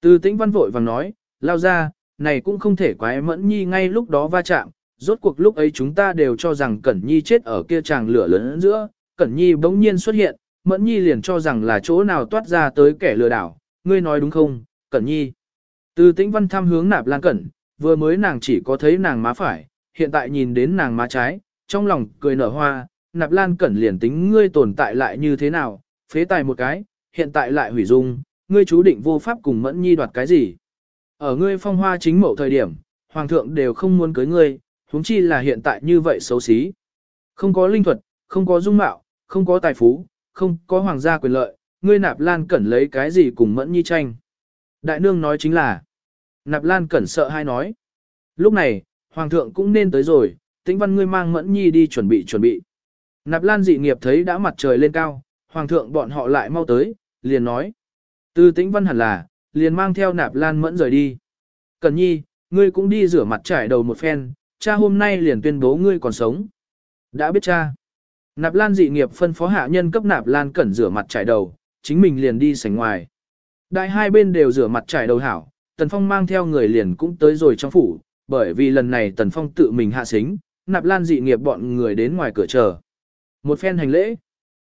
Từ tĩnh văn vội vàng nói, lao ra, này cũng không thể quái mẫn nhi ngay lúc đó va chạm, rốt cuộc lúc ấy chúng ta đều cho rằng Cẩn Nhi chết ở kia chàng lửa lớn giữa, Cẩn Nhi bỗng nhiên xuất hiện, Mẫn Nhi liền cho rằng là chỗ nào toát ra tới kẻ lừa đảo, ngươi nói đúng không, Cẩn Nhi. Từ tĩnh văn thăm hướng nạp lan cẩn, vừa mới nàng chỉ có thấy nàng má phải, hiện tại nhìn đến nàng má trái, trong lòng cười nở hoa, nạp lan cẩn liền tính ngươi tồn tại lại như thế nào, phế tài một cái, hiện tại lại hủy dung, ngươi chú định vô pháp cùng mẫn nhi đoạt cái gì. Ở ngươi phong hoa chính mẫu thời điểm, hoàng thượng đều không muốn cưới ngươi, huống chi là hiện tại như vậy xấu xí. Không có linh thuật, không có dung mạo, không có tài phú, không có hoàng gia quyền lợi, ngươi nạp lan cẩn lấy cái gì cùng mẫn nhi tranh. Đại nương nói chính là, nạp lan cẩn sợ hay nói. Lúc này, hoàng thượng cũng nên tới rồi, tĩnh văn ngươi mang mẫn nhi đi chuẩn bị chuẩn bị. Nạp lan dị nghiệp thấy đã mặt trời lên cao, hoàng thượng bọn họ lại mau tới, liền nói. Từ tĩnh văn hẳn là, liền mang theo nạp lan mẫn rời đi. Cẩn nhi, ngươi cũng đi rửa mặt trải đầu một phen, cha hôm nay liền tuyên bố ngươi còn sống. Đã biết cha. Nạp lan dị nghiệp phân phó hạ nhân cấp nạp lan cẩn rửa mặt trải đầu, chính mình liền đi sảnh ngoài. Đại hai bên đều rửa mặt trải đầu hảo, Tần Phong mang theo người liền cũng tới rồi trong phủ, bởi vì lần này Tần Phong tự mình hạ xính, nạp lan dị nghiệp bọn người đến ngoài cửa chờ. Một phen hành lễ.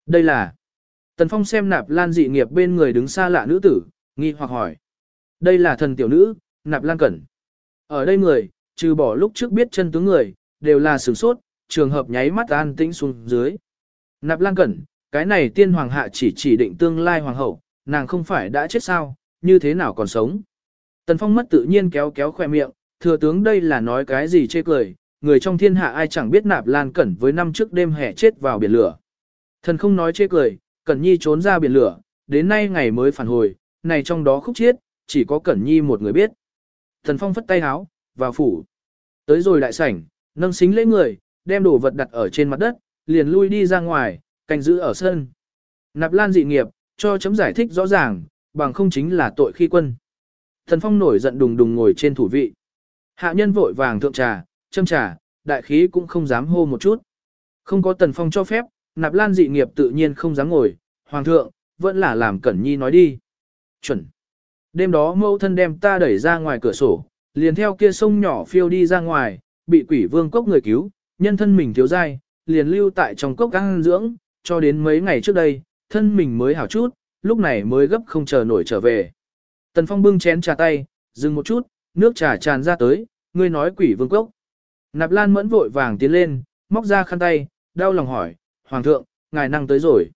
Đây là... Tần Phong xem nạp lan dị nghiệp bên người đứng xa lạ nữ tử, nghi hoặc hỏi. Đây là thần tiểu nữ, nạp lan cẩn. Ở đây người, trừ bỏ lúc trước biết chân tướng người, đều là sửng sốt, trường hợp nháy mắt an tĩnh xuống dưới. Nạp lan cẩn, cái này tiên hoàng hạ chỉ chỉ định tương lai hoàng hậu, nàng không phải đã chết sao, như thế nào còn sống. Tần Phong mất tự nhiên kéo kéo khoe miệng, thừa tướng đây là nói cái gì chê cười, người trong thiên hạ ai chẳng biết nạp lan cẩn với năm trước đêm hè chết vào biển lửa. Thần không nói chê cười, Cẩn Nhi trốn ra biển lửa, đến nay ngày mới phản hồi, này trong đó khúc chiết, chỉ có Cẩn Nhi một người biết. Thần Phong phất tay háo, vào phủ. Tới rồi đại sảnh, nâng xính lễ người, đem đồ vật đặt ở trên mặt đất, liền lui đi ra ngoài, canh giữ ở sân. Nạp lan dị nghiệp, cho chấm giải thích rõ ràng, bằng không chính là tội khi quân. Thần Phong nổi giận đùng đùng ngồi trên thủ vị. Hạ nhân vội vàng thượng trà, châm trà, đại khí cũng không dám hô một chút. Không có Tần Phong cho phép, nạp lan dị nghiệp tự nhiên không dám ngồi, hoàng thượng, vẫn là làm Cẩn Nhi nói đi. Chuẩn. Đêm đó mẫu thân đem ta đẩy ra ngoài cửa sổ, liền theo kia sông nhỏ phiêu đi ra ngoài, bị quỷ vương cốc người cứu, nhân thân mình thiếu dai, liền lưu tại trong cốc ăn dưỡng, cho đến mấy ngày trước đây, thân mình mới hảo chút, lúc này mới gấp không chờ nổi trở về. Tần Phong bưng chén trà tay, dừng một chút, nước trà tràn ra tới, ngươi nói quỷ vương cốc. Nạp Lan mẫn vội vàng tiến lên, móc ra khăn tay, đau lòng hỏi, Hoàng thượng, ngài năng tới rồi.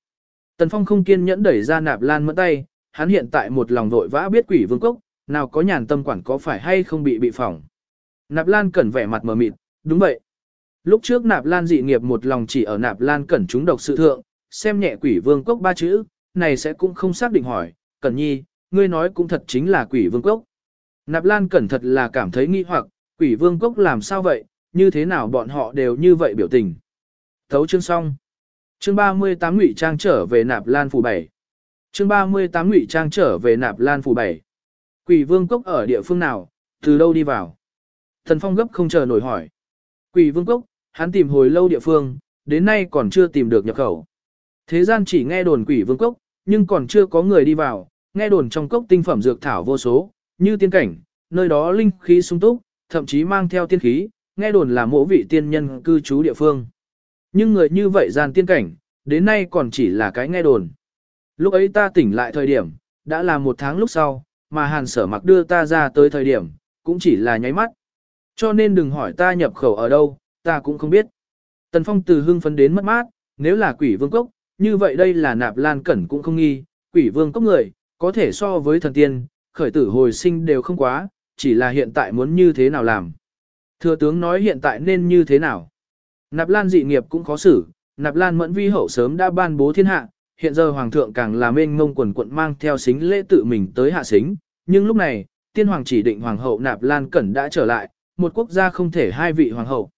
Tần Phong không kiên nhẫn đẩy ra Nạp Lan mẫn tay, hắn hiện tại một lòng vội vã biết quỷ vương cốc, nào có nhàn tâm quản có phải hay không bị bị phỏng. Nạp Lan cẩn vẻ mặt mờ mịt, đúng vậy. Lúc trước Nạp Lan dị nghiệp một lòng chỉ ở Nạp Lan cẩn chúng độc sự thượng, xem nhẹ quỷ vương cốc ba chữ, này sẽ cũng không xác định hỏi, cẩn nhi, ngươi nói cũng thật chính là quỷ vương cốc. Nạp Lan cẩn thật là cảm thấy nghi hoặc, quỷ vương cốc làm sao vậy, như thế nào bọn họ đều như vậy biểu tình. Thấu chương xong. Chương 38 Ngụy Trang trở về Nạp Lan phủ 7. Chương 38 Ngụy Trang trở về Nạp Lan phủ 7. Quỷ Vương Cốc ở địa phương nào, từ đâu đi vào? Thần Phong gấp không chờ nổi hỏi. Quỷ Vương Cốc, hắn tìm hồi lâu địa phương, đến nay còn chưa tìm được nhập khẩu. Thế gian chỉ nghe đồn Quỷ Vương Cốc, nhưng còn chưa có người đi vào, nghe đồn trong cốc tinh phẩm dược thảo vô số, như tiên cảnh, nơi đó linh khí sung túc, thậm chí mang theo tiên khí, nghe đồn là mỗ vị tiên nhân cư trú địa phương. Nhưng người như vậy gian tiên cảnh, đến nay còn chỉ là cái nghe đồn. Lúc ấy ta tỉnh lại thời điểm, đã là một tháng lúc sau, mà hàn sở mặc đưa ta ra tới thời điểm, cũng chỉ là nháy mắt. Cho nên đừng hỏi ta nhập khẩu ở đâu, ta cũng không biết. Tần Phong từ hưng phấn đến mất mát, nếu là quỷ vương cốc, như vậy đây là nạp lan cẩn cũng không nghi, quỷ vương cốc người, có thể so với thần tiên, khởi tử hồi sinh đều không quá, chỉ là hiện tại muốn như thế nào làm. Thừa tướng nói hiện tại nên như thế nào. Nạp Lan dị nghiệp cũng khó xử, Nạp Lan mẫn vi hậu sớm đã ban bố thiên hạ, hiện giờ hoàng thượng càng là mênh ngông quần quận mang theo xính lễ tự mình tới hạ xính, nhưng lúc này, tiên hoàng chỉ định hoàng hậu Nạp Lan Cẩn đã trở lại, một quốc gia không thể hai vị hoàng hậu.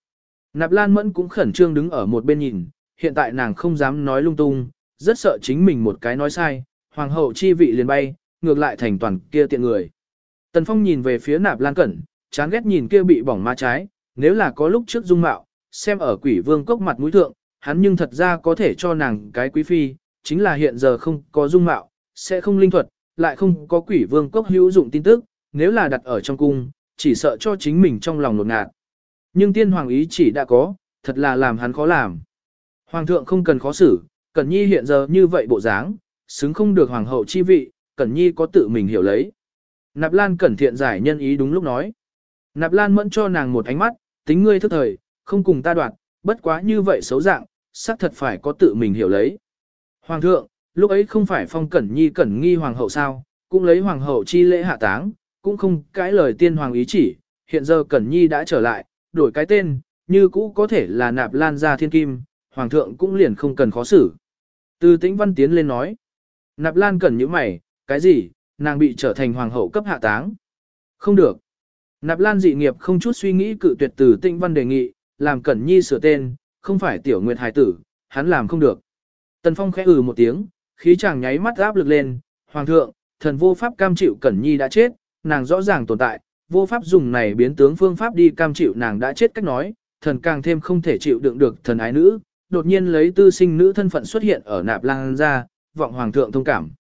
Nạp Lan mẫn cũng khẩn trương đứng ở một bên nhìn, hiện tại nàng không dám nói lung tung, rất sợ chính mình một cái nói sai, hoàng hậu chi vị liền bay, ngược lại thành toàn kia tiện người. Tần Phong nhìn về phía Nạp Lan Cẩn, chán ghét nhìn kia bị bỏng ma trái, nếu là có lúc trước dung mạo, xem ở quỷ vương cốc mặt mũi thượng, hắn nhưng thật ra có thể cho nàng cái quý phi, chính là hiện giờ không có dung mạo, sẽ không linh thuật, lại không có quỷ vương cốc hữu dụng tin tức, nếu là đặt ở trong cung, chỉ sợ cho chính mình trong lòng nột ngạt. Nhưng tiên hoàng ý chỉ đã có, thật là làm hắn khó làm. Hoàng thượng không cần khó xử, Cẩn Nhi hiện giờ như vậy bộ dáng, xứng không được hoàng hậu chi vị, Cẩn Nhi có tự mình hiểu lấy. Nạp Lan cẩn thiện giải nhân ý đúng lúc nói. Nạp Lan mẫn cho nàng một ánh mắt, tính ngươi thức thời, không cùng ta đoạt, bất quá như vậy xấu dạng, xác thật phải có tự mình hiểu lấy. Hoàng thượng, lúc ấy không phải phong cẩn nhi cẩn nghi hoàng hậu sao, cũng lấy hoàng hậu chi lễ hạ táng, cũng không cãi lời tiên hoàng ý chỉ, hiện giờ cẩn nhi đã trở lại, đổi cái tên, như cũ có thể là nạp lan ra thiên kim, hoàng thượng cũng liền không cần khó xử. Từ tĩnh văn tiến lên nói, nạp lan cẩn như mày, cái gì, nàng bị trở thành hoàng hậu cấp hạ táng. Không được. Nạp lan dị nghiệp không chút suy nghĩ cự tuyệt từ tĩnh văn đề nghị, làm cẩn nhi sửa tên, không phải tiểu nguyệt Hải tử, hắn làm không được. Tần Phong khẽ ừ một tiếng, khí chàng nháy mắt áp lực lên, Hoàng thượng, thần vô pháp cam chịu Cẩn Nhi đã chết, nàng rõ ràng tồn tại, vô pháp dùng này biến tướng phương pháp đi cam chịu nàng đã chết cách nói, thần càng thêm không thể chịu đựng được thần ái nữ, đột nhiên lấy tư sinh nữ thân phận xuất hiện ở Nạp Lan ra, vọng Hoàng thượng thông cảm.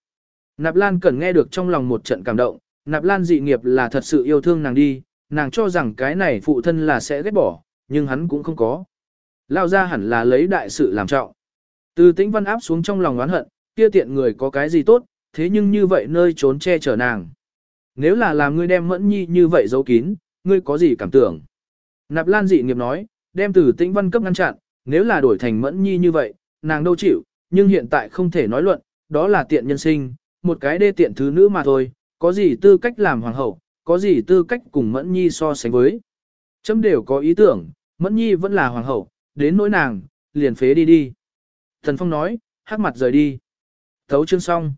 Nạp Lan Cẩn nghe được trong lòng một trận cảm động, Nạp Lan dị nghiệp là thật sự yêu thương nàng đi, nàng cho rằng cái này phụ thân là sẽ ghét bỏ, nhưng hắn cũng không có. Lao ra hẳn là lấy đại sự làm trọng. Từ tĩnh văn áp xuống trong lòng oán hận, kia tiện người có cái gì tốt, thế nhưng như vậy nơi trốn che chở nàng. Nếu là làm ngươi đem mẫn nhi như vậy giấu kín, ngươi có gì cảm tưởng? Nạp Lan dị nghiệp nói, đem từ tĩnh văn cấp ngăn chặn, nếu là đổi thành mẫn nhi như vậy, nàng đâu chịu, nhưng hiện tại không thể nói luận, đó là tiện nhân sinh, một cái đê tiện thứ nữ mà thôi, có gì tư cách làm hoàng hậu, có gì tư cách cùng mẫn nhi so sánh với. Chấm đều có ý tưởng, mẫn nhi vẫn là hoàng hậu, đến nỗi nàng, liền phế đi đi. Thần Phong nói, hát mặt rời đi. Thấu chương xong.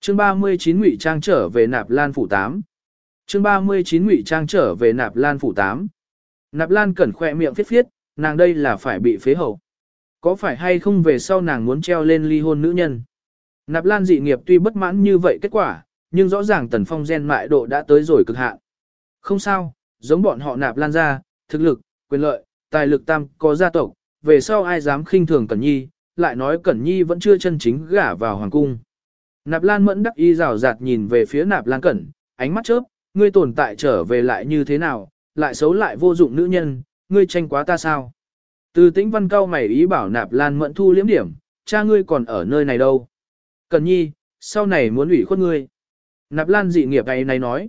Chương 39 Ngụy Trang trở về Nạp Lan phủ 8. Chương 39 Ngụy Trang trở về Nạp Lan phủ 8. Nạp Lan cẩn khỏe miệng phiết phiết, nàng đây là phải bị phế hậu. Có phải hay không về sau nàng muốn treo lên ly hôn nữ nhân? Nạp Lan dị nghiệp tuy bất mãn như vậy kết quả, nhưng rõ ràng Tần Phong gen mại độ đã tới rồi cực hạn. Không sao, giống bọn họ Nạp Lan ra, thực lực, quyền lợi, tài lực tam có gia tộc, về sau ai dám khinh thường Cẩn Nhi, lại nói Cẩn Nhi vẫn chưa chân chính gả vào hoàng cung. Nạp Lan mẫn đắc y rào rạt nhìn về phía Nạp Lan Cẩn, ánh mắt chớp, ngươi tồn tại trở về lại như thế nào, lại xấu lại vô dụng nữ nhân, ngươi tranh quá ta sao? Từ tĩnh văn cao mày ý bảo Nạp Lan mẫn thu liếm điểm, cha ngươi còn ở nơi này đâu? Cẩn Nhi, sau này muốn ủy khuất ngươi. Nạp Lan dị nghiệp ấy này nói.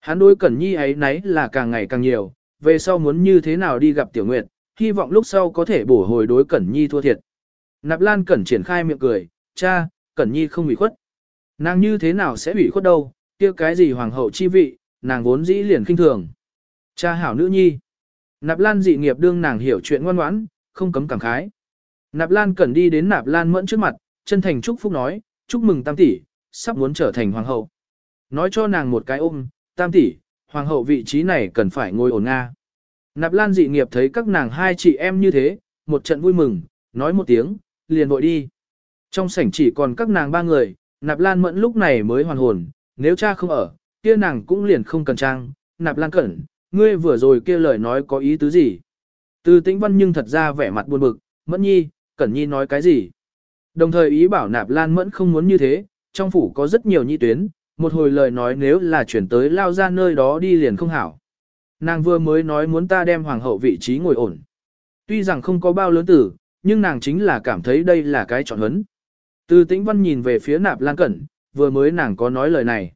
Hắn đối Cẩn Nhi ấy nấy là càng ngày càng nhiều, về sau muốn như thế nào đi gặp Tiểu Nguyệt, hy vọng lúc sau có thể bổ hồi đối Cẩn Nhi thua thiệt. Nạp Lan Cẩn triển khai miệng cười, cha, Cẩn Nhi không bị khuất. Nàng như thế nào sẽ bị khuất đâu, kia cái gì hoàng hậu chi vị, nàng vốn dĩ liền kinh thường. Cha hảo nữ nhi. Nạp Lan dị nghiệp đương nàng hiểu chuyện ngoan ngoãn, không cấm cảm khái. Nạp Lan Cẩn đi đến Nạp Lan mẫn trước mặt, chân thành chúc phúc nói, chúc mừng tam tỷ, sắp muốn trở thành hoàng hậu. Nói cho nàng một cái ôm, tam tỷ, hoàng hậu vị trí này cần phải ngồi ổn nga. Nạp Lan dị nghiệp thấy các nàng hai chị em như thế, một trận vui mừng, nói một tiếng, liền vội đi. Trong sảnh chỉ còn các nàng ba người, Nạp Lan Mẫn lúc này mới hoàn hồn, nếu cha không ở, kia nàng cũng liền không cần trang. Nạp Lan Cẩn, ngươi vừa rồi kia lời nói có ý tứ gì? Từ tĩnh văn nhưng thật ra vẻ mặt buồn bực, Mẫn Nhi, Cẩn Nhi nói cái gì? Đồng thời ý bảo Nạp Lan Mẫn không muốn như thế, trong phủ có rất nhiều nhi tuyến, một hồi lời nói nếu là chuyển tới lao ra nơi đó đi liền không hảo. Nàng vừa mới nói muốn ta đem hoàng hậu vị trí ngồi ổn. Tuy rằng không có bao lớn tử, nhưng nàng chính là cảm thấy đây là cái chọn huấn. Từ tĩnh văn nhìn về phía nạp lan cẩn, vừa mới nàng có nói lời này.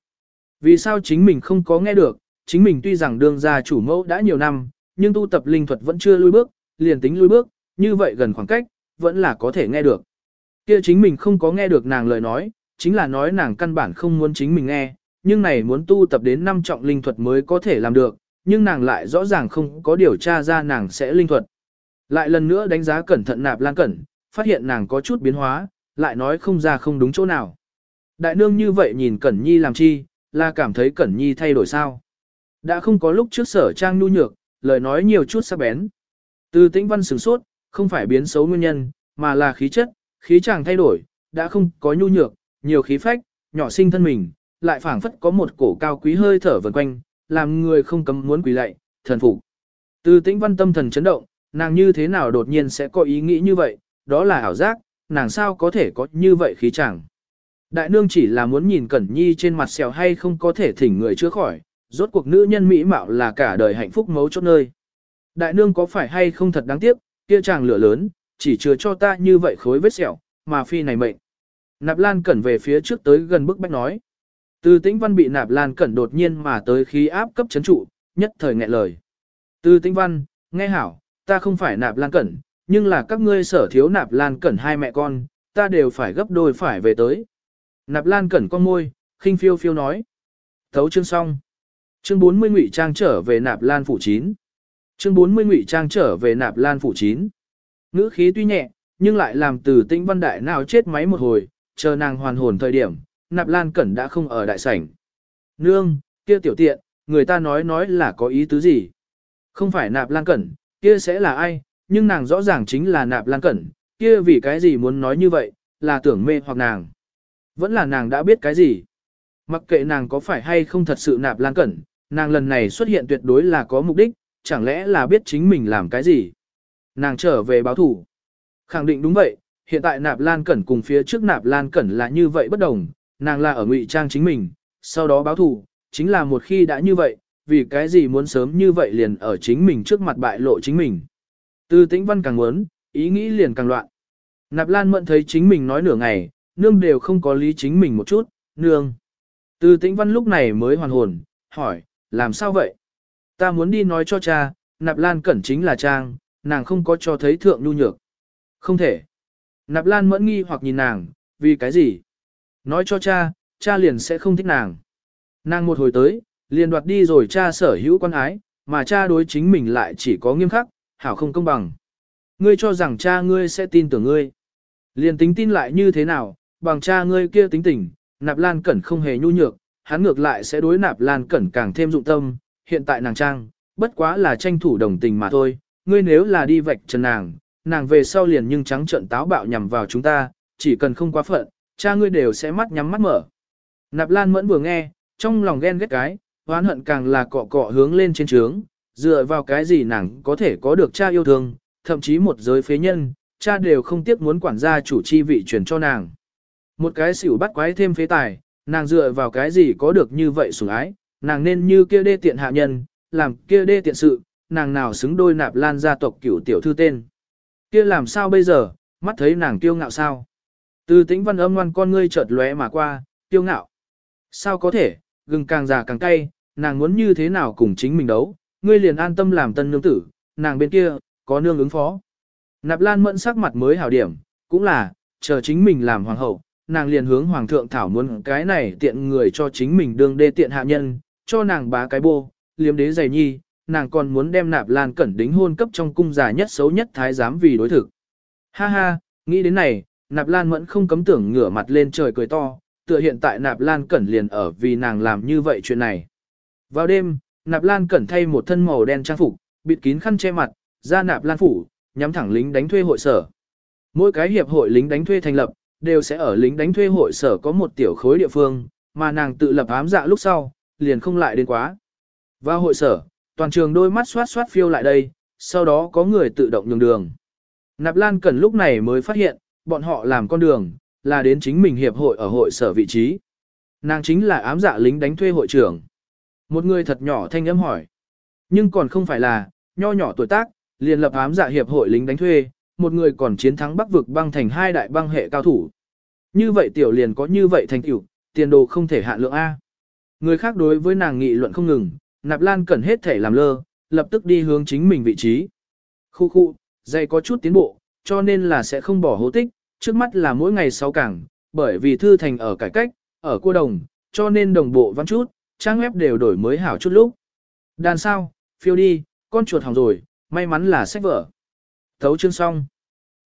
Vì sao chính mình không có nghe được, chính mình tuy rằng đương gia chủ mẫu đã nhiều năm, nhưng tu tập linh thuật vẫn chưa lui bước, liền tính lui bước, như vậy gần khoảng cách, vẫn là có thể nghe được. Kia chính mình không có nghe được nàng lời nói, chính là nói nàng căn bản không muốn chính mình nghe, nhưng này muốn tu tập đến năm trọng linh thuật mới có thể làm được, nhưng nàng lại rõ ràng không có điều tra ra nàng sẽ linh thuật. Lại lần nữa đánh giá cẩn thận nạp lan cẩn, phát hiện nàng có chút biến hóa, lại nói không ra không đúng chỗ nào. Đại nương như vậy nhìn Cẩn Nhi làm chi, là cảm thấy Cẩn Nhi thay đổi sao. Đã không có lúc trước sở trang nhu nhược, lời nói nhiều chút sắc bén. Từ tĩnh văn sửng sốt, không phải biến xấu nguyên nhân, mà là khí chất, khí chàng thay đổi, đã không có nhu nhược, nhiều khí phách, nhỏ sinh thân mình, lại phảng phất có một cổ cao quý hơi thở vần quanh, làm người không cấm muốn quỳ lạy, thần phục. Từ tĩnh văn tâm thần chấn động, nàng như thế nào đột nhiên sẽ có ý nghĩ như vậy, đó là ảo giác, nàng sao có thể có như vậy khí chẳng. Đại nương chỉ là muốn nhìn Cẩn Nhi trên mặt sẹo hay không có thể thỉnh người chữa khỏi, rốt cuộc nữ nhân mỹ mạo là cả đời hạnh phúc mấu chốt nơi. Đại nương có phải hay không thật đáng tiếc, kia chàng lửa lớn, chỉ chứa cho ta như vậy khối vết sẹo, mà phi này mệnh. Nạp Lan Cẩn về phía trước tới gần bức bách nói. Từ tĩnh văn bị Nạp Lan Cẩn đột nhiên mà tới khí áp cấp chấn trụ, nhất thời nghẹn lời. Từ tĩnh văn, nghe hảo, ta không phải Nạp Lan Cẩn, nhưng là các ngươi sở thiếu Nạp Lan Cẩn hai mẹ con, ta đều phải gấp đôi phải về tới. Nạp Lan Cẩn con môi, khinh phiêu phiêu nói. Thấu chương xong. Chương 40 Ngụy Trang trở về Nạp Lan phủ 9. Chương 40 Ngụy Trang trở về Nạp Lan phủ 9. Ngữ khí tuy nhẹ, nhưng lại làm từ tĩnh văn đại nào chết máy một hồi, chờ nàng hoàn hồn thời điểm, Nạp Lan Cẩn đã không ở đại sảnh. Nương, kia tiểu tiện, người ta nói nói là có ý tứ gì? Không phải Nạp Lan Cẩn, kia sẽ là ai, nhưng nàng rõ ràng chính là Nạp Lan Cẩn, kia vì cái gì muốn nói như vậy, là tưởng mê hoặc nàng. Vẫn là nàng đã biết cái gì. Mặc kệ nàng có phải hay không thật sự Nạp Lan Cẩn, nàng lần này xuất hiện tuyệt đối là có mục đích, chẳng lẽ là biết chính mình làm cái gì. Nàng trở về báo thủ. Khẳng định đúng vậy, hiện tại Nạp Lan Cẩn cùng phía trước Nạp Lan Cẩn là như vậy bất đồng, nàng là ở ngụy trang chính mình, sau đó báo thù, chính là một khi đã như vậy, vì cái gì muốn sớm như vậy liền ở chính mình trước mặt bại lộ chính mình. Từ tĩnh văn càng muốn, ý nghĩ liền càng loạn. Nạp Lan mận thấy chính mình nói nửa ngày, nương đều không có lý chính mình một chút, nương. Từ tĩnh văn lúc này mới hoàn hồn, hỏi, làm sao vậy? Ta muốn đi nói cho cha, Nạp Lan cẩn chính là trang, nàng không có cho thấy thượng nhu nhược. Không thể. Nạp Lan mẫn nghi hoặc nhìn nàng, vì cái gì? Nói cho cha, cha liền sẽ không thích nàng. Nàng một hồi tới, liền đoạt đi rồi cha sở hữu quan ái, mà cha đối chính mình lại chỉ có nghiêm khắc, hảo không công bằng. Ngươi cho rằng cha ngươi sẽ tin tưởng ngươi. Liền tính tin lại như thế nào, bằng cha ngươi kia tính tình, nạp lan cẩn không hề nhu nhược, hắn ngược lại sẽ đối nạp lan cẩn càng thêm dụng tâm, hiện tại nàng trang, bất quá là tranh thủ đồng tình mà thôi, ngươi nếu là đi vạch trần nàng, nàng về sau liền nhưng trắng trận táo bạo nhằm vào chúng ta, chỉ cần không quá phận, cha ngươi đều sẽ mắt nhắm mắt mở. Nạp Lan Mẫn vừa nghe, trong lòng ghen ghét cái, oán hận càng là cọ cọ hướng lên trên trướng, dựa vào cái gì nàng có thể có được cha yêu thương, thậm chí một giới phế nhân, cha đều không tiếc muốn quản gia chủ chi vị truyền cho nàng. Một cái xỉu bắt quái thêm phế tài, nàng dựa vào cái gì có được như vậy sủng ái, nàng nên như kia đê tiện hạ nhân, làm kia đê tiện sự, nàng nào xứng đôi nạp lan gia tộc cửu tiểu thư tên. Kia làm sao bây giờ, mắt thấy nàng kiêu ngạo sao? Từ tĩnh văn âm ngoan con ngươi chợt lóe mà qua, kiêu ngạo. Sao có thể, gừng càng già càng cay, nàng muốn như thế nào cùng chính mình đấu, ngươi liền an tâm làm tân nương tử, nàng bên kia, có nương ứng phó. Nạp lan mẫn sắc mặt mới hảo điểm, cũng là, chờ chính mình làm hoàng hậu, nàng liền hướng hoàng thượng thảo muốn cái này tiện người cho chính mình đương đê tiện hạ nhân, cho nàng bá cái bô, liếm đế giày nhi, nàng còn muốn đem nạp lan cẩn đính hôn cấp trong cung già nhất xấu nhất thái giám vì đối thực. Ha ha, nghĩ đến này, nạp lan mẫn không cấm tưởng ngửa mặt lên trời cười to, tựa hiện tại nạp lan cẩn liền ở vì nàng làm như vậy chuyện này. Vào đêm, nạp lan cẩn thay một thân màu đen trang phục, bịt kín khăn che mặt, ra nạp lan phủ, nhắm thẳng lính đánh thuê hội sở. Mỗi cái hiệp hội lính đánh thuê thành lập, đều sẽ ở lính đánh thuê hội sở có một tiểu khối địa phương, mà nàng tự lập ám dạ lúc sau, liền không lại đến quá. Vào hội sở, toàn trường đôi mắt xoát xoát phiêu lại đây, sau đó có người tự động nhường đường. Nạp Lan Cẩn lúc này mới phát hiện, bọn họ làm con đường, là đến chính mình hiệp hội ở hội sở vị trí. Nàng chính là ám dạ lính đánh thuê hội trưởng. Một người thật nhỏ thanh âm hỏi. Nhưng còn không phải là, nho nhỏ tuổi tác, liền lập ám dạ hiệp hội lính đánh thuê, một người còn chiến thắng bắc vực băng thành hai đại băng hệ cao thủ. Như vậy tiểu liền có như vậy thành tiểu, tiền đồ không thể hạ lượng A. Người khác đối với nàng nghị luận không ngừng, nạp lan cần hết thể làm lơ, lập tức đi hướng chính mình vị trí. Khu khu, dây có chút tiến bộ, cho nên là sẽ không bỏ hố tích, trước mắt là mỗi ngày 6 cảng, bởi vì thư thành ở cải cách, ở cua đồng, cho nên đồng bộ văn chút, trang web đều đổi mới hảo chút lúc. Đàn sao, phiêu đi, con chuột hỏng rồi, may mắn là sách vở. Thấu chương xong.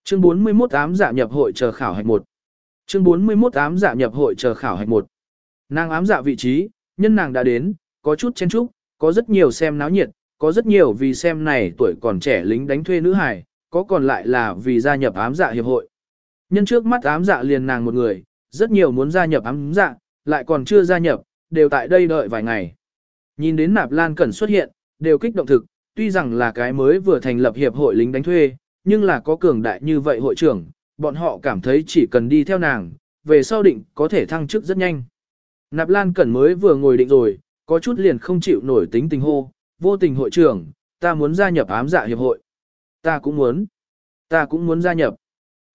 Chương 41 ám dạ nhập hội chờ khảo hạch 1. Chương 41 ám dạ nhập hội chờ khảo hạch 1. Nàng ám dạ vị trí, nhân nàng đã đến, có chút chen chúc, có rất nhiều xem náo nhiệt, có rất nhiều vì xem này tuổi còn trẻ lính đánh thuê nữ hải, có còn lại là vì gia nhập ám dạ hiệp hội. Nhân trước mắt ám dạ liền nàng một người, rất nhiều muốn gia nhập ám dạ, lại còn chưa gia nhập, đều tại đây đợi vài ngày. Nhìn đến nạp lan cẩn xuất hiện, đều kích động thực, tuy rằng là cái mới vừa thành lập hiệp hội lính đánh thuê, nhưng là có cường đại như vậy hội trưởng, bọn họ cảm thấy chỉ cần đi theo nàng, về sau định có thể thăng chức rất nhanh. Nạp Lan Cẩn mới vừa ngồi định rồi, có chút liền không chịu nổi tính tình hô, vô tình hội trưởng, ta muốn gia nhập ám dạ hiệp hội. Ta cũng muốn. Ta cũng muốn gia nhập.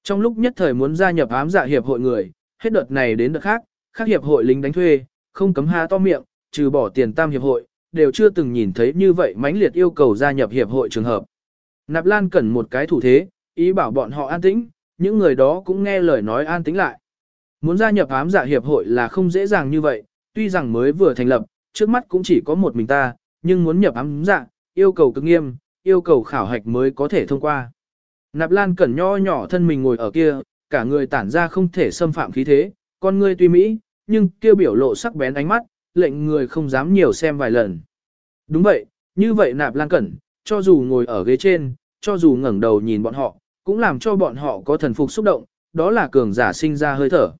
Trong lúc nhất thời muốn gia nhập ám dạ hiệp hội người, hết đợt này đến đợt khác, khác hiệp hội lính đánh thuê, không cấm ha to miệng, trừ bỏ tiền tam hiệp hội, đều chưa từng nhìn thấy như vậy mãnh liệt yêu cầu gia nhập hiệp hội trường hợp. Nạp Lan cần một cái thủ thế, ý bảo bọn họ an tĩnh, những người đó cũng nghe lời nói an tĩnh lại. Muốn gia nhập ám dạ hiệp hội là không dễ dàng như vậy, tuy rằng mới vừa thành lập, trước mắt cũng chỉ có một mình ta, nhưng muốn nhập ám dạ, yêu cầu cực nghiêm, yêu cầu khảo hạch mới có thể thông qua. Nạp Lan cẩn nho nhỏ thân mình ngồi ở kia, cả người tản ra không thể xâm phạm khí thế, con ngươi tuy mỹ, nhưng kêu biểu lộ sắc bén ánh mắt, lệnh người không dám nhiều xem vài lần. Đúng vậy, như vậy Nạp Lan cẩn, cho dù ngồi ở ghế trên, cho dù ngẩng đầu nhìn bọn họ, cũng làm cho bọn họ có thần phục xúc động, đó là cường giả sinh ra hơi thở.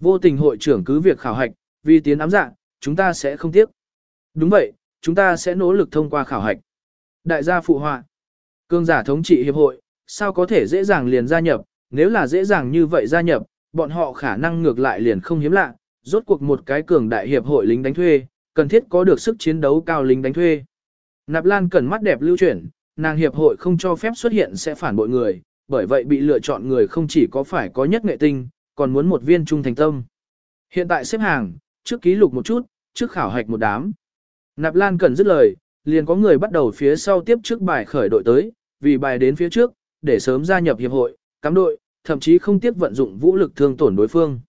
Vô tình hội trưởng cứ việc khảo hạch, vì tiến ám dạ, chúng ta sẽ không tiếc. Đúng vậy, chúng ta sẽ nỗ lực thông qua khảo hạch. Đại gia phụ họa. cương giả thống trị hiệp hội, sao có thể dễ dàng liền gia nhập, nếu là dễ dàng như vậy gia nhập, bọn họ khả năng ngược lại liền không hiếm lạ, rốt cuộc một cái cường đại hiệp hội lính đánh thuê, cần thiết có được sức chiến đấu cao lính đánh thuê. Nạp Lan cần mắt đẹp lưu chuyển, nàng hiệp hội không cho phép xuất hiện sẽ phản bội người, bởi vậy bị lựa chọn người không chỉ có phải có nhất nghệ tinh, còn muốn một viên trung thành tâm. Hiện tại xếp hàng, trước ký lục một chút, trước khảo hạch một đám. Nạp Lan cần dứt lời, liền có người bắt đầu phía sau tiếp trước bài khởi đội tới, vì bài đến phía trước, để sớm gia nhập hiệp hội, cắm đội, thậm chí không tiếc vận dụng vũ lực thương tổn đối phương.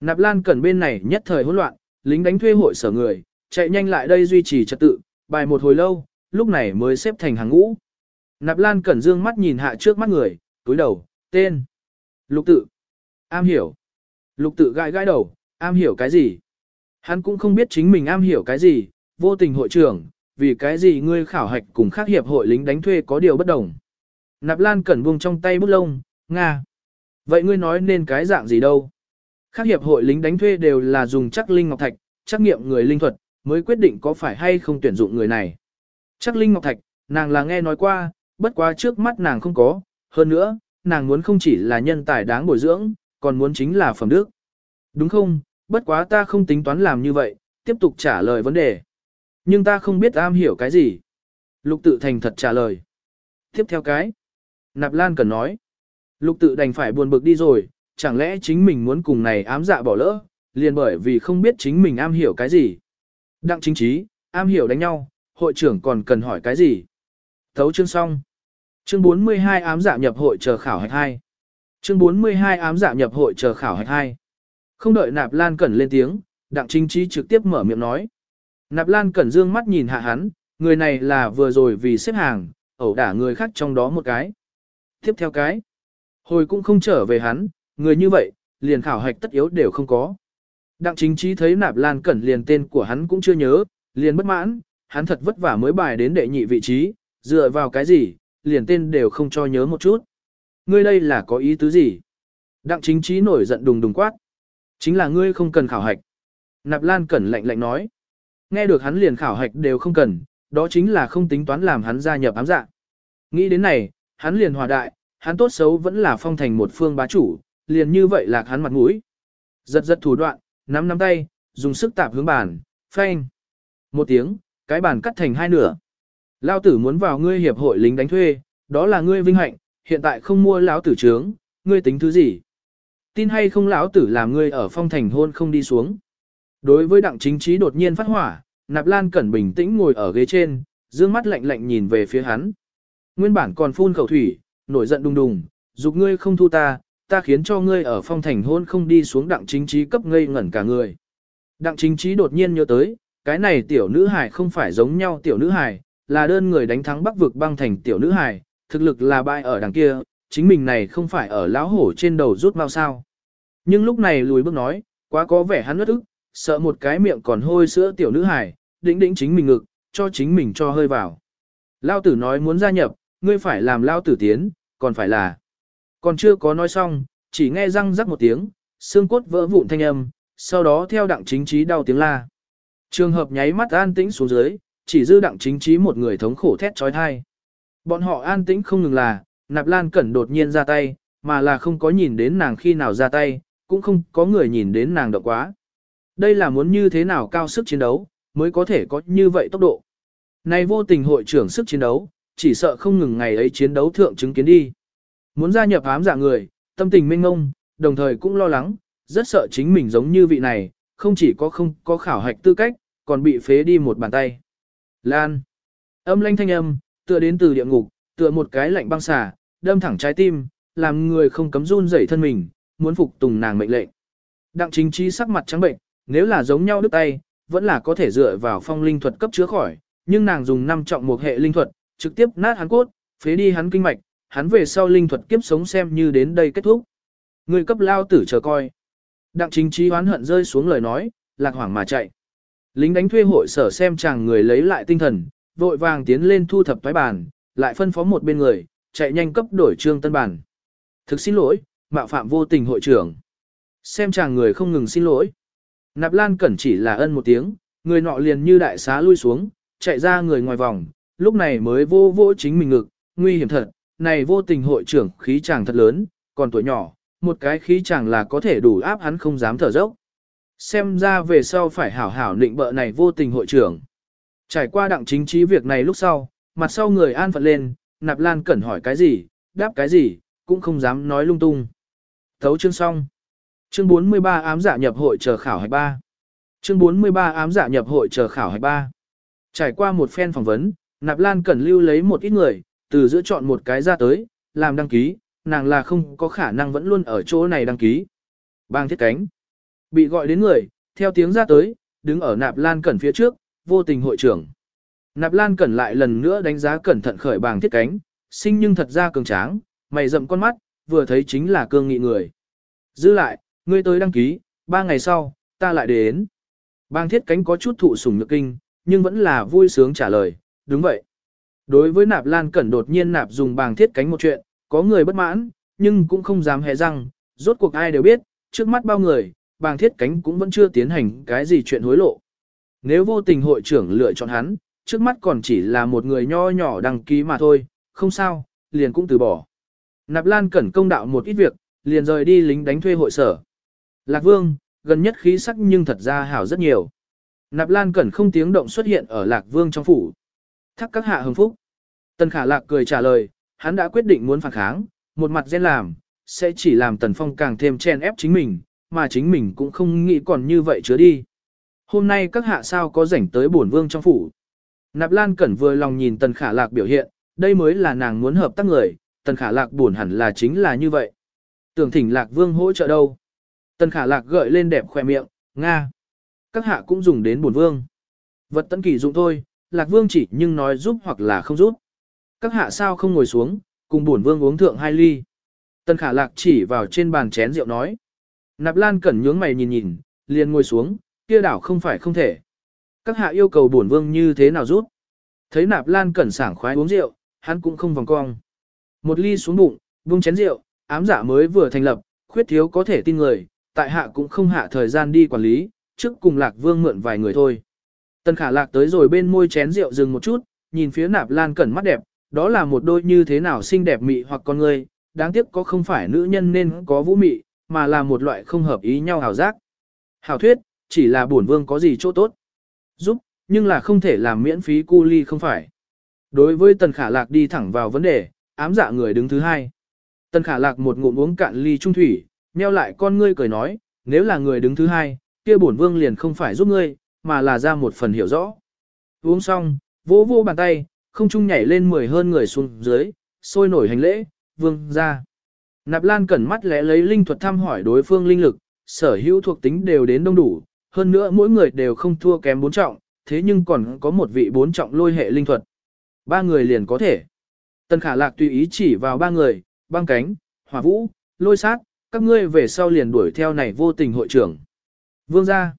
Nạp Lan cần bên này nhất thời hỗn loạn, lính đánh thuê hội sở người, chạy nhanh lại đây duy trì trật tự, bài một hồi lâu, lúc này mới xếp thành hàng ngũ. Nạp Lan cẩn dương mắt nhìn hạ trước mắt người, túi đầu, tên. Lục tự. Am hiểu. Lục tự gãi gãi đầu, am hiểu cái gì? Hắn cũng không biết chính mình am hiểu cái gì, vô tình hội trưởng, vì cái gì ngươi khảo hạch cùng khác hiệp hội lính đánh thuê có điều bất đồng. Nạp Lan cẩn buông trong tay bút lông, Nga. Vậy ngươi nói nên cái dạng gì đâu? Khác hiệp hội lính đánh thuê đều là dùng chắc linh ngọc thạch, trắc nghiệm người linh thuật, mới quyết định có phải hay không tuyển dụng người này. Chắc linh ngọc thạch, nàng là nghe nói qua, bất quá trước mắt nàng không có, hơn nữa, nàng muốn không chỉ là nhân tài đáng bồi dưỡng, còn muốn chính là phẩm đức. Đúng không, bất quá ta không tính toán làm như vậy, tiếp tục trả lời vấn đề. Nhưng ta không biết am hiểu cái gì. Lục tự thành thật trả lời. Tiếp theo cái. Nạp Lan cần nói. Lục tự đành phải buồn bực đi rồi, chẳng lẽ chính mình muốn cùng này ám dạ bỏ lỡ, liền bởi vì không biết chính mình am hiểu cái gì. Đặng chính trí, am hiểu đánh nhau, hội trưởng còn cần hỏi cái gì. Thấu chương xong. Chương 42 ám dạ nhập hội chờ khảo hạch 2. Chương 42 ám dạ nhập hội chờ khảo hạch 2. Không đợi Nạp Lan Cẩn lên tiếng, Đặng Chính Trí trực tiếp mở miệng nói. Nạp Lan Cẩn dương mắt nhìn hạ hắn, người này là vừa rồi vì xếp hàng, ẩu đả người khác trong đó một cái. Tiếp theo cái. Hồi cũng không trở về hắn, người như vậy, liền khảo hạch tất yếu đều không có. Đặng Chính Trí thấy Nạp Lan Cẩn liền tên của hắn cũng chưa nhớ, liền bất mãn, hắn thật vất vả mới bài đến đệ nhị vị trí, dựa vào cái gì, liền tên đều không cho nhớ một chút. Ngươi đây là có ý tứ gì? Đặng chính trí nổi giận đùng đùng quát. Chính là ngươi không cần khảo hạch. Nạp Lan Cẩn lạnh lạnh nói. Nghe được hắn liền khảo hạch đều không cần, đó chính là không tính toán làm hắn gia nhập ám dạ. Nghĩ đến này, hắn liền hòa đại, hắn tốt xấu vẫn là phong thành một phương bá chủ, liền như vậy lạc hắn mặt mũi. Giật giật thủ đoạn, nắm nắm tay, dùng sức tạp hướng bàn, phanh. Một tiếng, cái bàn cắt thành hai nửa. Lao tử muốn vào ngươi hiệp hội lính đánh thuê, đó là ngươi vinh hạnh, hiện tại không mua lão tử trướng, ngươi tính thứ gì? Tin hay không lão tử làm ngươi ở phong thành hôn không đi xuống. Đối với đặng chính trí đột nhiên phát hỏa, nạp lan cẩn bình tĩnh ngồi ở ghế trên, dương mắt lạnh lạnh nhìn về phía hắn. Nguyên bản còn phun khẩu thủy, nổi giận đùng đùng, dục ngươi không thu ta, ta khiến cho ngươi ở phong thành hôn không đi xuống đặng chính trí cấp ngây ngẩn cả người. Đặng chính trí đột nhiên nhớ tới, cái này tiểu nữ hài không phải giống nhau tiểu nữ hài, là đơn người đánh thắng bắc vực băng thành tiểu nữ hài, thực lực là bại ở đằng kia, chính mình này không phải ở lão hổ trên đầu rút mau sao. Nhưng lúc này lùi bước nói, quá có vẻ hắn ướt ức, sợ một cái miệng còn hôi sữa tiểu nữ hải đĩnh đĩnh chính mình ngực, cho chính mình cho hơi vào. Lao tử nói muốn gia nhập, ngươi phải làm lao tử tiến, còn phải là. Còn chưa có nói xong, chỉ nghe răng rắc một tiếng, xương cốt vỡ vụn thanh âm, sau đó theo đặng chính trí đau tiếng la. Trường hợp nháy mắt an tĩnh xuống dưới, chỉ dư đặng chính trí một người thống khổ thét trói thai. Bọn họ an tĩnh không ngừng là, nạp lan cẩn đột nhiên ra tay, mà là không có nhìn đến nàng khi nào ra tay, cũng không có người nhìn đến nàng động quá. Đây là muốn như thế nào cao sức chiến đấu, mới có thể có như vậy tốc độ. Này vô tình hội trưởng sức chiến đấu, chỉ sợ không ngừng ngày ấy chiến đấu thượng chứng kiến đi. Muốn gia nhập ám dạ người, tâm tình mênh ngông, đồng thời cũng lo lắng, rất sợ chính mình giống như vị này, không chỉ có không có khảo hạch tư cách, còn bị phế đi một bàn tay. Lan. Âm lanh thanh âm, tựa đến từ địa ngục, tựa một cái lạnh băng xà, đâm thẳng trái tim, làm người không cấm run rẩy thân mình, muốn phục tùng nàng mệnh lệnh. Đặng chính trí sắc mặt trắng bệnh, nếu là giống nhau đứt tay, vẫn là có thể dựa vào phong linh thuật cấp chữa khỏi, nhưng nàng dùng năm trọng một hệ linh thuật, trực tiếp nát hắn cốt, phế đi hắn kinh mạch, hắn về sau linh thuật kiếp sống xem như đến đây kết thúc. Người cấp lao tử chờ coi. Đặng chính trí oán hận rơi xuống lời nói, lạc hoảng mà chạy. Lính đánh thuê hội sở xem chàng người lấy lại tinh thần, vội vàng tiến lên thu thập thoái bàn, lại phân phó một bên người, chạy nhanh cấp đổi trương tân bản. Thực xin lỗi, mạo phạm vô tình hội trưởng. Xem chàng người không ngừng xin lỗi. Nạp Lan Cẩn chỉ là ân một tiếng, người nọ liền như đại xá lui xuống, chạy ra người ngoài vòng, lúc này mới vô vô chính mình ngực, nguy hiểm thật, này vô tình hội trưởng khí chàng thật lớn, còn tuổi nhỏ, một cái khí chàng là có thể đủ áp hắn không dám thở dốc. Xem ra về sau phải hảo hảo định bợ này vô tình hội trưởng. Trải qua đặng chính trí việc này lúc sau, mặt sau người an phận lên, Nạp Lan Cẩn hỏi cái gì, đáp cái gì, cũng không dám nói lung tung. Thấu chương xong. Chương 43 ám giả nhập hội chờ khảo hạch 3. Chương 43 ám giả nhập hội chờ khảo hạch 3. Trải qua một phen phỏng vấn, Nạp Lan Cẩn lưu lấy một ít người, từ giữa chọn một cái ra tới, làm đăng ký, nàng là không có khả năng vẫn luôn ở chỗ này đăng ký. Bang thiết cánh. Bị gọi đến người, theo tiếng ra tới, đứng ở Nạp Lan Cẩn phía trước, vô tình hội trưởng. Nạp Lan Cẩn lại lần nữa đánh giá cẩn thận khởi bàng thiết cánh, sinh nhưng thật ra cường tráng, mày rậm con mắt, vừa thấy chính là cương nghị người. Giữ lại, ngươi tới đăng ký, ba ngày sau, ta lại đến. Bàng thiết cánh có chút thụ sủng nhược kinh, nhưng vẫn là vui sướng trả lời, đúng vậy. Đối với nạp lan cẩn đột nhiên nạp dùng bàng thiết cánh một chuyện, có người bất mãn, nhưng cũng không dám hé răng, rốt cuộc ai đều biết, trước mắt bao người, bàng thiết cánh cũng vẫn chưa tiến hành cái gì chuyện hối lộ. Nếu vô tình hội trưởng lựa chọn hắn, trước mắt còn chỉ là một người nho nhỏ đăng ký mà thôi, không sao, liền cũng từ bỏ. Nạp Lan cẩn công đạo một ít việc, liền rời đi lính đánh thuê hội sở. Lạc Vương, gần nhất khí sắc nhưng thật ra hảo rất nhiều. Nạp Lan cẩn không tiếng động xuất hiện ở Lạc Vương trong phủ. Thắc các hạ hưng phúc. Tần Khả Lạc cười trả lời, hắn đã quyết định muốn phản kháng, một mặt ghen làm, sẽ chỉ làm Tần Phong càng thêm chen ép chính mình, mà chính mình cũng không nghĩ còn như vậy chứa đi. Hôm nay các hạ sao có rảnh tới bổn vương trong phủ. Nạp Lan Cẩn vừa lòng nhìn Tần Khả Lạc biểu hiện, đây mới là nàng muốn hợp tác người, Tần Khả Lạc buồn hẳn là chính là như vậy. Tưởng thỉnh Lạc Vương hỗ trợ đâu. Tần Khả Lạc gợi lên đẹp khỏe miệng, Nga. Các hạ cũng dùng đến buồn vương. Vật tận kỳ dụng thôi, Lạc Vương chỉ nhưng nói giúp hoặc là không giúp. Các hạ sao không ngồi xuống, cùng buồn vương uống thượng hai ly. Tần Khả Lạc chỉ vào trên bàn chén rượu nói. Nạp Lan Cẩn nhướng mày nhìn nhìn, liền ngồi xuống, kia đảo không phải không thể. Các hạ yêu cầu buồn vương như thế nào giúp? Thấy nạp lan cẩn sảng khoái uống rượu, hắn cũng không vòng cong. Một ly xuống bụng, vung chén rượu, ám giả mới vừa thành lập, khuyết thiếu có thể tin người, tại hạ cũng không hạ thời gian đi quản lý, trước cùng lạc vương mượn vài người thôi. Tần khả lạc tới rồi bên môi chén rượu dừng một chút, nhìn phía nạp lan cẩn mắt đẹp, đó là một đôi như thế nào xinh đẹp mị hoặc con người, đáng tiếc có không phải nữ nhân nên có vũ mị, mà là một loại không hợp ý nhau hào giác. Hào thuyết, chỉ là bổn vương có gì chỗ tốt. Giúp, nhưng là không thể làm miễn phí cu ly không phải. Đối với Tần Khả Lạc đi thẳng vào vấn đề, ám dạ người đứng thứ hai. Tần Khả Lạc một ngụm uống cạn ly trung thủy, nheo lại con ngươi cười nói, nếu là người đứng thứ hai, kia bổn vương liền không phải giúp ngươi, mà là ra một phần hiểu rõ. Uống xong, vỗ vỗ bàn tay, không trung nhảy lên mười hơn người xuống dưới, sôi nổi hành lễ, vương ra. Nạp Lan cẩn mắt lẽ lấy linh thuật thăm hỏi đối phương linh lực, sở hữu thuộc tính đều đến đông đủ, hơn nữa mỗi người đều không thua kém bốn trọng, thế nhưng còn có một vị bốn trọng lôi hệ linh thuật. Ba người liền có thể. Tần khả lạc tùy ý chỉ vào ba người, băng cánh, hỏa vũ, lôi sát, các ngươi về sau liền đuổi theo này vô tình hội trưởng. Vương gia.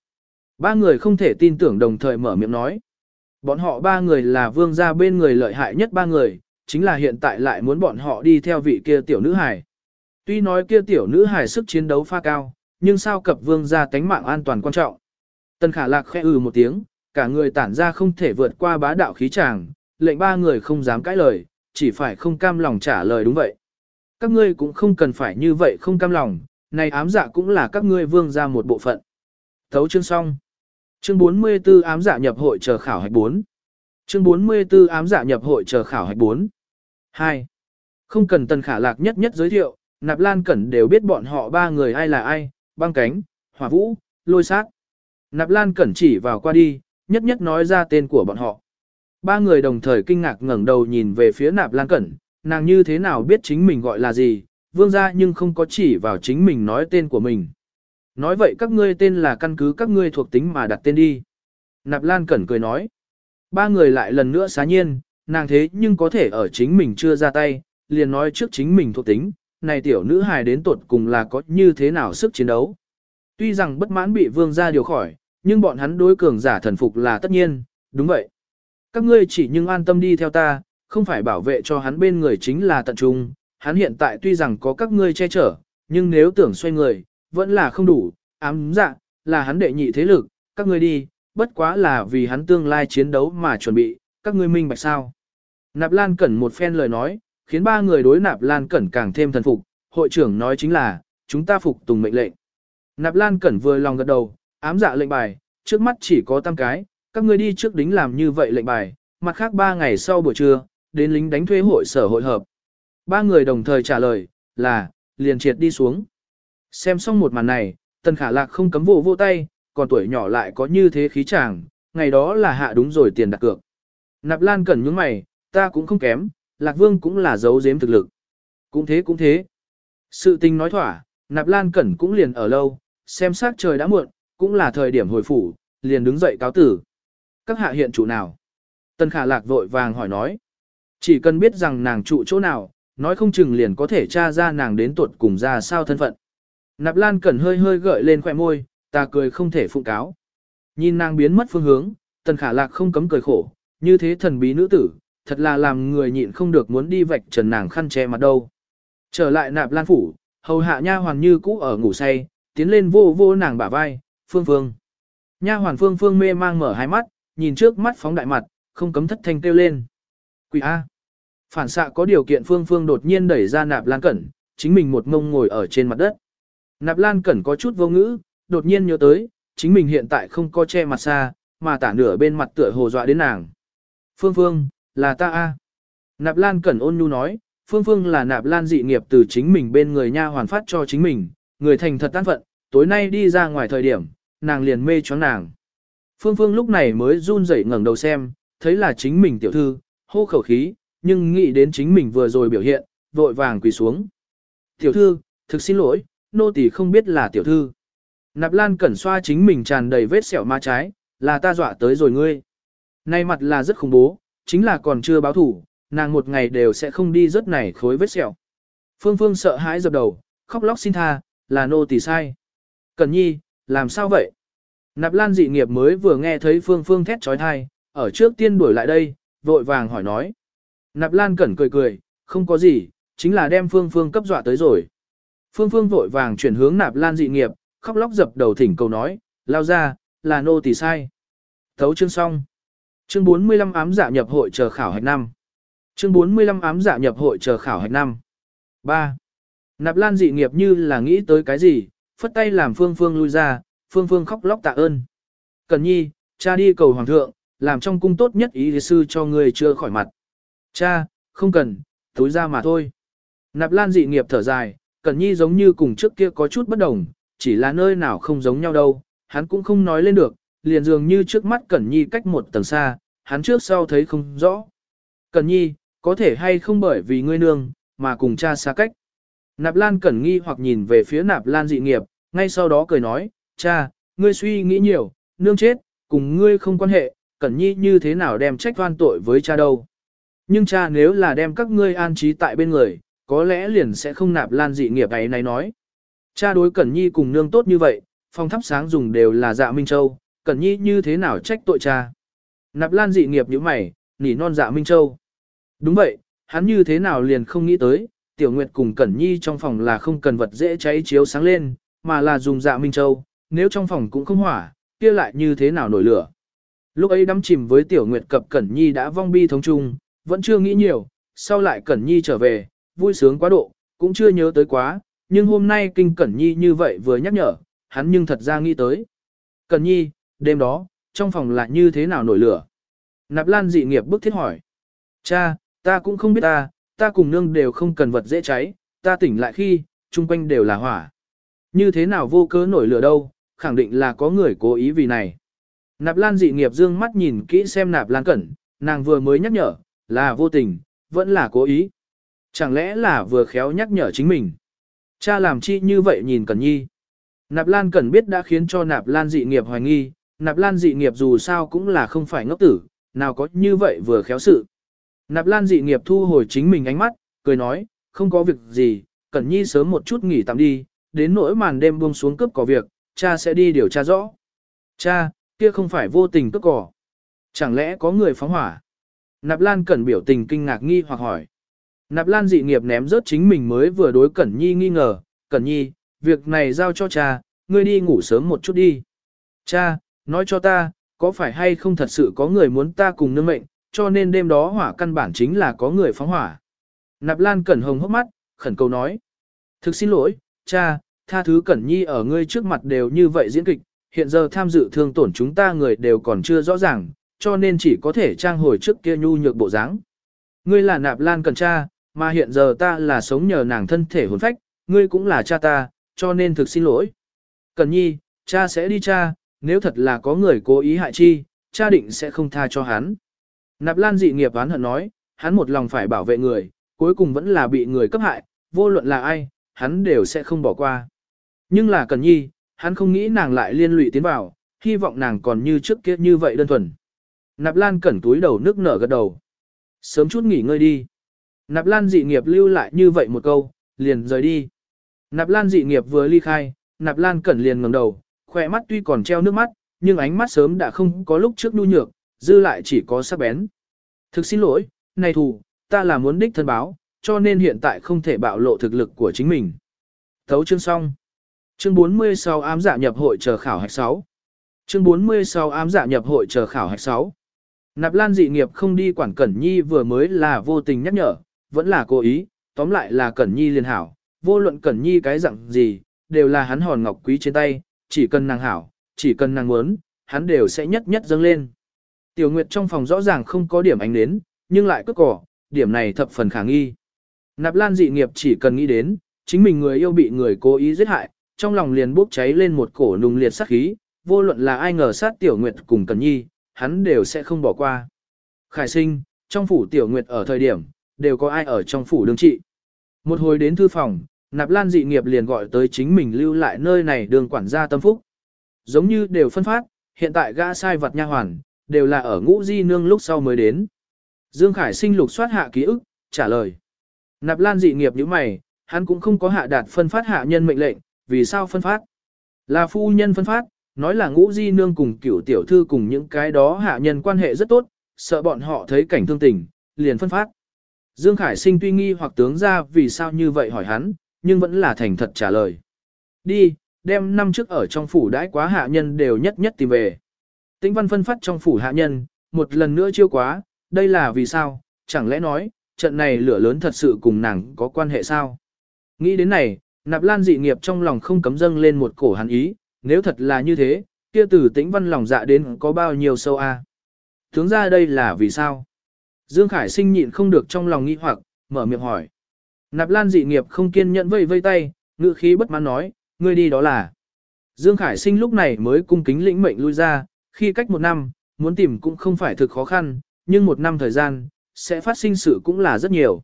Ba người không thể tin tưởng đồng thời mở miệng nói. Bọn họ ba người là vương gia bên người lợi hại nhất ba người, chính là hiện tại lại muốn bọn họ đi theo vị kia tiểu nữ hài. Tuy nói kia tiểu nữ hài sức chiến đấu pha cao, nhưng sao cập vương gia tánh mạng an toàn quan trọng. Tần khả lạc khẽ ừ một tiếng, cả người tản ra không thể vượt qua bá đạo khí tràng, lệnh ba người không dám cãi lời, chỉ phải không cam lòng trả lời đúng vậy. Các ngươi cũng không cần phải như vậy không cam lòng, này ám dạ cũng là các ngươi vương ra một bộ phận. Thấu chương xong. Chương 44 ám dạ nhập hội chờ khảo hạch 4. Chương 44 ám dạ nhập hội chờ khảo hạch 4. 2. Không cần tần khả lạc nhất nhất giới thiệu, Nạp Lan Cẩn đều biết bọn họ ba người ai là ai, băng cánh, hỏa vũ, lôi sát. Nạp Lan Cẩn chỉ vào qua đi, nhất nhất nói ra tên của bọn họ. Ba người đồng thời kinh ngạc ngẩng đầu nhìn về phía Nạp Lan Cẩn, nàng như thế nào biết chính mình gọi là gì, vương gia nhưng không có chỉ vào chính mình nói tên của mình. Nói vậy các ngươi tên là căn cứ các ngươi thuộc tính mà đặt tên đi. Nạp Lan Cẩn cười nói. Ba người lại lần nữa xá nhiên, nàng thế nhưng có thể ở chính mình chưa ra tay, liền nói trước chính mình thuộc tính, này tiểu nữ hài đến tột cùng là có như thế nào sức chiến đấu. Tuy rằng bất mãn bị vương gia điều khỏi, nhưng bọn hắn đối cường giả thần phục là tất nhiên, đúng vậy. Các ngươi chỉ nhưng an tâm đi theo ta, không phải bảo vệ cho hắn bên người chính là tận trung, hắn hiện tại tuy rằng có các ngươi che chở, nhưng nếu tưởng xoay người, vẫn là không đủ, ám dạ, là hắn đệ nhị thế lực, các ngươi đi, bất quá là vì hắn tương lai chiến đấu mà chuẩn bị, các ngươi minh bạch sao. Nạp Lan Cẩn một phen lời nói, khiến ba người đối Nạp Lan Cẩn càng thêm thần phục, hội trưởng nói chính là, chúng ta phục tùng mệnh lệnh. Nạp Lan Cẩn vừa lòng gật đầu, ám dạ lệnh bài, trước mắt chỉ có tam cái, các ngươi đi trước đính làm như vậy lệnh bài, mặt khác ba ngày sau buổi trưa, đến lính đánh thuê hội sở hội hợp. Ba người đồng thời trả lời, là, liền triệt đi xuống. Xem xong một màn này, Tần Khả Lạc không cấm vô vô tay, còn tuổi nhỏ lại có như thế khí chàng, ngày đó là hạ đúng rồi tiền đặt cược. Nạp Lan Cẩn những mày, ta cũng không kém, Lạc Vương cũng là giấu giếm thực lực. Cũng thế cũng thế. Sự tình nói thỏa, Nạp Lan Cẩn cũng liền ở lâu, xem sát trời đã muộn, cũng là thời điểm hồi phủ, liền đứng dậy cáo tử. Các hạ hiện chủ nào? Tần Khả Lạc vội vàng hỏi nói. Chỉ cần biết rằng nàng trụ chỗ nào, nói không chừng liền có thể tra ra nàng đến tuột cùng ra sao thân phận. Nạp Lan Cẩn hơi hơi gợi lên khỏe môi, ta cười không thể phụng cáo. Nhìn nàng biến mất phương hướng, Tần Khả Lạc không cấm cười khổ, như thế thần bí nữ tử, thật là làm người nhịn không được muốn đi vạch trần nàng khăn che mặt đâu. Trở lại Nạp Lan phủ, hầu hạ nha hoàn như cũ ở ngủ say, tiến lên vô vô nàng bả vai, "Phương Phương." Nha hoàn Phương Phương mê mang mở hai mắt, nhìn trước mắt phóng đại mặt, không cấm thất thanh kêu lên. Quỷ A. Phản xạ có điều kiện Phương Phương đột nhiên đẩy ra Nạp Lan Cẩn, chính mình một ngông ngồi ở trên mặt đất. Nạp Lan Cẩn có chút vô ngữ, đột nhiên nhớ tới, chính mình hiện tại không có che mặt xa, mà tả nửa bên mặt tựa hồ dọa đến nàng. Phương Phương, là ta a. Nạp Lan Cẩn ôn nhu nói, Phương Phương là Nạp Lan dị nghiệp từ chính mình bên người nha hoàn phát cho chính mình, người thành thật tan phận, tối nay đi ra ngoài thời điểm, nàng liền mê choáng nàng. Phương Phương lúc này mới run rẩy ngẩng đầu xem, thấy là chính mình tiểu thư, hô khẩu khí, nhưng nghĩ đến chính mình vừa rồi biểu hiện, vội vàng quỳ xuống. Tiểu thư, thực xin lỗi, nô tỳ không biết là tiểu thư. Nạp Lan cẩn xoa chính mình tràn đầy vết sẹo ma trái, là ta dọa tới rồi ngươi. Nay mặt là rất khủng bố, chính là còn chưa báo thủ, nàng một ngày đều sẽ không đi rất này khối vết sẹo. Phương Phương sợ hãi dập đầu, khóc lóc xin tha, là nô tỳ sai. Cẩn nhi, làm sao vậy? Nạp Lan dị nghiệp mới vừa nghe thấy Phương Phương thét trói thai, ở trước tiên đuổi lại đây, vội vàng hỏi nói. Nạp Lan cẩn cười cười, không có gì, chính là đem Phương Phương cấp dọa tới rồi. Phương Phương vội vàng chuyển hướng Nạp Lan dị nghiệp, khóc lóc dập đầu thỉnh cầu nói, lao ra, là nô tỳ sai. Thấu chương xong. Chương 45 ám dạ nhập hội chờ khảo hạch năm. Chương 45 ám dạ nhập hội chờ khảo hạch năm. 3. Nạp Lan dị nghiệp như là nghĩ tới cái gì, phất tay làm Phương Phương lui ra, Phương Phương khóc lóc tạ ơn. Cần nhi, cha đi cầu hoàng thượng, làm trong cung tốt nhất ý sư cho người chưa khỏi mặt. Cha, không cần, túi ra mà thôi. Nạp Lan dị nghiệp thở dài, Cẩn Nhi giống như cùng trước kia có chút bất đồng, chỉ là nơi nào không giống nhau đâu, hắn cũng không nói lên được, liền dường như trước mắt Cẩn Nhi cách một tầng xa, hắn trước sau thấy không rõ. Cẩn Nhi, có thể hay không bởi vì ngươi nương, mà cùng cha xa cách. Nạp Lan Cẩn nghi hoặc nhìn về phía Nạp Lan dị nghiệp, ngay sau đó cười nói, cha, ngươi suy nghĩ nhiều, nương chết, cùng ngươi không quan hệ, Cẩn Nhi như thế nào đem trách oan tội với cha đâu. Nhưng cha nếu là đem các ngươi an trí tại bên người, có lẽ liền sẽ không nạp lan dị nghiệp ấy này nói. Cha đối Cẩn Nhi cùng nương tốt như vậy, phong thắp sáng dùng đều là dạ Minh Châu, Cẩn Nhi như thế nào trách tội cha. Nạp lan dị nghiệp như mày, nỉ non dạ Minh Châu. Đúng vậy, hắn như thế nào liền không nghĩ tới, Tiểu Nguyệt cùng Cẩn Nhi trong phòng là không cần vật dễ cháy chiếu sáng lên, mà là dùng dạ Minh Châu, nếu trong phòng cũng không hỏa, kia lại như thế nào nổi lửa. Lúc ấy đắm chìm với Tiểu Nguyệt cập Cẩn Nhi đã vong bi thống chung, vẫn chưa nghĩ nhiều, sau lại Cẩn Nhi trở về, vui sướng quá độ, cũng chưa nhớ tới quá, nhưng hôm nay kinh Cẩn Nhi như vậy vừa nhắc nhở, hắn nhưng thật ra nghĩ tới. Cẩn Nhi, đêm đó, trong phòng lại như thế nào nổi lửa? Nạp Lan dị nghiệp bức thiết hỏi. Cha, ta cũng không biết ta, ta cùng nương đều không cần vật dễ cháy, ta tỉnh lại khi, chung quanh đều là hỏa. Như thế nào vô cớ nổi lửa đâu, khẳng định là có người cố ý vì này. Nạp Lan dị nghiệp dương mắt nhìn kỹ xem Nạp Lan Cẩn, nàng vừa mới nhắc nhở, là vô tình, vẫn là cố ý. Chẳng lẽ là vừa khéo nhắc nhở chính mình. Cha làm chi như vậy nhìn Cẩn Nhi. Nạp Lan Cẩn biết đã khiến cho Nạp Lan dị nghiệp hoài nghi, Nạp Lan dị nghiệp dù sao cũng là không phải ngốc tử, nào có như vậy vừa khéo sự. Nạp Lan dị nghiệp thu hồi chính mình ánh mắt, cười nói, không có việc gì, Cẩn Nhi sớm một chút nghỉ tạm đi, đến nỗi màn đêm buông xuống cướp có việc, cha sẽ đi điều tra rõ. Cha, kia không phải vô tình cướp cỏ. Chẳng lẽ có người phóng hỏa? Nạp Lan Cẩn biểu tình kinh ngạc nghi hoặc hỏi. Nạp Lan dị nghiệp ném rớt chính mình mới vừa đối Cẩn Nhi nghi ngờ. Cẩn Nhi, việc này giao cho cha, ngươi đi ngủ sớm một chút đi. Cha, nói cho ta, có phải hay không thật sự có người muốn ta cùng nương mệnh, cho nên đêm đó hỏa căn bản chính là có người phóng hỏa. Nạp Lan Cẩn hồng hốc mắt, khẩn cầu nói. Thực xin lỗi, cha, tha thứ Cẩn Nhi ở ngươi trước mặt đều như vậy diễn kịch, hiện giờ tham dự thương tổn chúng ta người đều còn chưa rõ ràng, cho nên chỉ có thể trang hồi trước kia nhu nhược bộ dáng. Ngươi là Nạp Lan Cần cha, mà hiện giờ ta là sống nhờ nàng thân thể hồn phách, ngươi cũng là cha ta, cho nên thực xin lỗi. Cẩn Nhi, cha sẽ đi cha, nếu thật là có người cố ý hại chi, cha định sẽ không tha cho hắn. Nạp Lan dị nghiệp oán hận nói, hắn một lòng phải bảo vệ người, cuối cùng vẫn là bị người cấp hại, vô luận là ai, hắn đều sẽ không bỏ qua. Nhưng là Cần Nhi, hắn không nghĩ nàng lại liên lụy tiến vào, hy vọng nàng còn như trước kia như vậy đơn thuần. Nạp Lan cẩn túi đầu nước nở gật đầu. Sớm chút nghỉ ngơi đi. Nạp Lan dị nghiệp lưu lại như vậy một câu, liền rời đi. Nạp Lan dị nghiệp vừa ly khai, Nạp Lan cẩn liền ngẩng đầu, khỏe mắt tuy còn treo nước mắt, nhưng ánh mắt sớm đã không có lúc trước nhu nhược, dư lại chỉ có sắc bén. Thực xin lỗi, này thù, ta là muốn đích thân báo, cho nên hiện tại không thể bạo lộ thực lực của chính mình. Thấu chương xong. Chương 46 ám dạ nhập hội chờ khảo hạch 6. Chương 46 ám dạ nhập hội chờ khảo hạch 6. Nạp Lan dị nghiệp không đi quản Cẩn Nhi vừa mới là vô tình nhắc nhở, vẫn là cố ý, tóm lại là Cẩn Nhi liên hảo, vô luận Cẩn Nhi cái dạng gì, đều là hắn hòn ngọc quý trên tay, chỉ cần nàng hảo, chỉ cần nàng muốn, hắn đều sẽ nhất nhất dâng lên. Tiểu Nguyệt trong phòng rõ ràng không có điểm ánh nến, nhưng lại cất cỏ, điểm này thập phần khả nghi. Nạp Lan dị nghiệp chỉ cần nghĩ đến, chính mình người yêu bị người cố ý giết hại, trong lòng liền bốc cháy lên một cổ nung liệt sát khí, vô luận là ai ngờ sát Tiểu Nguyệt cùng Cần Nhi, hắn đều sẽ không bỏ qua. Khải sinh, trong phủ Tiểu Nguyệt ở thời điểm, đều có ai ở trong phủ đương trị. Một hồi đến thư phòng, Nạp Lan dị nghiệp liền gọi tới chính mình lưu lại nơi này đường quản gia tâm phúc. Giống như đều phân phát, hiện tại gã sai vật nha hoàn, đều là ở ngũ di nương lúc sau mới đến. Dương Khải sinh lục soát hạ ký ức, trả lời. Nạp Lan dị nghiệp như mày, hắn cũng không có hạ đạt phân phát hạ nhân mệnh lệnh, vì sao phân phát? Là phu nhân phân phát, nói là ngũ di nương cùng cửu tiểu thư cùng những cái đó hạ nhân quan hệ rất tốt, sợ bọn họ thấy cảnh thương tình, liền phân phát. Dương Khải sinh tuy nghi hoặc tướng ra vì sao như vậy hỏi hắn, nhưng vẫn là thành thật trả lời. Đi, đem năm trước ở trong phủ đãi quá hạ nhân đều nhất nhất tìm về. Tĩnh văn phân phát trong phủ hạ nhân, một lần nữa chiêu quá, đây là vì sao, chẳng lẽ nói, trận này lửa lớn thật sự cùng nàng có quan hệ sao? Nghĩ đến này, nạp lan dị nghiệp trong lòng không cấm dâng lên một cổ hắn ý, nếu thật là như thế, kia tử tĩnh văn lòng dạ đến có bao nhiêu sâu a? À? Tướng ra đây là vì sao? Dương Khải sinh nhịn không được trong lòng nghi hoặc, mở miệng hỏi. Nạp lan dị nghiệp không kiên nhẫn vây vây tay, ngự khí bất mãn nói, ngươi đi đó là. Dương Khải sinh lúc này mới cung kính lĩnh mệnh lui ra, khi cách một năm, muốn tìm cũng không phải thực khó khăn, nhưng một năm thời gian, sẽ phát sinh sự cũng là rất nhiều.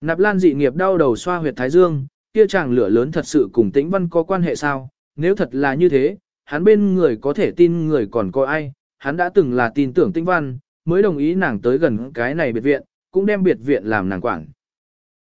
Nạp Lan dị nghiệp đau đầu xoa huyệt thái dương, kia chàng lửa lớn thật sự cùng Tĩnh Văn có quan hệ sao? Nếu thật là như thế, hắn bên người có thể tin người còn có ai? Hắn đã từng là tin tưởng Tĩnh Văn, mới đồng ý nàng tới gần cái này biệt viện, cũng đem biệt viện làm nàng quản.